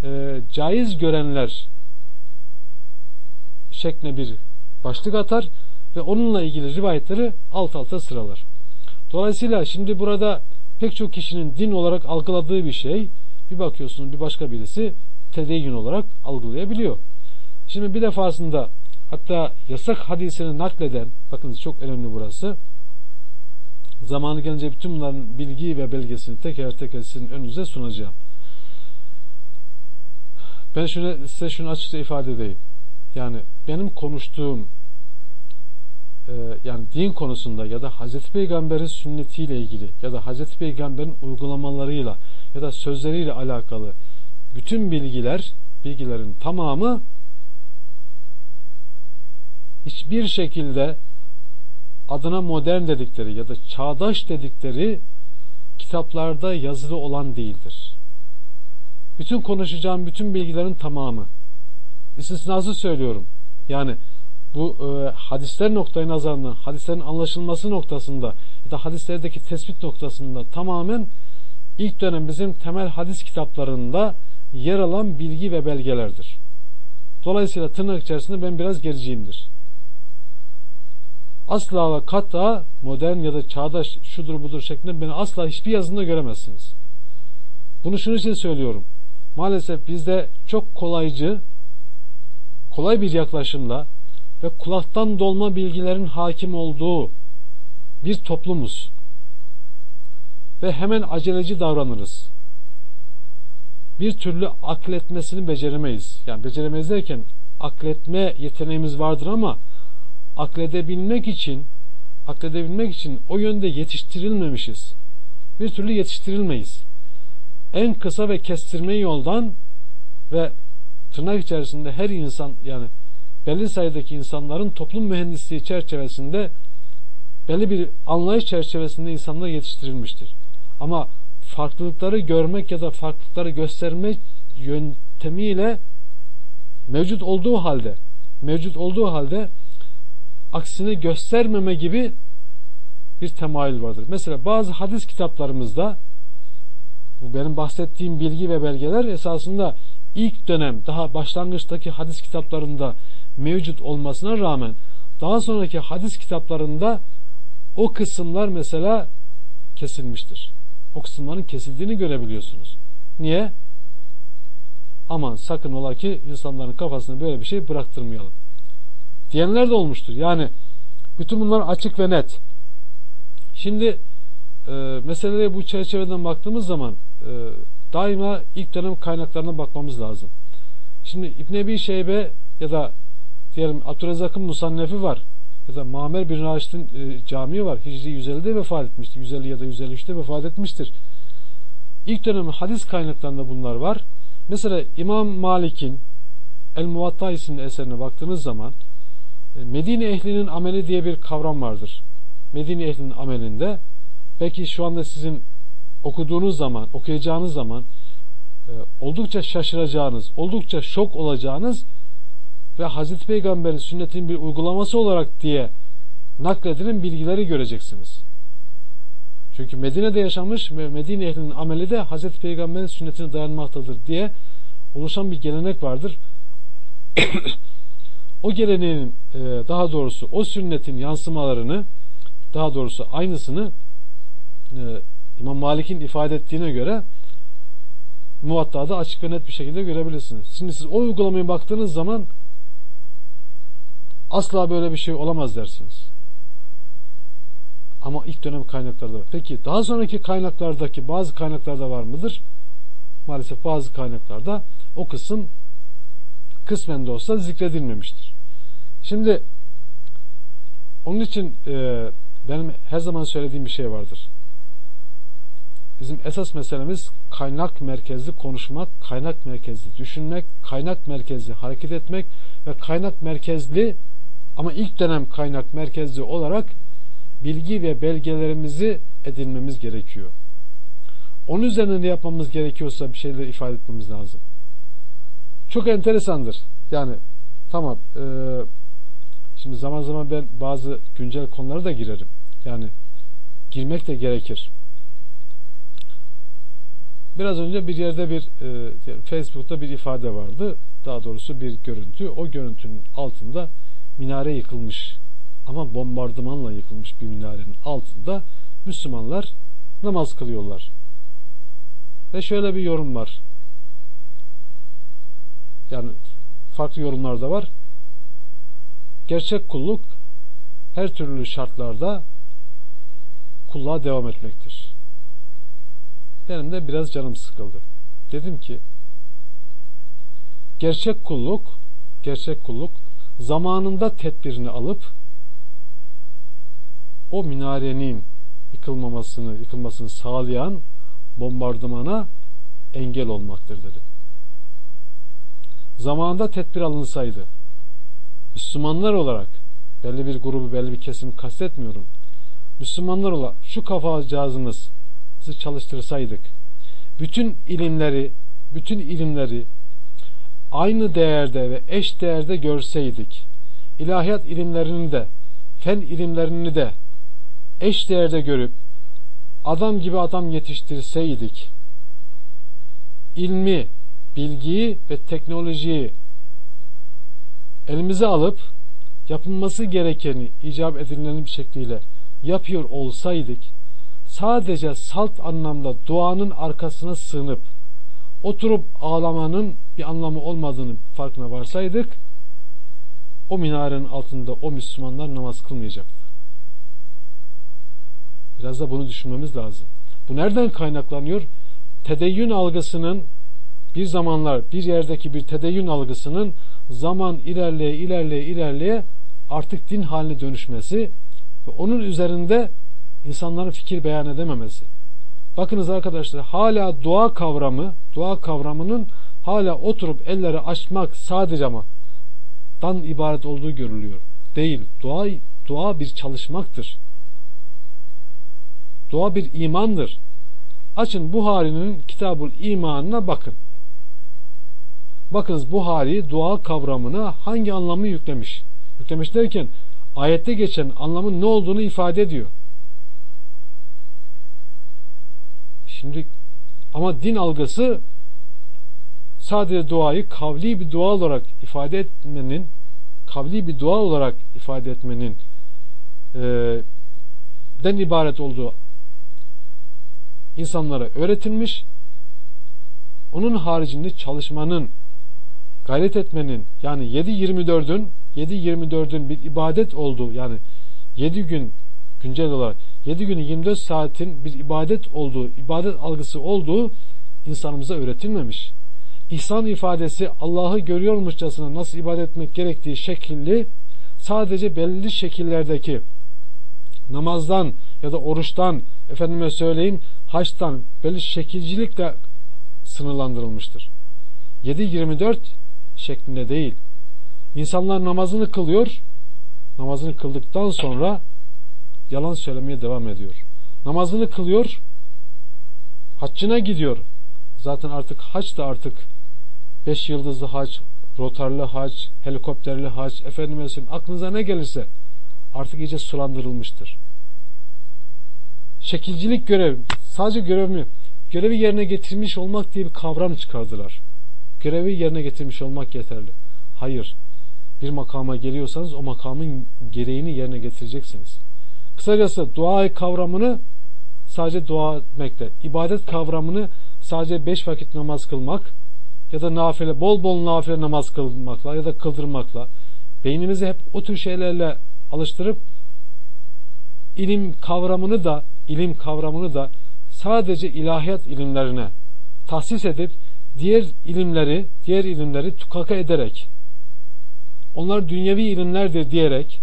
e, caiz görenler şeklinde bir başlık atar ve onunla ilgili rivayetleri alt alta sıralar. Dolayısıyla şimdi burada pek çok kişinin din olarak algıladığı bir şey bir bakıyorsunuz bir başka birisi tedeyyün olarak algılayabiliyor. Şimdi bir defasında hatta yasak hadisini nakleden bakınız çok önemli burası zamanı gelince bütün bunların bilgi ve belgesini teker teker sizin önünüze sunacağım. Ben şunu, size şunu açıkça ifade edeyim. Yani benim konuştuğum e, yani din konusunda ya da Hazreti Peygamber'in sünnetiyle ilgili ya da Hazreti Peygamber'in uygulamalarıyla ya da sözleriyle alakalı bütün bilgiler, bilgilerin tamamı hiçbir şekilde adına modern dedikleri ya da çağdaş dedikleri kitaplarda yazılı olan değildir. Bütün konuşacağım bütün bilgilerin tamamı. İstisnasız söylüyorum. Yani bu e, hadisler noktayı nazarından, hadislerin anlaşılması noktasında ya da hadislerdeki tespit noktasında tamamen ilk dönem bizim temel hadis kitaplarında yer alan bilgi ve belgelerdir. Dolayısıyla tırnak içerisinde ben biraz gericiyimdir. Asla ve kata modern ya da çağdaş şudur budur şeklinde beni asla hiçbir yazında göremezsiniz. Bunu şunun için söylüyorum. Maalesef bizde çok kolaycı, kolay bir yaklaşımla ve kulaktan dolma bilgilerin hakim olduğu bir toplumuz. Ve hemen aceleci davranırız. Bir türlü akletmesini beceremeyiz. Yani beceremeyiz derken akletme yeteneğimiz vardır ama akledebilmek için akledebilmek için o yönde yetiştirilmemişiz. Bir türlü yetiştirilmeyiz. En kısa ve kestirme yoldan ve tırnak içerisinde her insan yani belli sayıdaki insanların toplum mühendisliği çerçevesinde belli bir anlayış çerçevesinde insanlar yetiştirilmiştir. Ama farklılıkları görmek ya da farklılıkları gösterme yöntemiyle mevcut olduğu halde mevcut olduğu halde aksini göstermeme gibi bir temayül vardır. Mesela bazı hadis kitaplarımızda benim bahsettiğim bilgi ve belgeler esasında ilk dönem daha başlangıçtaki hadis kitaplarında mevcut olmasına rağmen daha sonraki hadis kitaplarında o kısımlar mesela kesilmiştir. O kısımların kesildiğini görebiliyorsunuz. Niye? Aman sakın ola ki insanların kafasına böyle bir şey bıraktırmayalım. Diyenler de olmuştur. Yani bütün bunlar açık ve net. Şimdi e, meseleye bu çerçeveden baktığımız zaman e, daima ilk dönem kaynaklarına bakmamız lazım. Şimdi İbn Ebi Şeybe ya da diyelim Abdurrezzak'ın Musannefi var ya da Mamer bin Raşid'in e, camii var. Hicri 150'de vefat etmiştir. 150 ya da 153'te vefat etmiştir. İlk dönem hadis kaynaklarında bunlar var. Mesela İmam Malik'in El Muvatta isimli eserine baktığınız zaman Medine ehlinin ameli diye bir kavram vardır. Medine ehlinin amelinde belki şu anda sizin okuduğunuz zaman, okuyacağınız zaman e, oldukça şaşıracağınız, oldukça şok olacağınız ve Hazreti Peygamber'in sünnetinin bir uygulaması olarak diye nakledilen bilgileri göreceksiniz. Çünkü Medine'de yaşamış ve Medine ehlinin ameli de Hazreti Peygamber'in sünnetine dayanmaktadır diye oluşan bir gelenek vardır. (coughs) o geleneğin e, daha doğrusu o sünnetin yansımalarını daha doğrusu aynısını e, İmam Malik'in ifade ettiğine göre muvattada açık ve net bir şekilde görebilirsiniz. Şimdi siz o uygulamaya baktığınız zaman asla böyle bir şey olamaz dersiniz. Ama ilk dönem kaynaklarda. Peki daha sonraki kaynaklardaki bazı kaynaklarda var mıdır? Maalesef bazı kaynaklarda o kısım kısmen de olsa zikredilmemiştir. Şimdi onun için e, benim her zaman söylediğim bir şey vardır. Bizim esas meselemiz kaynak merkezli konuşmak, kaynak merkezli düşünmek, kaynak merkezli hareket etmek ve kaynak merkezli ama ilk dönem kaynak merkezli olarak bilgi ve belgelerimizi edinmemiz gerekiyor. Onun üzerine ne yapmamız gerekiyorsa bir şeyler ifade etmemiz lazım. Çok enteresandır. Yani tamam e, şimdi zaman zaman ben bazı güncel konulara da girerim. Yani girmek de gerekir. Biraz önce bir yerde bir e, Facebook'ta bir ifade vardı. Daha doğrusu bir görüntü. O görüntünün altında minare yıkılmış ama bombardımanla yıkılmış bir minarenin altında Müslümanlar namaz kılıyorlar. Ve şöyle bir yorum var. Yani farklı yorumlar da var. Gerçek kulluk her türlü şartlarda kulluğa devam etmektir. Benim de biraz canım sıkıldı. Dedim ki gerçek kulluk gerçek kulluk zamanında tedbirini alıp o minarenin yıkılmamasını, yıkılmasını sağlayan bombardımana engel olmaktır dedi. Zamanında tedbir alınsaydı, Müslümanlar olarak belli bir grubu, belli bir kesimi kastetmiyorum. Müslümanlar olarak şu kafacağızımız çalıştırsaydık, bütün ilimleri, bütün ilimleri aynı değerde ve eş değerde görseydik, ilahiyat ilimlerini de, fen ilimlerini de eş değerde görüp adam gibi adam yetiştirseydik, ilmi, bilgiyi ve teknolojiyi elimize alıp yapılması gerekeni icap edileni bir şekliyle yapıyor olsaydık sadece salt anlamda duanın arkasına sığınıp oturup ağlamanın bir anlamı olmadığını farkına varsaydık o minarenin altında o Müslümanlar namaz kılmayacaktı. Biraz da bunu düşünmemiz lazım. Bu nereden kaynaklanıyor? Tedeyyün algısının bir zamanlar bir yerdeki bir tedeyyün algısının zaman ilerleye ilerleye ilerleye artık din haline dönüşmesi ve onun üzerinde insanların fikir beyan edememesi. Bakınız arkadaşlar hala dua kavramı, dua kavramının hala oturup elleri açmak sadece ama dan ibaret olduğu görülüyor. Değil. Dua dua bir çalışmaktır. Dua bir imandır. Açın Buhari'nin kitabul imanına bakın. Bakınız Buhari dua kavramına hangi anlamı yüklemiş? Yüklemiş derken ayette geçen anlamın ne olduğunu ifade ediyor. Şimdi ama din algısı sadece duayı kavli bir dua olarak ifade etmenin kavli bir dua olarak ifade etmenin e, den ibaret olduğu insanlara öğretilmiş. Onun haricinde çalışmanın gayret etmenin yani 7-24'ün 7-24'ün bir ibadet olduğu yani 7 gün güncel olarak 7 günü 24 saatin bir ibadet olduğu, ibadet algısı olduğu insanımıza öğretilmemiş. İhsan ifadesi Allah'ı görüyormuşçasına nasıl ibadet etmek gerektiği şekilli sadece belli şekillerdeki namazdan ya da oruçtan efendime söyleyin haçtan belli şekilcilikle sınırlandırılmıştır. 7-24 şeklinde değil. İnsanlar namazını kılıyor. Namazını kıldıktan sonra yalan söylemeye devam ediyor. Namazını kılıyor. Haccına gidiyor. Zaten artık hac da artık beş yıldızlı hac, rotarlı hac, helikopterli hac, efendime aklınıza ne gelirse artık iyice sulandırılmıştır. Şekilcilik görev, sadece görev mi? Görevi yerine getirmiş olmak diye bir kavram çıkardılar. Görevi yerine getirmiş olmak yeterli. Hayır. Bir makama geliyorsanız o makamın gereğini yerine getireceksiniz. Kısacası dua kavramını sadece dua etmekle, ibadet kavramını sadece beş vakit namaz kılmak ya da nafile, bol bol nafile namaz kılmakla ya da kıldırmakla beynimizi hep o tür şeylerle alıştırıp ilim kavramını da ilim kavramını da sadece ilahiyat ilimlerine tahsis edip diğer ilimleri, diğer ilimleri tukaka ederek onlar dünyevi ilimlerdir diyerek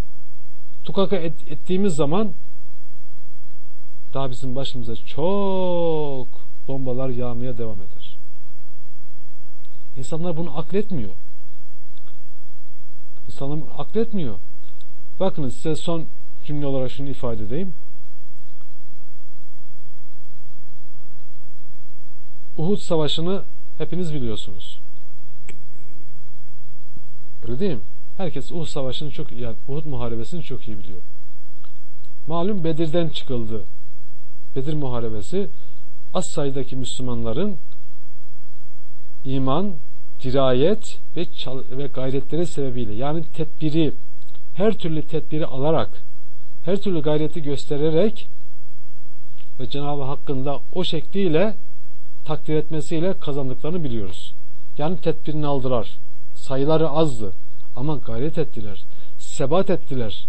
tukaka et, ettiğimiz zaman daha bizim başımıza çok bombalar yağmaya devam eder. İnsanlar bunu akletmiyor. İnsanlar bunu akletmiyor. Bakın size son cümle olarak şunu ifade edeyim. Uhud Savaşı'nı hepiniz biliyorsunuz. Öyle değil mi? Herkes Uhud Savaşı'nı çok yani Uhud Muharebesini çok iyi biliyor. Malum Bedir'den çıkıldı. Bedir Muharebesi az sayıdaki Müslümanların iman, dirayet ve, ve gayretleri sebebiyle yani tedbiri her türlü tedbiri alarak her türlü gayreti göstererek ve Cenab-ı Hakk'ın o şekliyle takdir etmesiyle kazandıklarını biliyoruz. Yani tedbirini aldılar. Sayıları azdı ama gayret ettiler. Sebat ettiler.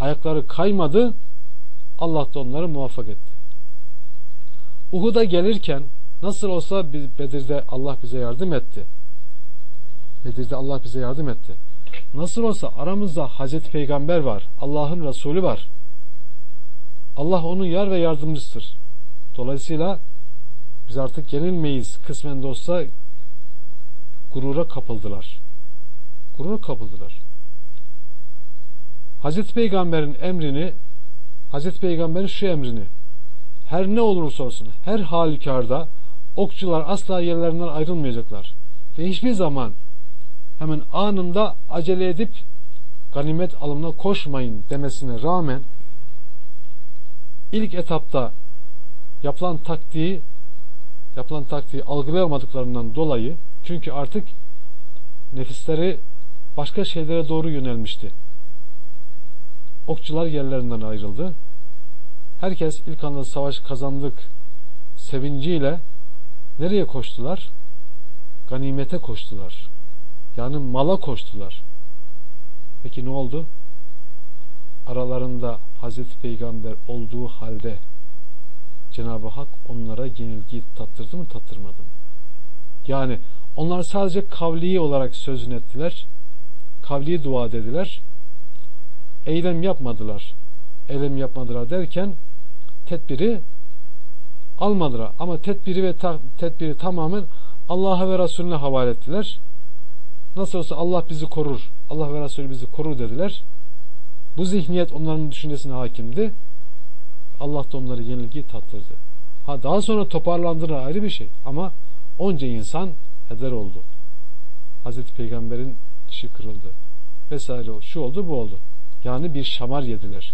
Ayakları kaymadı. Allah da onları muvaffak etti. Uhud'a gelirken nasıl olsa Bedir'de Allah bize yardım etti. Bedir'de Allah bize yardım etti. Nasıl olsa aramızda Hazreti Peygamber var. Allah'ın Resulü var. Allah onun yar ve yardımcısıdır. Dolayısıyla biz artık yenilmeyiz. Kısmen de olsa gurura kapıldılar. Gurura kapıldılar. Hazreti Peygamber'in emrini Hazreti Peygamber'in şu emrini her ne olursa olsun her halükarda okçular asla yerlerinden ayrılmayacaklar. Ve hiçbir zaman hemen anında acele edip ganimet alımına koşmayın demesine rağmen ilk etapta yapılan taktiği yapılan taktiği algılayamadıklarından dolayı çünkü artık nefisleri başka şeylere doğru yönelmişti. Okçular yerlerinden ayrıldı. Herkes ilk anda savaş kazandık sevinciyle nereye koştular? Ganimete koştular. Yani mala koştular. Peki ne oldu? Aralarında Hazreti Peygamber olduğu halde Cenab-ı Hak onlara yenilgi tattırdı mı tattırmadı mı? Yani onlar sadece kavli olarak sözün ettiler. Kavli dua dediler. Eylem yapmadılar. Eylem yapmadılar derken tedbiri almadılar. Ama tedbiri ve ta, tedbiri tamamen Allah'a ve Resulüne havale ettiler. Nasıl olsa Allah bizi korur. Allah ve Resulü bizi korur dediler. Bu zihniyet onların düşüncesine hakimdi. Allah da onları yenilgi tattırdı. Ha daha sonra toparlandılar ayrı bir şey. Ama onca insan heder oldu. Hazreti Peygamber'in dişi kırıldı. Vesaire şu oldu bu oldu. Yani bir şamar yediler.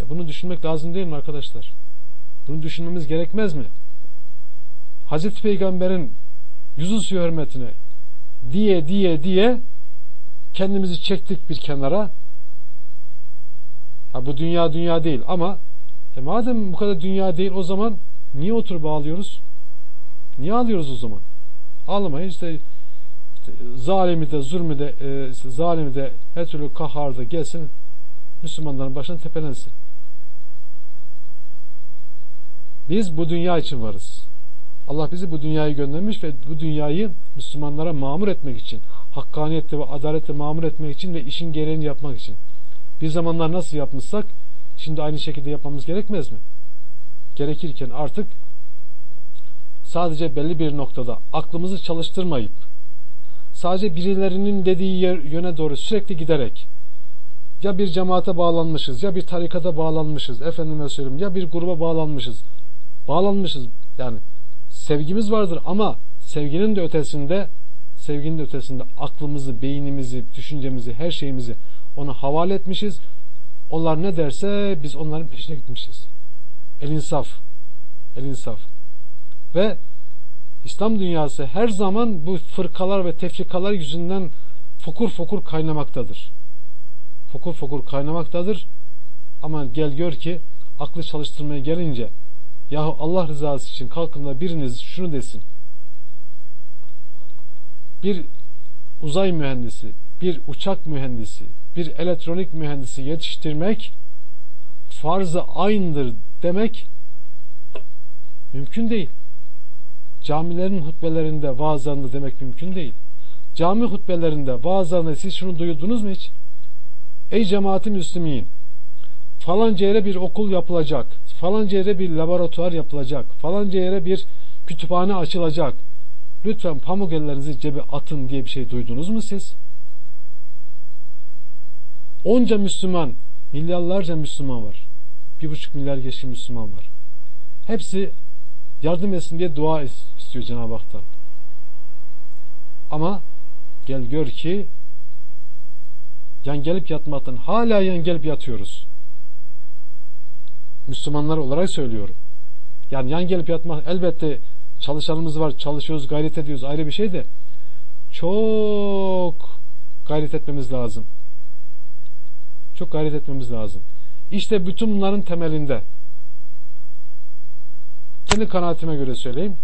E bunu düşünmek lazım değil mi arkadaşlar? Bunu düşünmemiz gerekmez mi? Hazreti Peygamber'in yüzü suyu hürmetine diye diye diye kendimizi çektik bir kenara. Ha, bu dünya dünya değil ama e madem bu kadar dünya değil o zaman niye oturup ağlıyoruz? Niye ağlıyoruz o zaman? Ağlamayın işte, işte zalimi de zulmü de e, işte, zalimi de her türlü kaharda gelsin Müslümanların başına tepelensin. Biz bu dünya için varız. Allah bizi bu dünyayı göndermiş ve bu dünyayı Müslümanlara mamur etmek için, hakkaniyette ve adalette mamur etmek için ve işin gereğini yapmak için. Bir zamanlar nasıl yapmışsak şimdi aynı şekilde yapmamız gerekmez mi? Gerekirken artık sadece belli bir noktada aklımızı çalıştırmayıp sadece birilerinin dediği yer, yöne doğru sürekli giderek ya bir cemaate bağlanmışız ya bir tarikata bağlanmışız efendime söyleyeyim ya bir gruba bağlanmışız bağlanmışız yani sevgimiz vardır ama sevginin de ötesinde sevginin de ötesinde aklımızı, beynimizi, düşüncemizi, her şeyimizi ona havale etmişiz. Onlar ne derse biz onların peşine gitmişiz. El insaf. El insaf. Ve İslam dünyası her zaman bu fırkalar ve tefrikalar yüzünden fokur fokur kaynamaktadır. Fokur fokur kaynamaktadır. Ama gel gör ki aklı çalıştırmaya gelince yahu Allah rızası için kalkın da biriniz şunu desin. Bir uzay mühendisi, bir uçak mühendisi, bir elektronik mühendisi yetiştirmek farzı aynıdır demek mümkün değil. Camilerin hutbelerinde, vaazlarında demek mümkün değil. Cami hutbelerinde, vaazlarında siz şunu duydunuz mu hiç? Ey cemaati Müslümin, falanca yere bir okul yapılacak, falanca yere bir laboratuvar yapılacak, falanca yere bir kütüphane açılacak. Lütfen pamuk ellerinizi cebe atın diye bir şey duydunuz mu siz? Onca Müslüman, milyarlarca Müslüman var. Bir buçuk milyar geçkin Müslüman var. Hepsi yardım etsin diye dua istiyor Cenab-ı Hak'tan. Ama gel gör ki yan gelip yatmaktan hala yan gelip yatıyoruz. Müslümanlar olarak söylüyorum. Yani yan gelip yatmak elbette çalışanımız var, çalışıyoruz, gayret ediyoruz ayrı bir şey de çok gayret etmemiz lazım. Çok gayret etmemiz lazım. İşte bütün bunların temelinde kendi kanaatime göre söyleyeyim.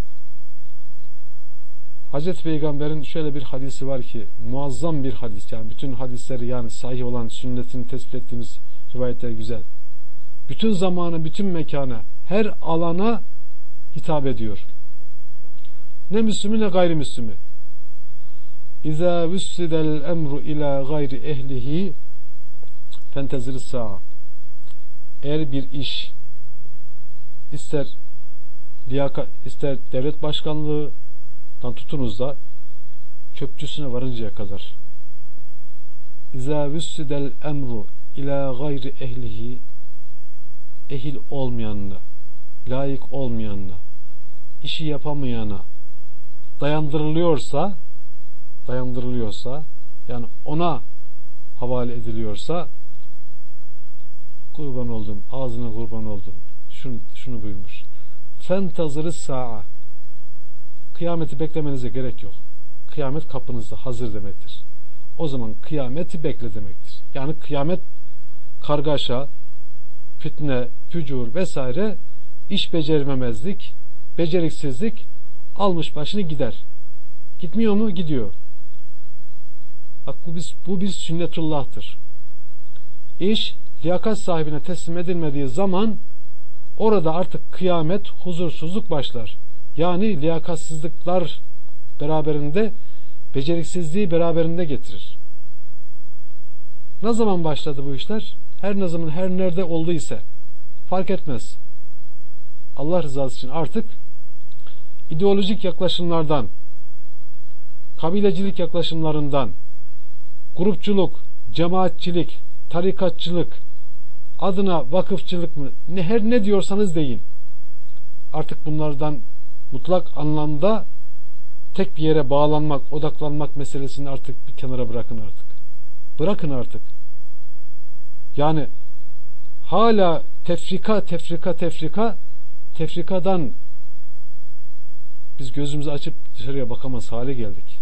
Hazreti Peygamber'in şöyle bir hadisi var ki muazzam bir hadis yani bütün hadisleri yani sahih olan sünnetini tespit ettiğimiz rivayetler güzel. Bütün zamanı, bütün mekana, her alana hitap ediyor. Ne Müslümü ne gayrimüslimi. İza vüssidel emru ila gayri ehlihi fentezir sa'a. eğer bir iş ister liyaka, ister devlet başkanlığından tutunuz da çöpçüsüne varıncaya kadar İzâ vüssidel emru ila gayri ehlihi ehil olmayanına layık olmayanına işi yapamayana dayandırılıyorsa dayandırılıyorsa yani ona havale ediliyorsa kurban oldum ağzına kurban oldum. Şunu, şunu buyurmuş. Fentazırı sa'a. Kıyameti beklemenize gerek yok. Kıyamet kapınızda hazır demektir. O zaman kıyameti bekle demektir. Yani kıyamet kargaşa fitne, fücur vesaire iş becermemezlik beceriksizlik almış başını gider. Gitmiyor mu? gidiyor. Bak bu bir, bu bir sünnetullah'tır. İş liyakat sahibine teslim edilmediği zaman orada artık kıyamet, huzursuzluk başlar. Yani liyakatsızlıklar beraberinde beceriksizliği beraberinde getirir. Ne zaman başladı bu işler? Her ne zaman her nerede olduysa fark etmez. Allah rızası için artık ideolojik yaklaşımlardan, kabilecilik yaklaşımlarından, grupçuluk, cemaatçilik, tarikatçılık, adına vakıfçılık mı, ne, her ne diyorsanız deyin. Artık bunlardan mutlak anlamda tek bir yere bağlanmak, odaklanmak meselesini artık bir kenara bırakın artık. Bırakın artık. Yani hala tefrika, tefrika, tefrika, tefrikadan biz gözümüzü açıp dışarıya bakamaz hale geldik.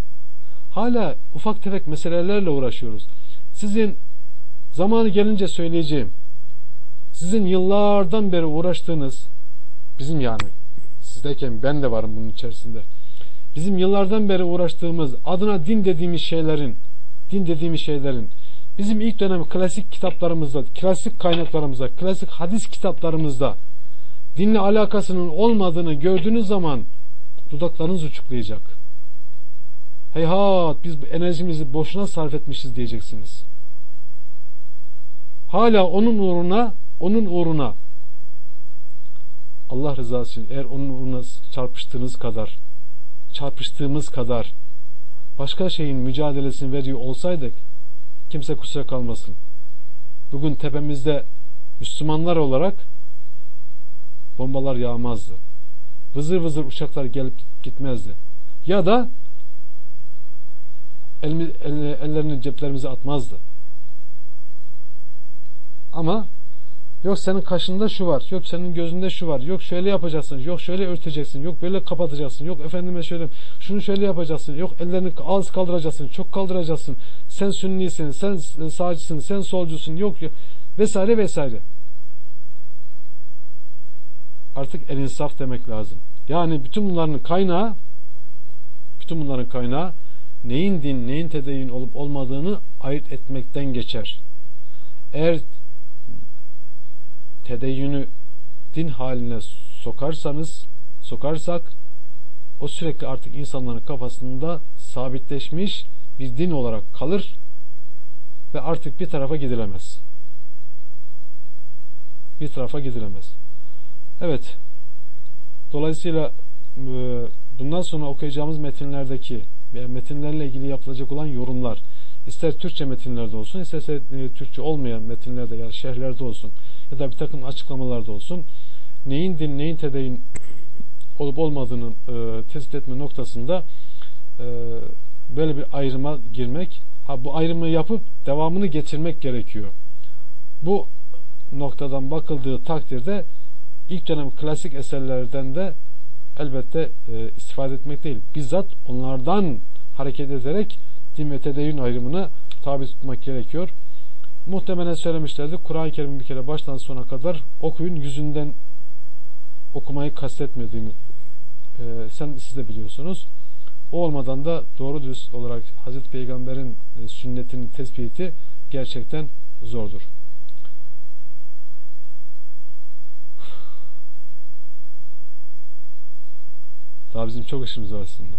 Hala ufak tefek meselelerle uğraşıyoruz. Sizin zamanı gelince söyleyeceğim. Sizin yıllardan beri uğraştığınız bizim yani sizdeyken ben de varım bunun içerisinde. Bizim yıllardan beri uğraştığımız adına din dediğimiz şeylerin din dediğimiz şeylerin bizim ilk dönem klasik kitaplarımızda, klasik kaynaklarımızda, klasik hadis kitaplarımızda dinle alakasının olmadığını gördüğünüz zaman dudaklarınız uçuklayacak. Heyhat biz enerjimizi boşuna sarf etmişiz diyeceksiniz. Hala onun uğruna, onun uğruna Allah rızası için eğer onun uğruna çarpıştığınız kadar, çarpıştığımız kadar başka şeyin mücadelesini veriyor olsaydık kimse kusura kalmasın. Bugün tepemizde Müslümanlar olarak bombalar yağmazdı. Vızır vızır uçaklar gelip gitmezdi. Ya da elmi, ellerini ceplerimize atmazdı. Ama yok senin kaşında şu var, yok senin gözünde şu var, yok şöyle yapacaksın, yok şöyle örteceksin, yok böyle kapatacaksın, yok efendime şöyle şunu şöyle yapacaksın, yok ellerini az kaldıracaksın, çok kaldıracaksın, sen sünnisin, sen sağcısın, sen solcusun, yok, yok vesaire vesaire. Artık el insaf demek lazım. Yani bütün bunların kaynağı bütün bunların kaynağı neyin din, neyin tedeyyin olup olmadığını ayırt etmekten geçer. Eğer tedeyyünü din haline sokarsanız, sokarsak o sürekli artık insanların kafasında sabitleşmiş bir din olarak kalır ve artık bir tarafa gidilemez. Bir tarafa gidilemez. Evet. Dolayısıyla e, bundan sonra okuyacağımız metinlerdeki metinlerle ilgili yapılacak olan yorumlar ister Türkçe metinlerde olsun isterse e, Türkçe olmayan metinlerde ya şehirlerde olsun ya da bir takım açıklamalarda olsun neyin din neyin tedeyin olup olmadığını e, tespit etme noktasında e, böyle bir ayrıma girmek ha bu ayrımı yapıp devamını getirmek gerekiyor. Bu noktadan bakıldığı takdirde ilk dönem klasik eserlerden de elbette e, istifade etmek değil. Bizzat onlardan hareket ederek din ve tedeyyün ayrımını tabi tutmak gerekiyor. Muhtemelen söylemişlerdi. Kur'an-ı Kerim'i bir kere baştan sona kadar okuyun yüzünden okumayı kastetmediğimi e, sen siz de biliyorsunuz. O olmadan da doğru dürüst olarak Hazreti Peygamber'in e, sünnetinin tespiti gerçekten zordur. Daha bizim çok işimiz var aslında.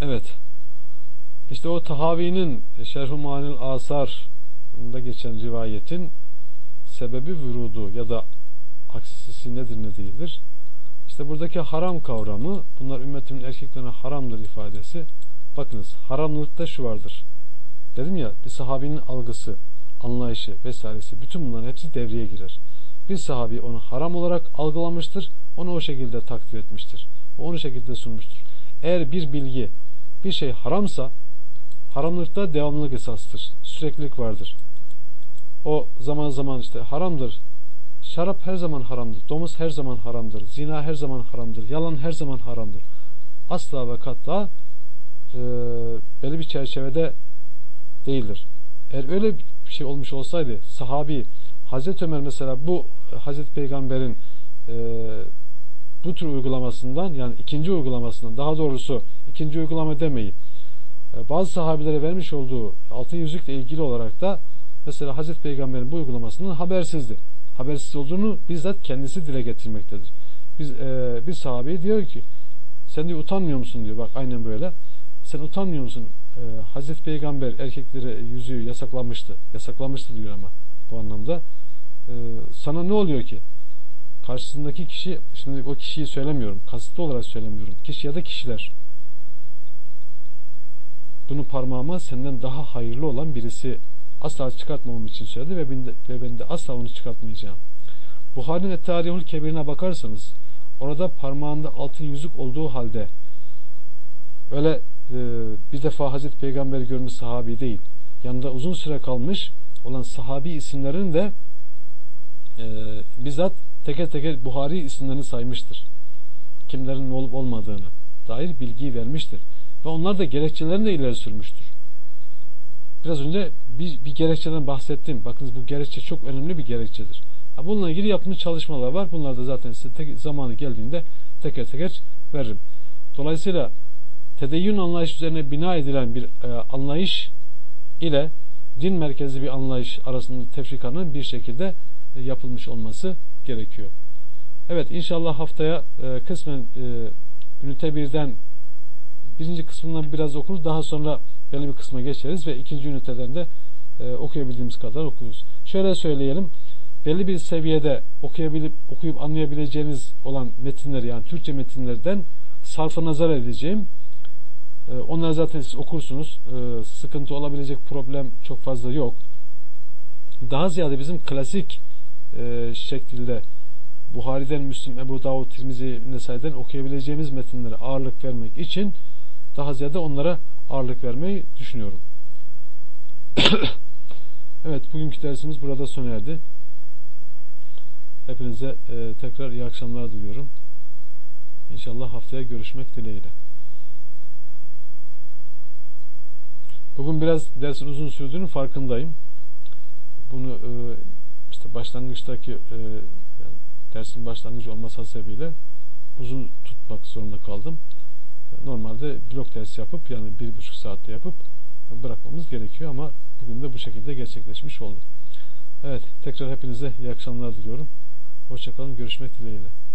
Evet. İşte o Tahavi'nin Şerh-i Manil Asar'da geçen rivayetin sebebi vurudu ya da aksisi nedir ne değildir? İşte buradaki haram kavramı bunlar ümmetimin erkeklerine haramdır ifadesi. Bakınız haramlıkta şu vardır. Dedim ya bir sahabinin algısı, anlayışı vesairesi bütün bunların hepsi devreye girer. Bir sahabi onu haram olarak algılamıştır, onu o şekilde takdir etmiştir. Onu şekilde sunmuştur. Eğer bir bilgi, bir şey haramsa haramlıkta devamlılık esastır. Süreklilik vardır. O zaman zaman işte haramdır. Şarap her zaman haramdır. Domuz her zaman haramdır. Zina her zaman haramdır. Yalan her zaman haramdır. Asla ve katla e, belli bir çerçevede değildir. Eğer öyle bir şey olmuş olsaydı sahabi Hazreti Ömer mesela bu Hazreti Peygamber'in e, bu tür uygulamasından yani ikinci uygulamasından daha doğrusu ikinci uygulama demeyin e, bazı sahabilere vermiş olduğu altın yüzükle ilgili olarak da mesela Hazreti Peygamber'in bu uygulamasından habersizdi. Habersiz olduğunu bizzat kendisi dile getirmektedir. Biz, e, bir sahabe diyor ki sen diyor utanmıyor musun diyor bak aynen böyle. Sen utanmıyor musun? E, Hazreti Peygamber erkeklere yüzüğü yasaklamıştı. Yasaklamıştı diyor ama bu anlamda. E, sana ne oluyor ki? Karşısındaki kişi, şimdi o kişiyi söylemiyorum, kasıtlı olarak söylemiyorum. Kişi ya da kişiler. Bunu parmağıma senden daha hayırlı olan birisi asla çıkartmamam için söyledi ve ben de, ve ben de asla onu çıkartmayacağım. Buhari'nin Tarihul Kebir'ine bakarsanız orada parmağında altın yüzük olduğu halde öyle e, bir defa Hazreti Peygamber görmüş sahabi değil. Yanında uzun süre kalmış olan sahabi isimlerin de e, bizzat teker teker Buhari isimlerini saymıştır. Kimlerin olup olmadığını dair bilgiyi vermiştir. Ve onlar da gerekçelerini de ileri sürmüştür. Biraz önce bir, bir gerekçeden bahsettim. Bakınız bu gerekçe çok önemli bir gerekçedir. Bununla ilgili yapılmış çalışmalar var. Bunlar da zaten size tek, zamanı geldiğinde teker teker veririm. Dolayısıyla tedeyyün anlayış üzerine bina edilen bir e, anlayış ile din merkezli bir anlayış arasında tefrikanın bir şekilde yapılmış olması gerekiyor. Evet inşallah haftaya e, kısmen e, ünite birden birinci kısmından biraz okuruz. Daha sonra belli bir kısma geçeriz ve ikinci üniteden de e, okuyabildiğimiz kadar okuruz. Şöyle söyleyelim. Belli bir seviyede okuyabilip okuyup anlayabileceğiniz olan metinler yani Türkçe metinlerden sarfa nazar edeceğim. E, onları zaten siz okursunuz. E, sıkıntı olabilecek problem çok fazla yok. Daha ziyade bizim klasik e, şekilde Buhari'den, Müslim, Ebu Davud, Tirmizi, Nesai'den okuyabileceğimiz metinlere ağırlık vermek için daha ziyade onlara ağırlık vermeyi düşünüyorum. (coughs) evet, bugünkü dersimiz burada sona erdi. Hepinize e, tekrar iyi akşamlar diliyorum. İnşallah haftaya görüşmek dileğiyle. Bugün biraz dersin uzun sürdüğünün farkındayım. Bunu e, işte başlangıçtaki e, yani dersin başlangıcı olması sebebiyle uzun tutmak zorunda kaldım. Normalde blok ders yapıp yani bir buçuk saatte yapıp bırakmamız gerekiyor ama bugün de bu şekilde gerçekleşmiş oldu. Evet tekrar hepinize iyi akşamlar diliyorum. Hoşçakalın görüşmek dileğiyle.